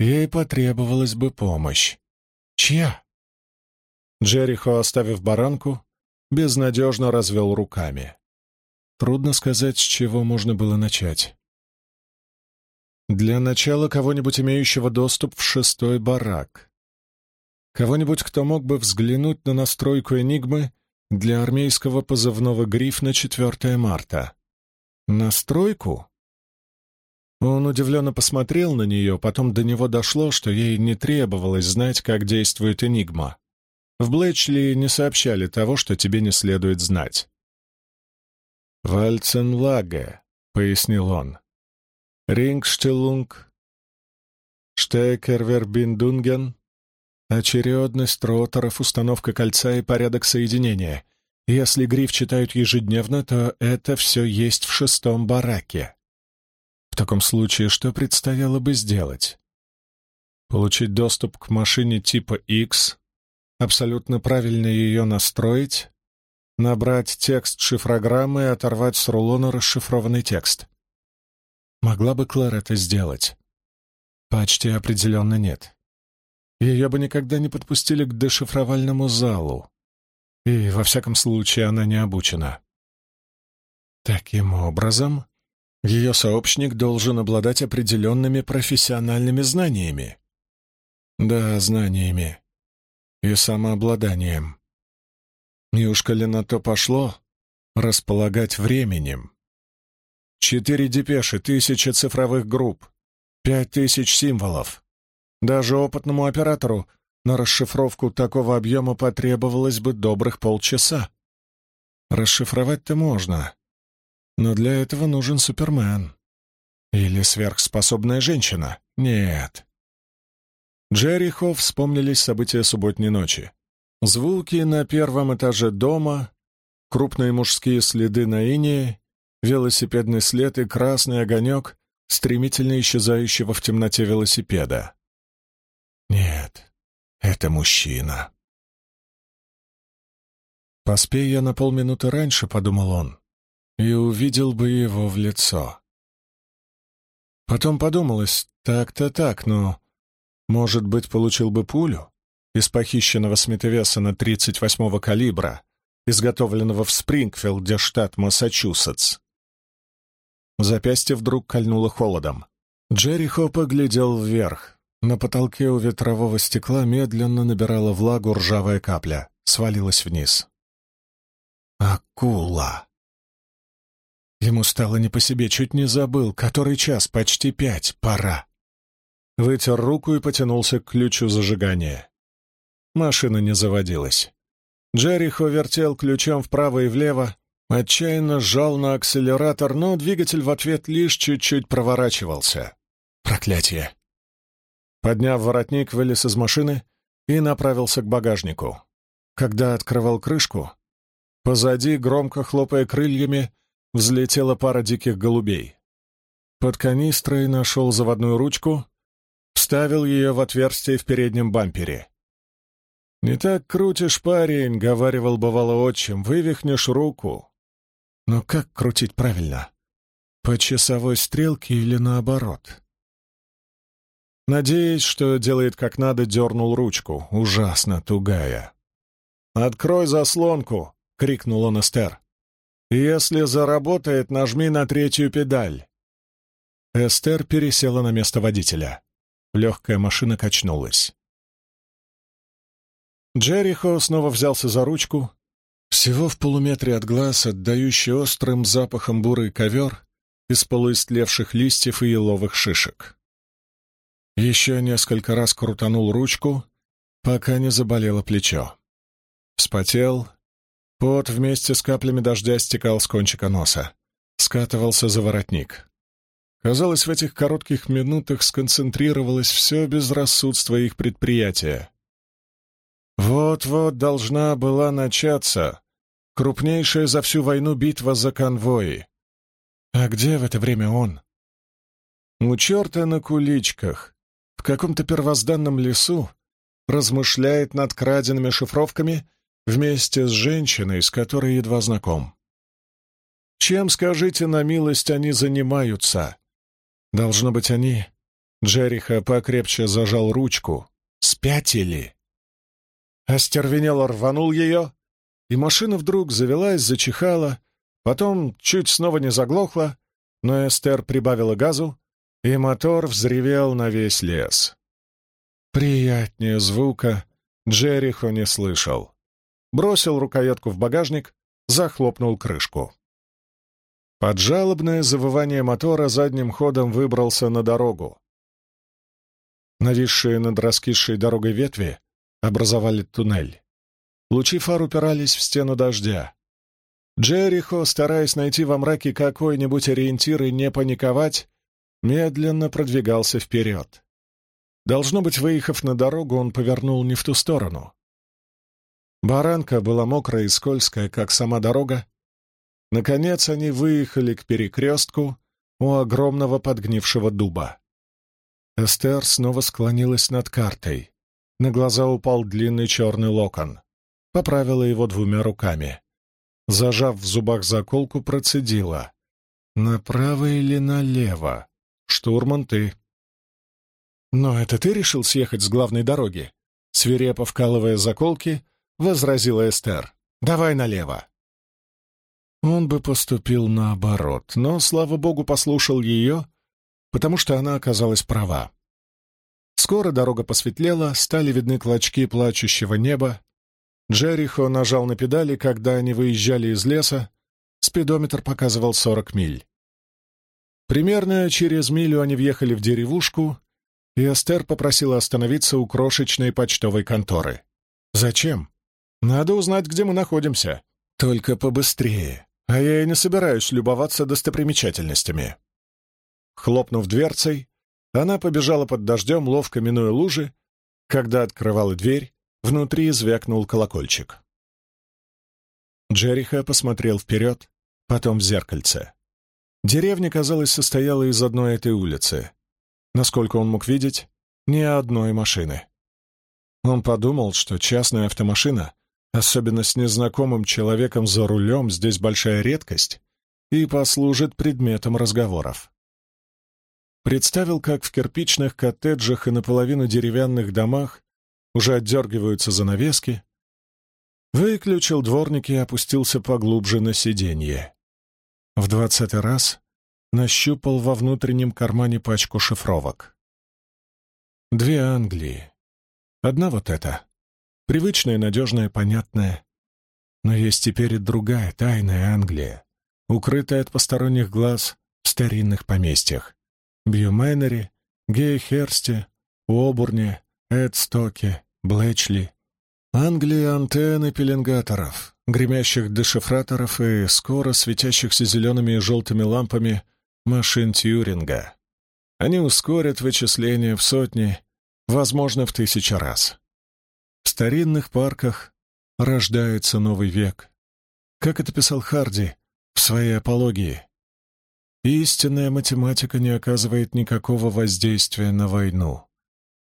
Ей потребовалась бы помощь. Чья?» Джерихо, оставив баранку, безнадежно развел руками. Трудно сказать, с чего можно было начать. Для начала кого-нибудь, имеющего доступ в шестой барак. Кого-нибудь, кто мог бы взглянуть на настройку «Энигмы» для армейского позывного «Гриф» на 4 марта. Настройку? Он удивленно посмотрел на нее, потом до него дошло, что ей не требовалось знать, как действует «Энигма». В Блетчли не сообщали того, что тебе не следует знать. «Walzenlage», — пояснил он. «Ringstellung», «Steckerverbindungen», очередность роторов, установка кольца и порядок соединения. Если гриф читают ежедневно, то это все есть в шестом бараке. В таком случае что предстояло бы сделать? Получить доступ к машине типа X, абсолютно правильно ее настроить, набрать текст шифрограммы и оторвать с рулона расшифрованный текст. Могла бы Клэр это сделать? Почти определенно нет. Ее бы никогда не подпустили к дешифровальному залу. И, во всяком случае, она не обучена. Таким образом, ее сообщник должен обладать определенными профессиональными знаниями. Да, знаниями. И самообладанием. И уж коли на то пошло, располагать временем. Четыре депеши, тысяча цифровых групп, пять тысяч символов. Даже опытному оператору на расшифровку такого объема потребовалось бы добрых полчаса. Расшифровать-то можно, но для этого нужен Супермен. Или сверхспособная женщина. Нет. Джерихо вспомнились события субботней ночи. Звуки на первом этаже дома, крупные мужские следы на инее, велосипедный след и красный огонек стремительно исчезающего в темноте велосипеда. Нет, это мужчина. «Поспей я на полминуты раньше», — подумал он, — «и увидел бы его в лицо». Потом подумалось, так-то так, но, может быть, получил бы пулю? из похищенного Смитовеса 38-го калибра, изготовленного в Спрингфилде, штат Массачусетс. Запястье вдруг кольнуло холодом. Джерихо поглядел вверх. На потолке у ветрового стекла медленно набирала влагу ржавая капля, свалилась вниз. Акула! Ему стало не по себе, чуть не забыл, который час, почти пять, пора. Вытер руку и потянулся к ключу зажигания. Машина не заводилась. Джерихо вертел ключом вправо и влево, отчаянно сжал на акселератор, но двигатель в ответ лишь чуть-чуть проворачивался. Проклятие! Подняв воротник, вылез из машины и направился к багажнику. Когда открывал крышку, позади, громко хлопая крыльями, взлетела пара диких голубей. Под канистрой нашел заводную ручку, вставил ее в отверстие в переднем бампере. «Не так крутишь, парень», — говаривал бывало отчим, — «вывихнешь руку». Но как крутить правильно? По часовой стрелке или наоборот? Надеясь, что делает как надо, дернул ручку, ужасно тугая. «Открой заслонку!» — крикнул он Эстер. Если заработает, нажми на третью педаль. Эстер пересела на место водителя. Легкая машина качнулась. Джерихо снова взялся за ручку. Всего в полуметре от глаз, отдающий острым запахом бурый ковер из полуистлевших листьев и еловых шишек. Еще несколько раз крутанул ручку, пока не заболело плечо. Вспотел, пот вместе с каплями дождя стекал с кончика носа, скатывался за воротник. Казалось, в этих коротких минутах сконцентрировалось все безрассудство их предприятия. Вот-вот должна была начаться крупнейшая за всю войну битва за конвои. А где в это время он? У черта на куличках, в каком-то первозданном лесу, размышляет над краденными шифровками вместе с женщиной, с которой едва знаком. Чем, скажите на милость, они занимаются? Должно быть, они... Джериха покрепче зажал ручку. Спятили. Остервенело рванул ее, и машина вдруг завелась, зачихала, потом чуть снова не заглохла, но Эстер прибавила газу, и мотор взревел на весь лес. Приятнее звука Джерихо не слышал. Бросил рукоятку в багажник, захлопнул крышку. Под жалобное завывание мотора задним ходом выбрался на дорогу. Нависшие над раскисшей дорогой ветви образовали туннель. Лучи фар упирались в стену дождя. Джерихо, стараясь найти во мраке какой-нибудь ориентир и не паниковать, медленно продвигался вперед. Должно быть, выехав на дорогу, он повернул не в ту сторону. Баранка была мокрая и скользкая, как сама дорога, Наконец они выехали к перекрестку у огромного подгнившего дуба. Эстер снова склонилась над картой. На глаза упал длинный черный локон. Поправила его двумя руками. Зажав в зубах заколку, процедила. «Направо или налево? Штурман ты». «Но это ты решил съехать с главной дороги?» Свирепо вкалывая заколки, возразила Эстер. «Давай налево». Он бы поступил наоборот, но, слава богу, послушал ее, потому что она оказалась права. Скоро дорога посветлела, стали видны клочки плачущего неба. Джерихо нажал на педали, когда они выезжали из леса. Спидометр показывал 40 миль. Примерно через милю они въехали в деревушку, и Эстер попросила остановиться у крошечной почтовой конторы. «Зачем? Надо узнать, где мы находимся. Только побыстрее. А я и не собираюсь любоваться достопримечательностями. Хлопнув дверцей, она побежала под дождем, ловко минуя лужи. Когда открывала дверь, внутри звякнул колокольчик. Джериха посмотрел вперед, потом в зеркальце. Деревня, казалось, состояла из одной этой улицы. Насколько он мог видеть, ни одной машины. Он подумал, что частная автомашина Особенно с незнакомым человеком за рулем здесь большая редкость и послужит предметом разговоров. Представил, как в кирпичных коттеджах и наполовину деревянных домах уже отдергиваются занавески, выключил дворник и опустился поглубже на сиденье. В двадцатый раз нащупал во внутреннем кармане пачку шифровок. Две Англии. Одна вот эта. Привычная, надежная, понятная. Но есть теперь и другая, тайная Англия, укрытая от посторонних глаз в старинных поместьях. Бьюменере, Гейхерсте, Уобурне, Эдстоке, Блэчли. Англия антенны пеленгаторов, гремящих дешифраторов и скоро светящихся зелеными и желтыми лампами машин Тьюринга. Они ускорят вычисления в сотни, возможно, в тысячи раз. В старинных парках рождается новый век. Как это писал Харди в своей апологии. Истинная математика не оказывает никакого воздействия на войну.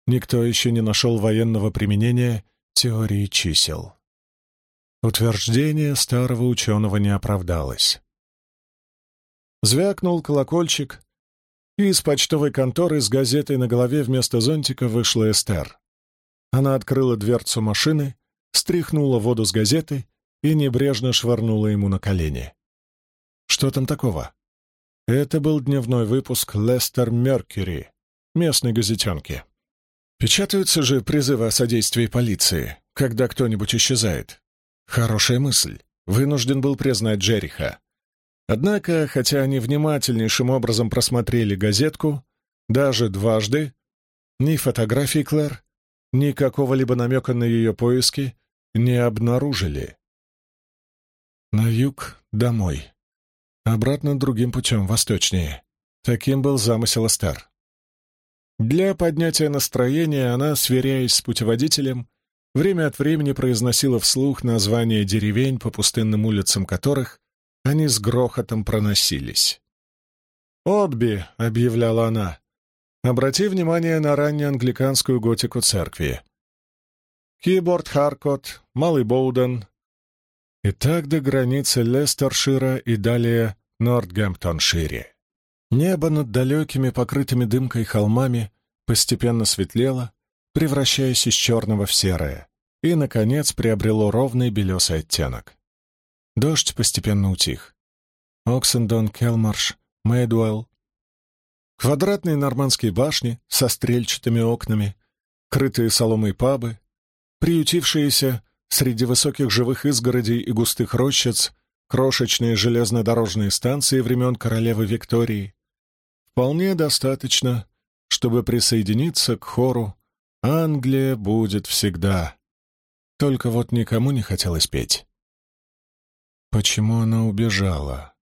Никто еще не нашел военного применения теории чисел. Утверждение старого ученого не оправдалось. Звякнул колокольчик, и из почтовой конторы с газетой на голове вместо зонтика вышла Эстер. Она открыла дверцу машины, стряхнула воду с газеты и небрежно швырнула ему на колени. Что там такого? Это был дневной выпуск «Лестер Меркьюри», местной газетенки. Печатаются же призывы о содействии полиции, когда кто-нибудь исчезает. Хорошая мысль. Вынужден был признать Джериха. Однако, хотя они внимательнейшим образом просмотрели газетку, даже дважды, ни фотографий Клэр, ни какого-либо намека на ее поиски не обнаружили. На юг — домой. Обратно другим путем, восточнее. Таким был замысел Эстер. Для поднятия настроения она, сверяясь с путеводителем, время от времени произносила вслух названия деревень, по пустынным улицам которых они с грохотом проносились. «Отби», — объявляла она, — «обрати внимание на раннеангликанскую готику церкви. Киборд Харкот, Малый Боуден, и так до границы Лестершира и далее Нортгемптоншире. Небо над далекими, покрытыми дымкой холмами постепенно светлело, превращаясь из черного в серое, и, наконец, приобрело ровный белесый оттенок. Дождь постепенно утих. Оксендон, Келмарш, Мэйдуэлл. Квадратные нормандские башни со стрельчатыми окнами, крытые соломой пабы, приютившиеся Среди высоких живых изгородей и густых рощиц крошечные железнодорожные станции времен королевы Виктории. Вполне достаточно, чтобы присоединиться к хору «Англия будет всегда». Только вот никому не хотелось петь. Почему она убежала?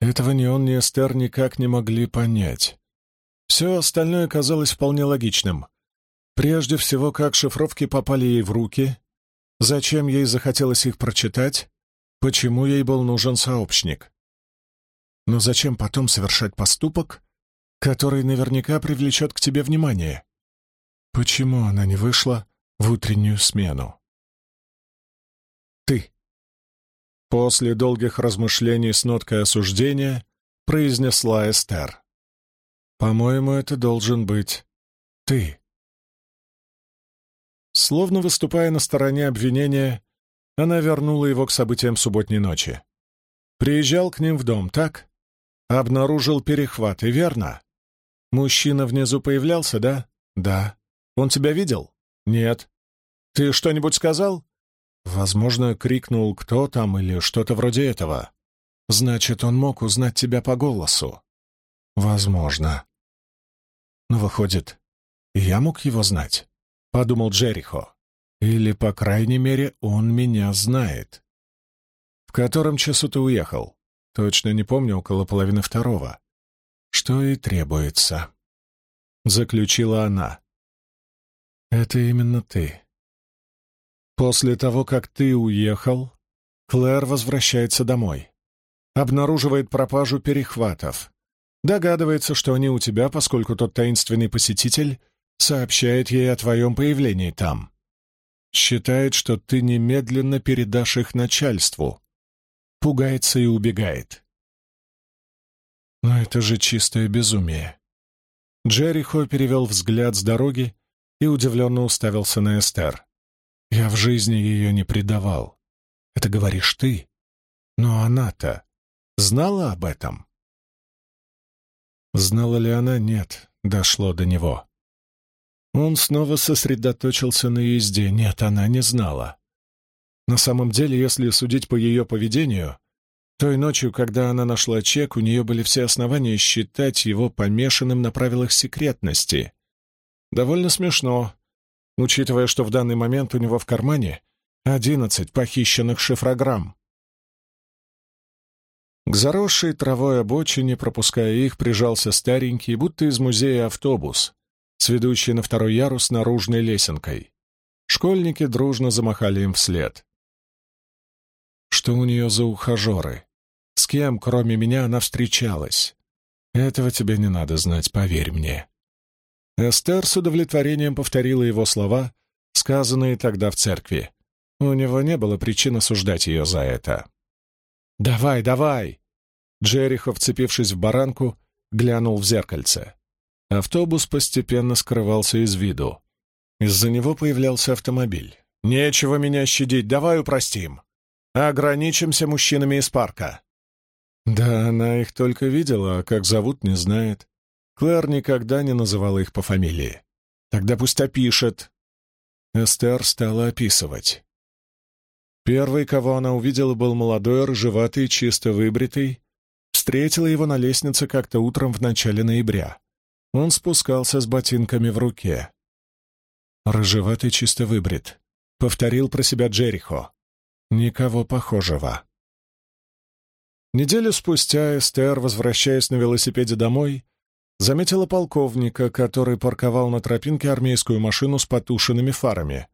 Этого ни он, ни Эстер никак не могли понять. Все остальное казалось вполне логичным. Прежде всего, как шифровки попали ей в руки, Зачем ей захотелось их прочитать? Почему ей был нужен сообщник? Но зачем потом совершать поступок, который наверняка привлечет к тебе внимание? Почему она не вышла в утреннюю смену? Ты. После долгих размышлений с ноткой осуждения произнесла Эстер. «По-моему, это должен быть ты». Словно выступая на стороне обвинения, она вернула его к событиям субботней ночи. Приезжал к ним в дом, так? Обнаружил перехваты, верно? Мужчина внизу появлялся, да? Да. Он тебя видел? Нет. Ты что-нибудь сказал? Возможно, крикнул кто там или что-то вроде этого. Значит, он мог узнать тебя по голосу. Возможно. Но выходит, я мог его знать. — подумал Джерихо. «Или, по крайней мере, он меня знает». «В котором часу ты уехал?» «Точно не помню, около половины второго». «Что и требуется», — заключила она. «Это именно ты». «После того, как ты уехал, Клэр возвращается домой. Обнаруживает пропажу перехватов. Догадывается, что они у тебя, поскольку тот таинственный посетитель сообщает ей о твоем появлении там. Считает, что ты немедленно передашь их начальству. Пугается и убегает. Но это же чистое безумие. Джерихо перевел взгляд с дороги и удивленно уставился на Эстер. Я в жизни ее не предавал. Это говоришь ты. Но она-то знала об этом? Знала ли она? Нет, дошло до него. Он снова сосредоточился на езде. Нет, она не знала. На самом деле, если судить по ее поведению, той ночью, когда она нашла чек, у нее были все основания считать его помешанным на правилах секретности. Довольно смешно, учитывая, что в данный момент у него в кармане одиннадцать похищенных шифрограмм. К заросшей травой обочине, пропуская их, прижался старенький, будто из музея автобус, с ведущей на второй ярус наружной лесенкой. Школьники дружно замахали им вслед. Что у нее за ухажеры? С кем, кроме меня, она встречалась? Этого тебе не надо знать, поверь мне. Эстер с удовлетворением повторила его слова, сказанные тогда в церкви. У него не было причин осуждать ее за это. «Давай, давай!» Джерихо, вцепившись в баранку, глянул в зеркальце. Автобус постепенно скрывался из виду. Из-за него появлялся автомобиль. «Нечего меня щадить, давай упростим. Ограничимся мужчинами из парка». Да, она их только видела, а как зовут, не знает. Клэр никогда не называла их по фамилии. Тогда пусть опишет. Эстер стала описывать. Первый, кого она увидела, был молодой, рыжеватый, чисто выбритый. Встретила его на лестнице как-то утром в начале ноября. Он спускался с ботинками в руке. Рыжеватый чисто выбрит. Повторил про себя Джерихо. Никого похожего. Неделю спустя Эстер, возвращаясь на велосипеде домой, заметила полковника, который парковал на тропинке армейскую машину с потушенными фарами.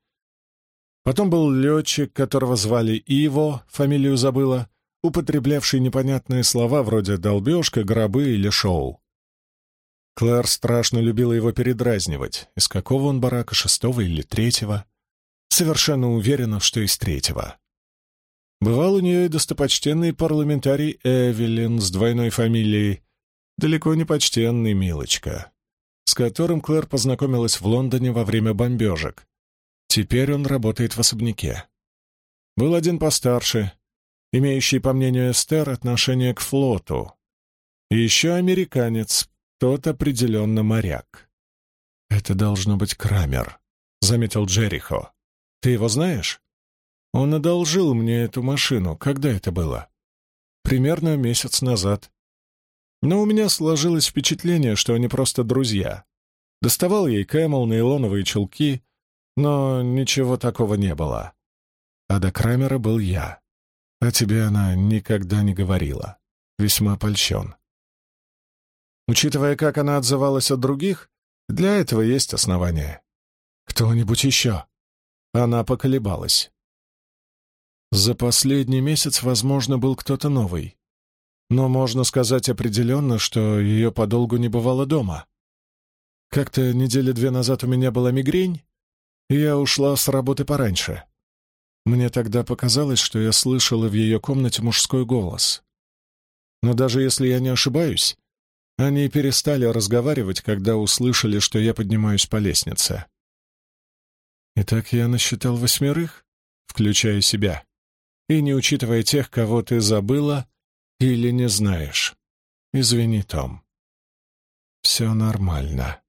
Потом был летчик, которого звали Иво, фамилию забыла, употреблявший непонятные слова вроде «долбежка», «гробы» или «шоу». Клэр страшно любила его передразнивать. Из какого он барака, шестого или третьего? Совершенно уверена, что из третьего. Бывал у нее и достопочтенный парламентарий Эвелин с двойной фамилией, далеко не почтенный Милочка, с которым Клэр познакомилась в Лондоне во время бомбежек. Теперь он работает в особняке. Был один постарше, имеющий, по мнению Эстер, отношение к флоту. И еще американец, тот определенно моряк. «Это должно быть Крамер», — заметил Джерихо. «Ты его знаешь?» Он одолжил мне эту машину. Когда это было? Примерно месяц назад. Но у меня сложилось впечатление, что они просто друзья. Доставал ей Camel, нейлоновые чулки, но ничего такого не было. А до Крамера был я. О тебе она никогда не говорила. Весьма польщен. Учитывая, как она отзывалась от других, для этого есть основания. Кто-нибудь еще? Она поколебалась. За последний месяц, возможно, был кто-то новый. Но можно сказать определенно, что ее подолгу не бывало дома. Как-то недели две назад у меня была мигрень, и я ушла с работы пораньше. Мне тогда показалось, что я слышала в ее комнате мужской голос. Но даже если я не ошибаюсь, они перестали разговаривать, когда услышали, что я поднимаюсь по лестнице. Итак, я насчитал восьмерых, включая себя и не учитывая тех, кого ты забыла или не знаешь. Извини, Том. Все нормально.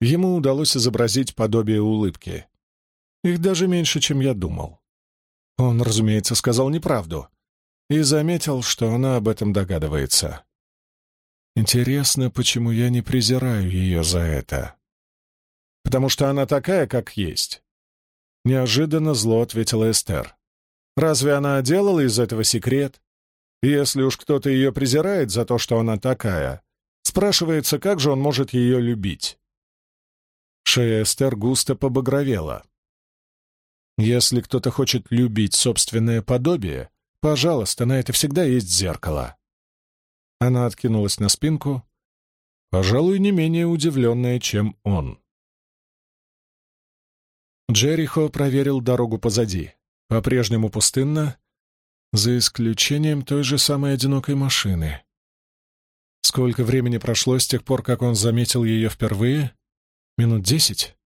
Ему удалось изобразить подобие улыбки. Их даже меньше, чем я думал. Он, разумеется, сказал неправду и заметил, что она об этом догадывается. Интересно, почему я не презираю ее за это. Потому что она такая, как есть. Неожиданно зло ответила Эстер. Разве она делала из этого секрет? Если уж кто-то ее презирает за то, что она такая, спрашивается, как же он может ее любить? Шея Эстер густо побагровела. Если кто-то хочет любить собственное подобие, пожалуйста, на это всегда есть зеркало. Она откинулась на спинку, пожалуй, не менее удивленная, чем он. Джерихо проверил дорогу позади. По-прежнему пустынно, за исключением той же самой одинокой машины. Сколько времени прошло с тех пор, как он заметил ее впервые? Минут десять?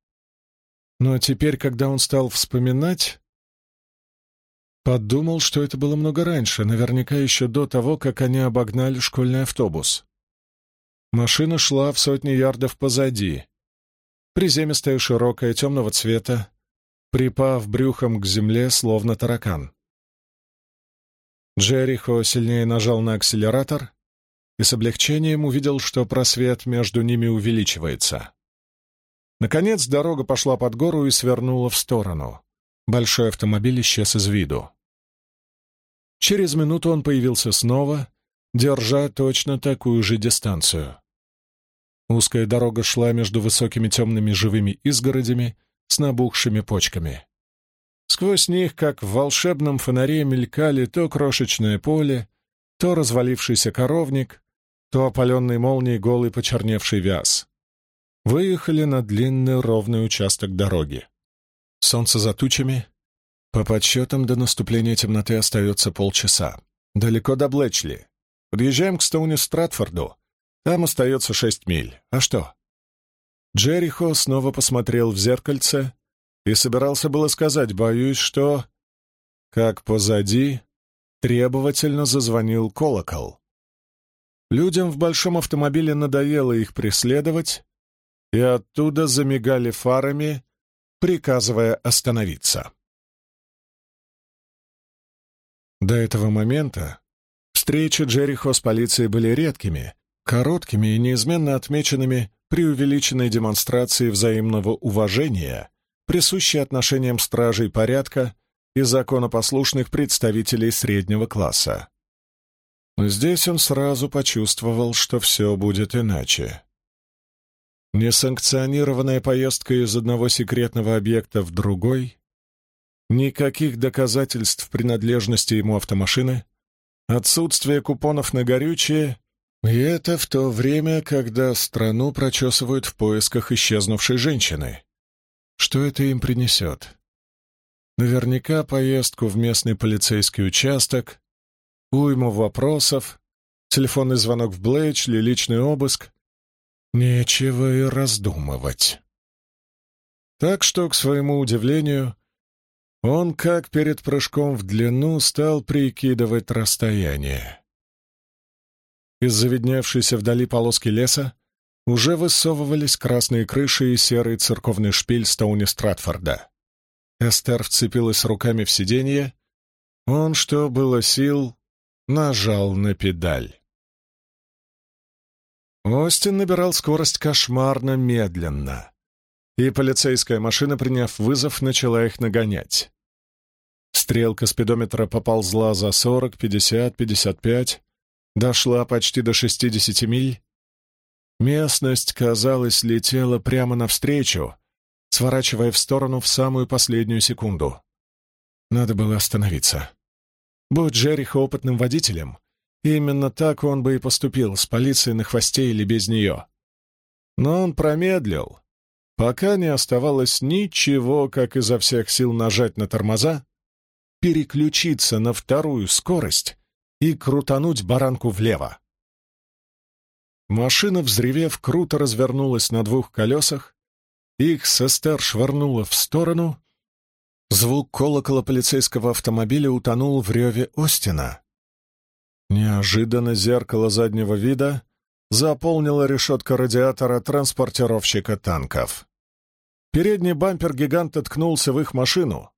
Но теперь, когда он стал вспоминать, подумал, что это было много раньше, наверняка еще до того, как они обогнали школьный автобус. Машина шла в сотни ярдов позади. Приземистая, широкая, темного цвета, припав брюхом к земле, словно таракан. Джерихо сильнее нажал на акселератор и с облегчением увидел, что просвет между ними увеличивается. Наконец дорога пошла под гору и свернула в сторону. Большой автомобиль исчез из виду. Через минуту он появился снова, держа точно такую же дистанцию. Узкая дорога шла между высокими темными живыми изгородями, с набухшими почками. Сквозь них, как в волшебном фонаре, мелькали то крошечное поле, то развалившийся коровник, то опаленный молнией голый почерневший вяз. Выехали на длинный ровный участок дороги. Солнце за тучами. По подсчетам, до наступления темноты остается полчаса. Далеко до Блэчли. Подъезжаем к Стоуни Стратфорду. Там остается шесть миль. А что? Джерихо снова посмотрел в зеркальце и собирался было сказать, боюсь, что... Как позади, требовательно зазвонил колокол. Людям в большом автомобиле надоело их преследовать, и оттуда замигали фарами, приказывая остановиться. До этого момента встречи Джерихо с полицией были редкими, короткими и неизменно отмеченными преувеличенной демонстрацией взаимного уважения, присущей отношениям стражей порядка и законопослушных представителей среднего класса. Здесь он сразу почувствовал, что все будет иначе. Несанкционированная поездка из одного секретного объекта в другой, никаких доказательств принадлежности ему автомашины, отсутствие купонов на горючее, и это в то время, когда страну прочесывают в поисках исчезнувшей женщины. Что это им принесет? Наверняка поездку в местный полицейский участок, уйму вопросов, телефонный звонок в Блэчли, личный обыск. Нечего и раздумывать. Так что, к своему удивлению, он, как перед прыжком в длину, стал прикидывать расстояние. Из заведневшейся вдали полоски леса уже высовывались красные крыши и серый церковный шпиль Стоуни Стратфорда. Эстер вцепилась руками в сиденье. Он, что было сил, нажал на педаль. Остин набирал скорость кошмарно медленно, и полицейская машина, приняв вызов, начала их нагонять. Стрелка спидометра поползла за 40, 50, 55, дошла почти до 60 миль. Местность, казалось, летела прямо навстречу, сворачивая в сторону в самую последнюю секунду. Надо было остановиться. Будь Джерихо опытным водителем, именно так он бы и поступил, с полицией на хвосте или без нее. Но он промедлил, пока не оставалось ничего, как изо всех сил нажать на тормоза, переключиться на вторую скорость и крутануть баранку влево. Машина, взревев, круто развернулась на двух колесах, их сестер швырнула в сторону, Звук колокола полицейского автомобиля утонул в реве Остина. Неожиданно зеркало заднего вида заполнила решетка радиатора транспортировщика танков. Передний бампер гиганта ткнулся в их машину.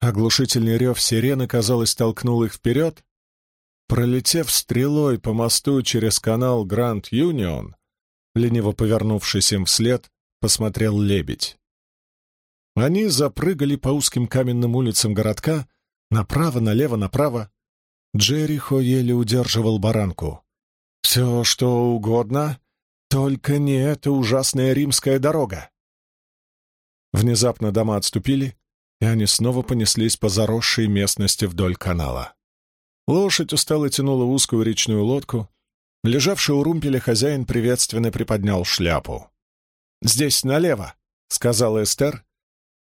Оглушительный рев сирены, казалось, толкнул их вперед. Пролетев стрелой по мосту через канал Гранд Юнион, лениво повернувшись им вслед, посмотрел лебедь. Они запрыгали по узким каменным улицам городка, направо, налево, направо. Джерихо еле удерживал баранку. «Все, что угодно, только не эта ужасная римская дорога!» Внезапно дома отступили, и они снова понеслись по заросшей местности вдоль канала. Лошадь устало тянула узкую речную лодку. Лежавший у румпеля хозяин приветственно приподнял шляпу. «Здесь налево», — сказала Эстер,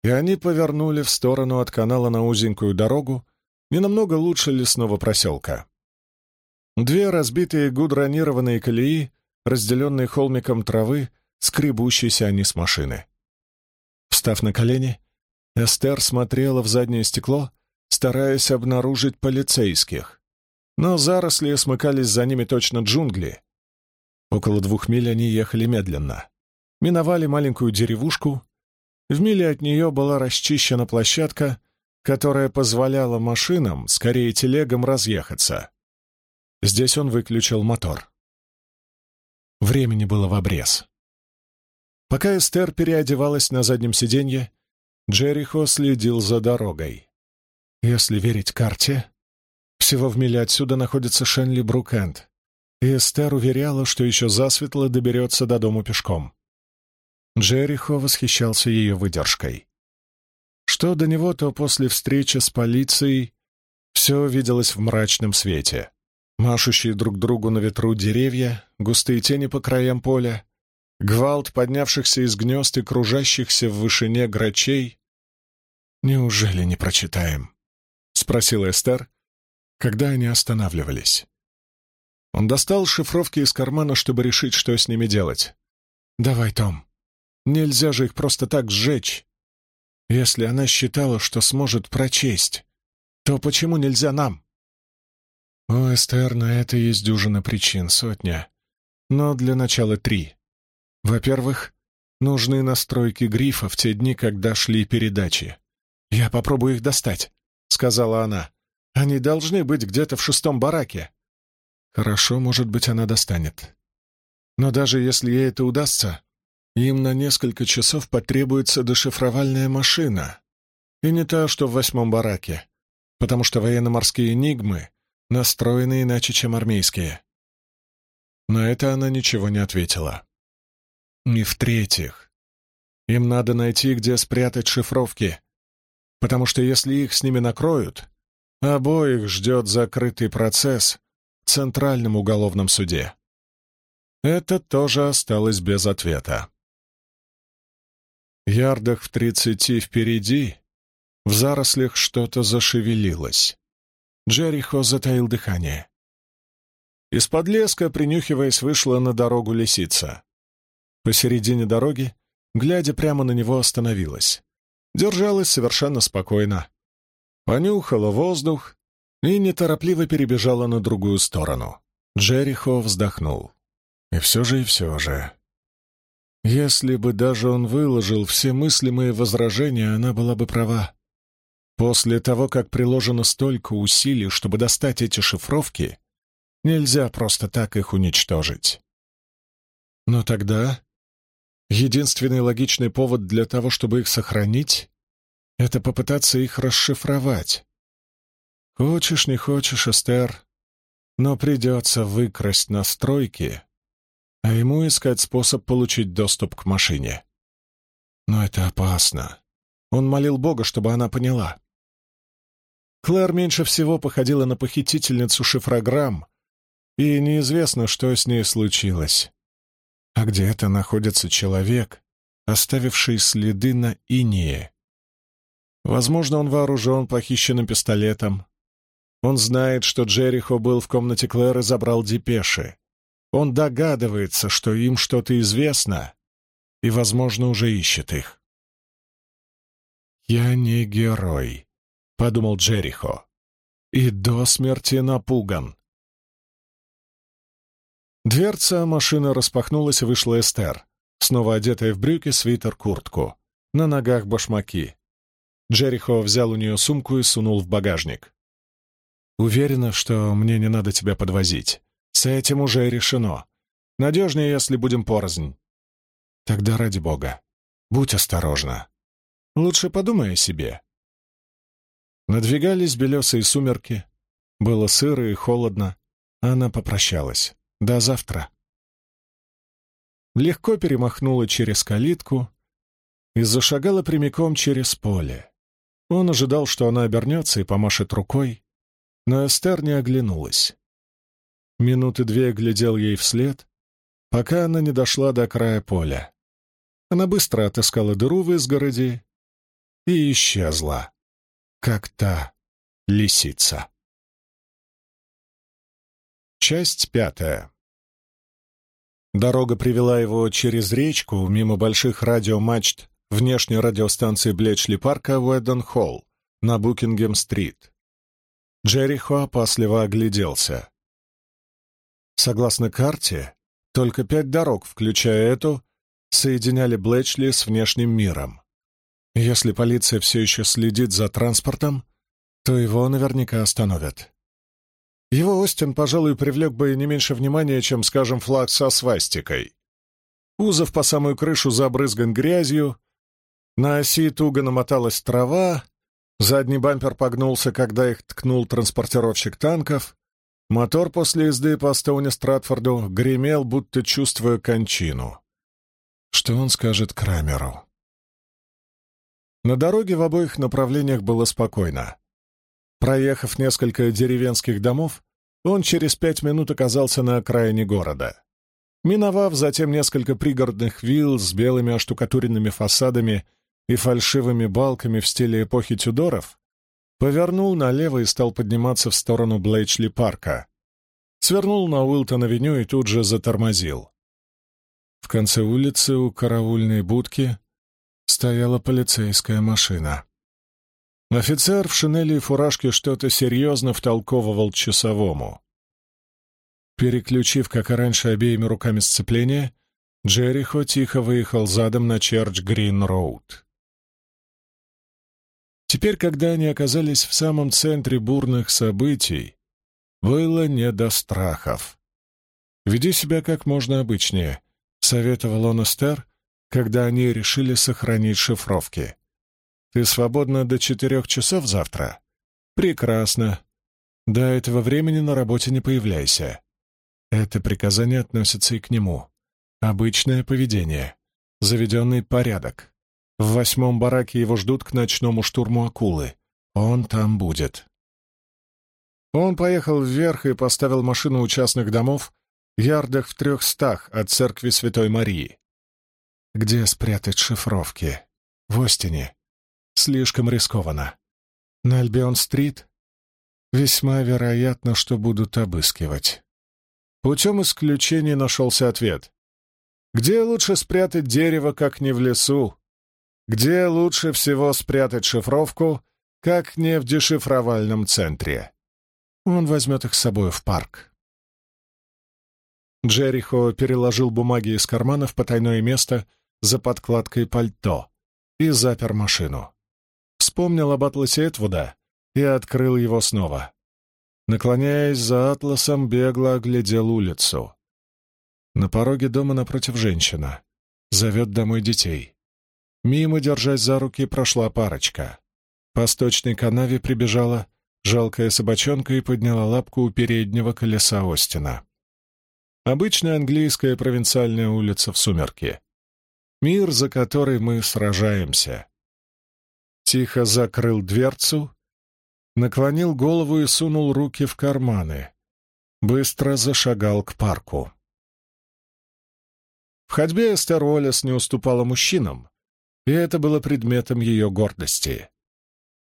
и они повернули в сторону от канала на узенькую дорогу, не намного лучше лесного проселка. Две разбитые гудронированные колеи, разделенные холмиком травы, скребущиеся они с машины. Встав на колени, Эстер смотрела в заднее стекло, стараясь обнаружить полицейских. Но заросли смыкались за ними точно джунгли. Около двух миль они ехали медленно. Миновали маленькую деревушку, в миле от нее была расчищена площадка, которая позволяла машинам, скорее телегам, разъехаться. Здесь он выключил мотор. Времени было в обрез. Пока Эстер переодевалась на заднем сиденье, Джерихо следил за дорогой. Если верить карте, всего в миле отсюда находится Шенли Брукенд, и Эстер уверяла, что еще засветло доберется до дому пешком. Джерихо восхищался ее выдержкой. Что до него, то после встречи с полицией все виделось в мрачном свете. Машущие друг другу на ветру деревья, густые тени по краям поля, гвалт поднявшихся из гнезд и кружащихся в вышине грачей. «Неужели не прочитаем?» — спросил Эстер, когда они останавливались. Он достал шифровки из кармана, чтобы решить, что с ними делать. «Давай, Том, Нельзя же их просто так сжечь. Если она считала, что сможет прочесть, то почему нельзя нам? «О, Эстер, на это есть дюжина причин, сотня. Но для начала три. Во-первых, нужны настройки грифа в те дни, когда шли передачи. Я попробую их достать», — сказала она. «Они должны быть где-то в шестом бараке». «Хорошо, может быть, она достанет. Но даже если ей это удастся, им на несколько часов потребуется дешифровальная машина. И не та, что в восьмом бараке, потому что военно-морские «Энигмы» настроены иначе, чем армейские. На это она ничего не ответила. И в-третьих, им надо найти, где спрятать шифровки, потому что если их с ними накроют, обоих ждет закрытый процесс в Центральном уголовном суде. Это тоже осталось без ответа. Ярдах в тридцати впереди, в зарослях что-то зашевелилось. Джерихо затаил дыхание. Из-под леска, принюхиваясь, вышла на дорогу лисица. Посередине дороги, глядя прямо на него, остановилась. Держалась совершенно спокойно. Понюхала воздух и неторопливо перебежала на другую сторону. Джерихо вздохнул. И все же, и все же. Если бы даже он выложил все мыслимые возражения, она была бы права. После того, как приложено столько усилий, чтобы достать эти шифровки, нельзя просто так их уничтожить. Но тогда единственный логичный повод для того, чтобы их сохранить, это попытаться их расшифровать. Хочешь, не хочешь, Эстер, но придется выкрасть настройки, а ему искать способ получить доступ к машине. Но это опасно. Он молил Бога, чтобы она поняла. Клэр меньше всего походила на похитительницу шифрограмм, и неизвестно, что с ней случилось. А где-то находится человек, оставивший следы на инее. Возможно, он вооружен похищенным пистолетом. Он знает, что Джерихо был в комнате Клэр и забрал депеши. Он догадывается, что им что-то известно, и, возможно, уже ищет их. «Я не герой», — подумал Джерихо, — «и до смерти напуган». Дверца машины распахнулась, и вышла Эстер, снова одетая в брюки, свитер, куртку. На ногах башмаки. Джерихо взял у нее сумку и сунул в багажник. «Уверена, что мне не надо тебя подвозить. С этим уже решено. Надежнее, если будем порознь. Тогда ради бога, будь осторожна. Лучше подумай о себе. Надвигались белесые сумерки. Было сыро и холодно. Она попрощалась. До завтра. Легко перемахнула через калитку и зашагала прямиком через поле. Он ожидал, что она обернется и помашет рукой, но Эстер не оглянулась. Минуты две глядел ей вслед, пока она не дошла до края поля. Она быстро отыскала дыру в изгороди и исчезла, как та лисица. Часть пятая. Дорога привела его через речку, мимо больших радиомачт внешней радиостанции Блечли-парка Уэдден-Холл на Букингем-стрит. Джерихо опасливо огляделся. Согласно карте, только пять дорог, включая эту, соединяли Блэчли с внешним миром. Если полиция все еще следит за транспортом, то его наверняка остановят. Его Остин, пожалуй, привлек бы не меньше внимания, чем, скажем, флаг со свастикой. Кузов по самую крышу забрызган грязью, на оси туго намоталась трава, задний бампер погнулся, когда их ткнул транспортировщик танков, Мотор после езды по Стоуне Стратфорду гремел, будто чувствуя кончину. Что он скажет Крамеру? На дороге в обоих направлениях было спокойно. Проехав несколько деревенских домов, он через пять минут оказался на окраине города. Миновав затем несколько пригородных вилл с белыми оштукатуренными фасадами и фальшивыми балками в стиле эпохи Тюдоров, Повернул налево и стал подниматься в сторону Блейчли-парка. Свернул на Уилтон-авеню и тут же затормозил. В конце улицы у караульной будки стояла полицейская машина. Офицер в шинели и фуражке что-то серьезно втолковывал часовому. Переключив, как и раньше, обеими руками сцепление, Джерихо тихо выехал задом на Черч-Грин-Роуд. Теперь, когда они оказались в самом центре бурных событий, было не до страхов. «Веди себя как можно обычнее», — советовал он Эстер, когда они решили сохранить шифровки. «Ты свободна до четырех часов завтра?» «Прекрасно. До этого времени на работе не появляйся». Это приказание относится и к нему. Обычное поведение. Заведенный порядок. В восьмом бараке его ждут к ночному штурму акулы. Он там будет. Он поехал вверх и поставил машину у частных домов, ярдах в трехстах от церкви Святой Марии. Где спрятать шифровки? В Остине. Слишком рискованно. На Альбион-стрит? Весьма вероятно, что будут обыскивать. Путем исключения нашелся ответ. Где лучше спрятать дерево, как не в лесу? Где лучше всего спрятать шифровку, как не в дешифровальном центре? Он возьмет их с собой в парк. Джерихо переложил бумаги из кармана в потайное место за подкладкой пальто и запер машину. Вспомнил об атласе Этвуда и открыл его снова. Наклоняясь за атласом, бегло оглядел улицу. На пороге дома напротив женщина. Зовет домой детей. Мимо, держась за руки, прошла парочка. По сточной канаве прибежала жалкая собачонка и подняла лапку у переднего колеса Остина. Обычная английская провинциальная улица в сумерке. Мир, за который мы сражаемся. Тихо закрыл дверцу, наклонил голову и сунул руки в карманы. Быстро зашагал к парку. В ходьбе Эстер Уоллес не уступала мужчинам, и это было предметом ее гордости.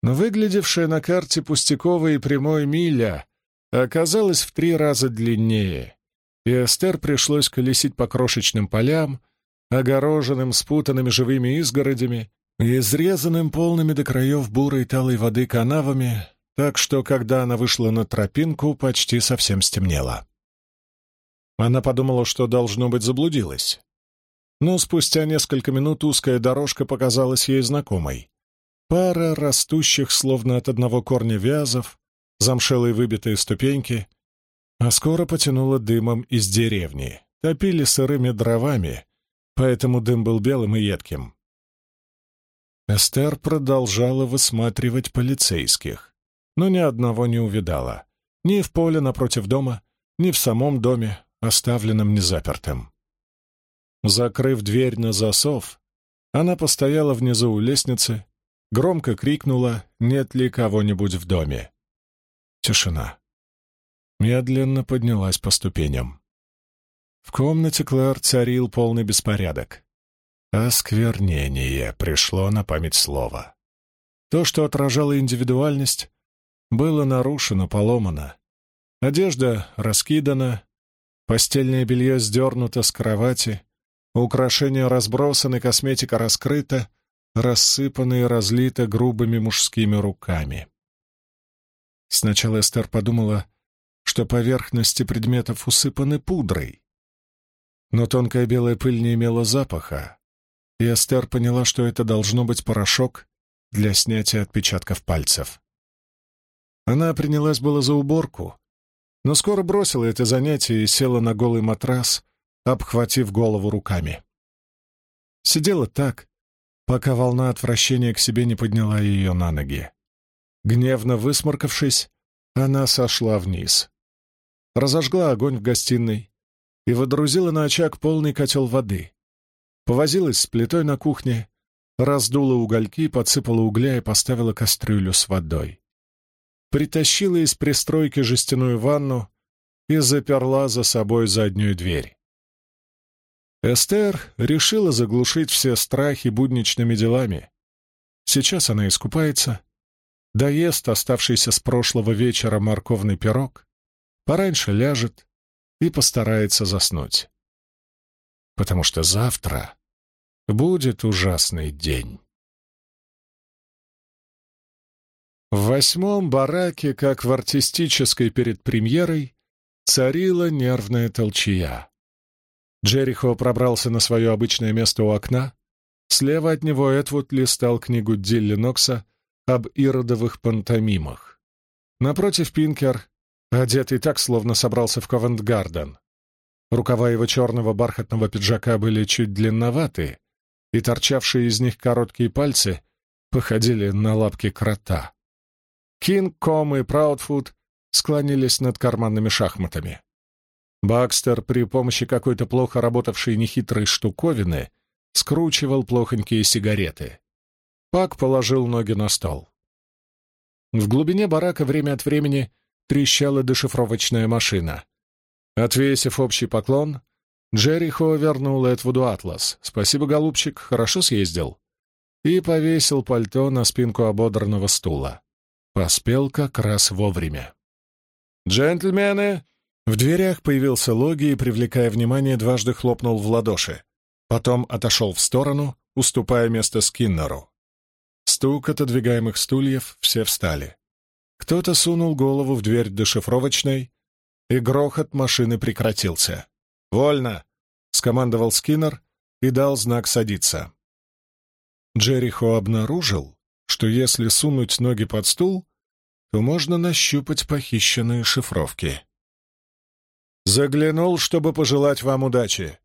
Но выглядевшая на карте пустяковая и прямой миля оказалась в три раза длиннее, и Эстер пришлось колесить по крошечным полям, огороженным спутанными живыми изгородями изрезанным полными до краев бурой талой воды канавами, так что, когда она вышла на тропинку, почти совсем стемнело. Она подумала, что, должно быть, заблудилась но спустя несколько минут узкая дорожка показалась ей знакомой. Пара растущих, словно от одного корня вязов, замшелые выбитые ступеньки, а скоро потянуло дымом из деревни. Топили сырыми дровами, поэтому дым был белым и едким. Эстер продолжала высматривать полицейских, но ни одного не увидала. Ни в поле напротив дома, ни в самом доме, оставленном незапертым. Закрыв дверь на засов, она постояла внизу у лестницы, громко крикнула, нет ли кого-нибудь в доме. Тишина. Медленно поднялась по ступеням. В комнате Клэр царил полный беспорядок. Осквернение пришло на память слова. То, что отражало индивидуальность, было нарушено, поломано. Одежда раскидана, постельное белье сдернуто с кровати, Украшения разбросаны, косметика раскрыта, рассыпана и разлита грубыми мужскими руками. Сначала Эстер подумала, что поверхности предметов усыпаны пудрой. Но тонкая белая пыль не имела запаха, и Эстер поняла, что это должно быть порошок для снятия отпечатков пальцев. Она принялась было за уборку, но скоро бросила это занятие и села на голый матрас, обхватив голову руками. Сидела так, пока волна отвращения к себе не подняла ее на ноги. Гневно высморкавшись, она сошла вниз. Разожгла огонь в гостиной и водрузила на очаг полный котел воды. Повозилась с плитой на кухне, раздула угольки, подсыпала угля и поставила кастрюлю с водой. Притащила из пристройки жестяную ванну и заперла за собой заднюю дверь. Эстер решила заглушить все страхи будничными делами. Сейчас она искупается, доест оставшийся с прошлого вечера морковный пирог, пораньше ляжет и постарается заснуть. Потому что завтра будет ужасный день. В восьмом бараке, как в артистической перед премьерой, царила нервная толчья. Джерихо пробрался на свое обычное место у окна. Слева от него Эдвуд листал книгу Дилли Нокса об иродовых пантомимах. Напротив Пинкер, одетый так, словно собрался в Ковент-Гарден. Рукава его черного бархатного пиджака были чуть длинноваты, и торчавшие из них короткие пальцы походили на лапки крота. Кинг, Ком и Праудфуд склонились над карманными шахматами. Бакстер при помощи какой-то плохо работавшей нехитрой штуковины скручивал плохонькие сигареты. Пак положил ноги на стол. В глубине барака время от времени трещала дешифровочная машина. Отвесив общий поклон, Джерихо вернул Эдвуду атлас. «Спасибо, голубчик, хорошо съездил». И повесил пальто на спинку ободранного стула. Поспел как раз вовремя. «Джентльмены!» В дверях появился Логи и, привлекая внимание, дважды хлопнул в ладоши. Потом отошел в сторону, уступая место Скиннеру. Стук отодвигаемых стульев, все встали. Кто-то сунул голову в дверь дешифровочной, и грохот машины прекратился. «Вольно!» — скомандовал Скиннер и дал знак садиться. Джерихо обнаружил, что если сунуть ноги под стул, то можно нащупать похищенные шифровки. Заглянул, чтобы пожелать вам удачи.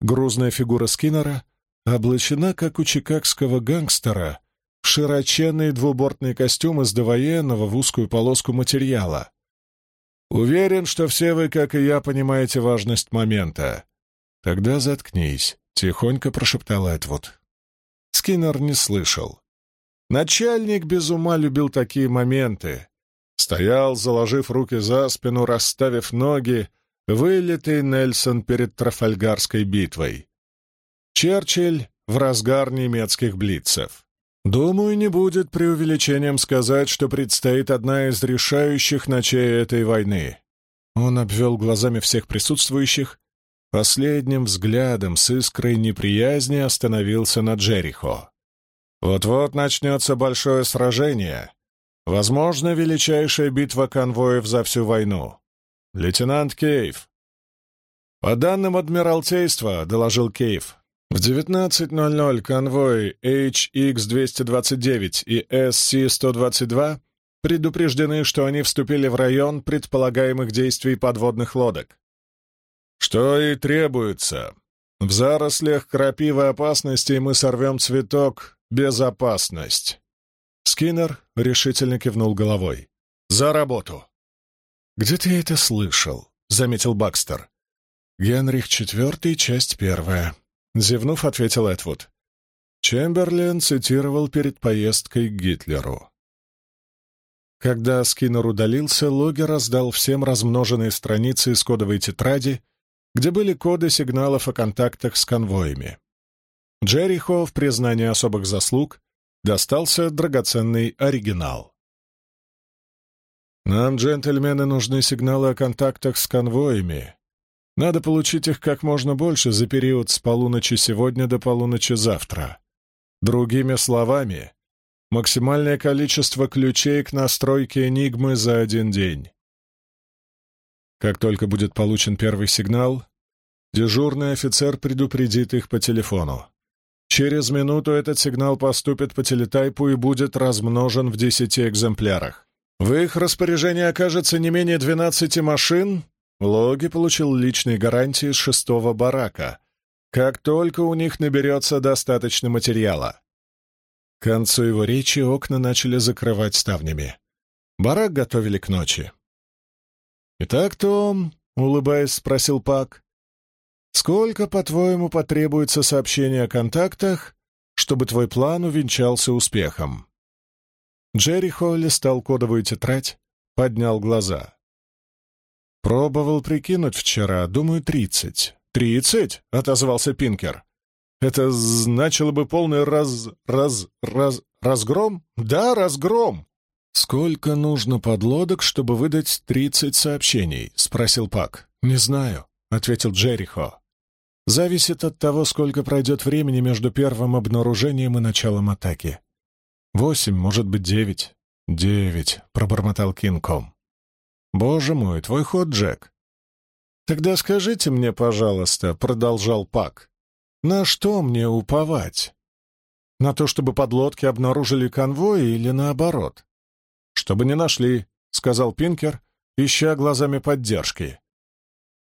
Грузная фигура Скиннера облачена, как у чикагского гангстера, в широченный двубортный костюм из довоенного в узкую полоску материала. Уверен, что все вы, как и я, понимаете важность момента. Тогда заткнись, — тихонько прошептал Эдвуд. Скиннер не слышал. Начальник без ума любил такие моменты. Стоял, заложив руки за спину, расставив ноги, вылитый Нельсон перед Трафальгарской битвой. Черчилль в разгар немецких блицев. Думаю, не будет преувеличением сказать, что предстоит одна из решающих ночей этой войны. Он обвел глазами всех присутствующих, последним взглядом с искрой неприязни остановился на Джерихо. Вот-вот начнется большое сражение, возможно, величайшая битва конвоев за всю войну. Лейтенант Кейв. По данным Адмиралтейства, доложил Кейв, в 19.00 конвой HX-229 и SC-122 предупреждены, что они вступили в район предполагаемых действий подводных лодок. Что и требуется. В зарослях крапивы опасности мы сорвем цветок «Безопасность». Скиннер решительно кивнул головой. «За работу!» «Где ты это слышал?» — заметил Бакстер. «Генрих IV, часть первая», — зевнув, ответил Эдвуд. Чемберлен цитировал перед поездкой к Гитлеру. Когда Скиннер удалился, Логи раздал всем размноженные страницы из кодовой тетради, где были коды сигналов о контактах с конвоями. Джерихо в признании особых заслуг достался драгоценный оригинал. «Нам, джентльмены, нужны сигналы о контактах с конвоями. Надо получить их как можно больше за период с полуночи сегодня до полуночи завтра. Другими словами, максимальное количество ключей к настройке «Энигмы» за один день. Как только будет получен первый сигнал, дежурный офицер предупредит их по телефону. Через минуту этот сигнал поступит по телетайпу и будет размножен в десяти экземплярах. В их распоряжении окажется не менее двенадцати машин. Логи получил личные гарантии с шестого барака, как только у них наберется достаточно материала. К концу его речи окна начали закрывать ставнями. Барак готовили к ночи. «Итак, Том», — улыбаясь, спросил Пак, Сколько, по-твоему, потребуется сообщений о контактах, чтобы твой план увенчался успехом?» Джерри Холли стал кодовую тетрадь, поднял глаза. «Пробовал прикинуть вчера, думаю, тридцать». «Тридцать?» — отозвался Пинкер. «Это значило бы полный раз... раз... раз... разгром?» «Да, разгром!» «Сколько нужно подлодок, чтобы выдать тридцать сообщений?» — спросил Пак. «Не знаю», — ответил Джерихо зависит от того, сколько пройдет времени между первым обнаружением и началом атаки. Восемь, может быть, девять. девять», — пробормотал Кинком. «Боже мой, твой ход, Джек». «Тогда скажите мне, пожалуйста», — продолжал Пак, — «на что мне уповать? На то, чтобы подлодки обнаружили конвой или наоборот?» «Чтобы не нашли», — сказал Пинкер, ища глазами поддержки.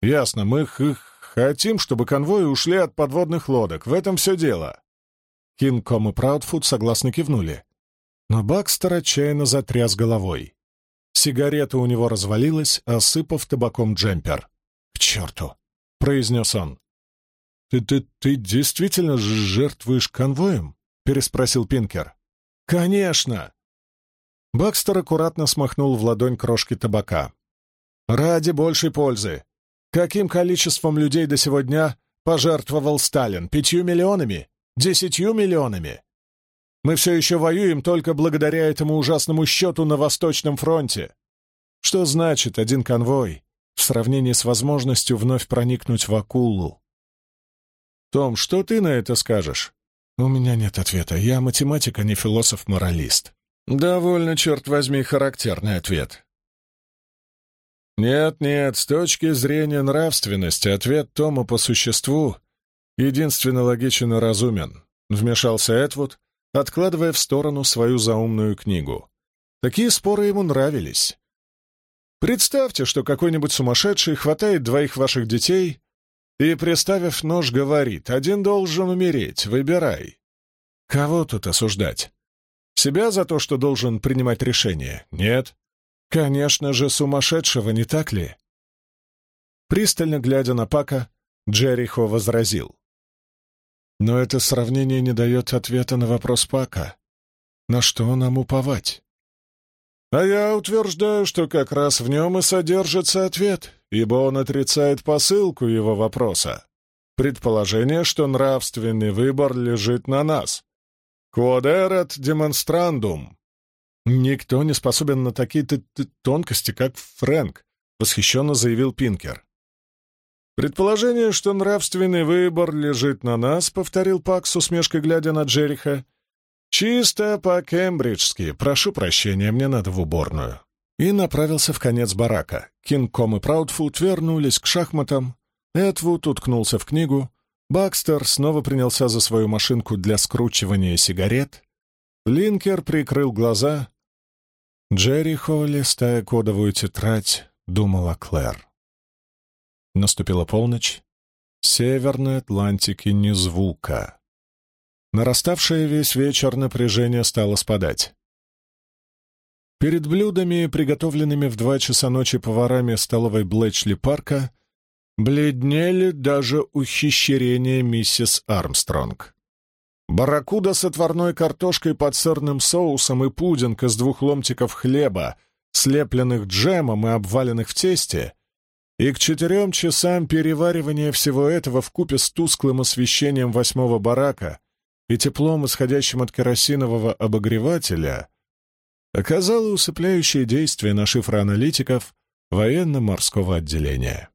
«Ясно, мы их хотим, чтобы конвои ушли от подводных лодок. В этом все дело». Кинком и Праудфуд согласно кивнули. Но Бакстер отчаянно затряс головой. Сигарета у него развалилась, осыпав табаком джемпер. «К черту!» — произнес он. «Ты, ты, ты действительно жертвуешь конвоем?» — переспросил Пинкер. «Конечно!» Бакстер аккуратно смахнул в ладонь крошки табака. «Ради большей пользы. Каким количеством людей до сегодня пожертвовал Сталин? Пятью миллионами? Десятью миллионами? Мы все еще воюем только благодаря этому ужасному счету на Восточном фронте. Что значит один конвой в сравнении с возможностью вновь проникнуть в Акулу? Том, что ты на это скажешь? У меня нет ответа. Я математик, а не философ-моралист. Довольно, черт возьми, характерный ответ. Нет-нет, с точки зрения нравственности, ответ Тома по существу единственно логичен и разумен, вмешался Этвуд, откладывая в сторону свою заумную книгу. Такие споры ему нравились. Представьте, что какой-нибудь сумасшедший хватает двоих ваших детей и, приставив нож, говорит, один должен умереть, выбирай. Кого тут осуждать? Себя за то, что должен принимать решение? Нет. Конечно же, сумасшедшего, не так ли? Пристально глядя на Пака, Джерихо возразил. Но это сравнение не дает ответа на вопрос Пака. На что нам уповать? А я утверждаю, что как раз в нем и содержится ответ, ибо он отрицает посылку его вопроса. Предположение, что нравственный выбор лежит на нас. Quod демонстрандум. Никто не способен на такие тонкости, как Фрэнк, восхищенно заявил Пинкер. «Предположение, что нравственный выбор лежит на нас», — повторил Пак с усмешкой, глядя на Джериха. «Чисто по-кембриджски. Прошу прощения, мне надо в уборную». И направился в конец барака. Кинг-Ком и Праудфуд вернулись к шахматам. Эдвуд уткнулся в книгу. Бакстер снова принялся за свою машинку для скручивания сигарет. Линкер прикрыл глаза. Джерри Холли, стая кодовую тетрадь, думала Клэр. Наступила полночь. Северной Атлантики ни звука. Нараставшее весь вечер напряжение стало спадать. Перед блюдами, приготовленными в два часа ночи поварами столовой Блэчли парка, бледнели даже ухищрения миссис Армстронг. Барракуда с отварной картошкой под сырным соусом и пудинг из двух ломтиков хлеба, слепленных джемом и обваленных в тесте, и к четырем часам переваривания всего этого в купе с тусклым освещением восьмого барака и теплом, исходящим от керосинового обогревателя, оказало усыпляющее действие на шифроаналитиков военно-морского отделения.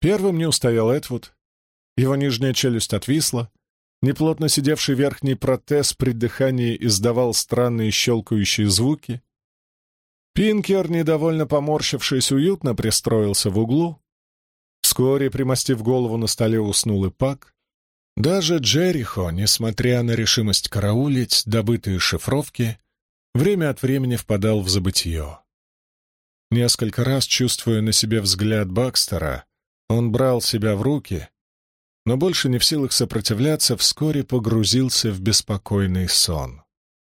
Первым не устоял Этвуд. Его нижняя челюсть отвисла, неплотно сидевший верхний протез при дыхании издавал странные щелкающие звуки, Пинкер, недовольно поморщившись, уютно пристроился в углу. Вскоре, примостив голову на столе, уснул и Пак. Даже Джерихо, несмотря на решимость караулить добытые шифровки, время от времени впадал в забытье. Несколько раз, чувствуя на себе взгляд Бакстера, он брал себя в руки, но больше не в силах сопротивляться, вскоре погрузился в беспокойный сон.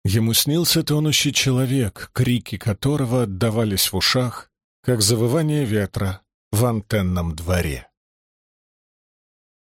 Ему снился тонущий человек, крики которого отдавались в ушах, как завывание ветра в антенном дворе.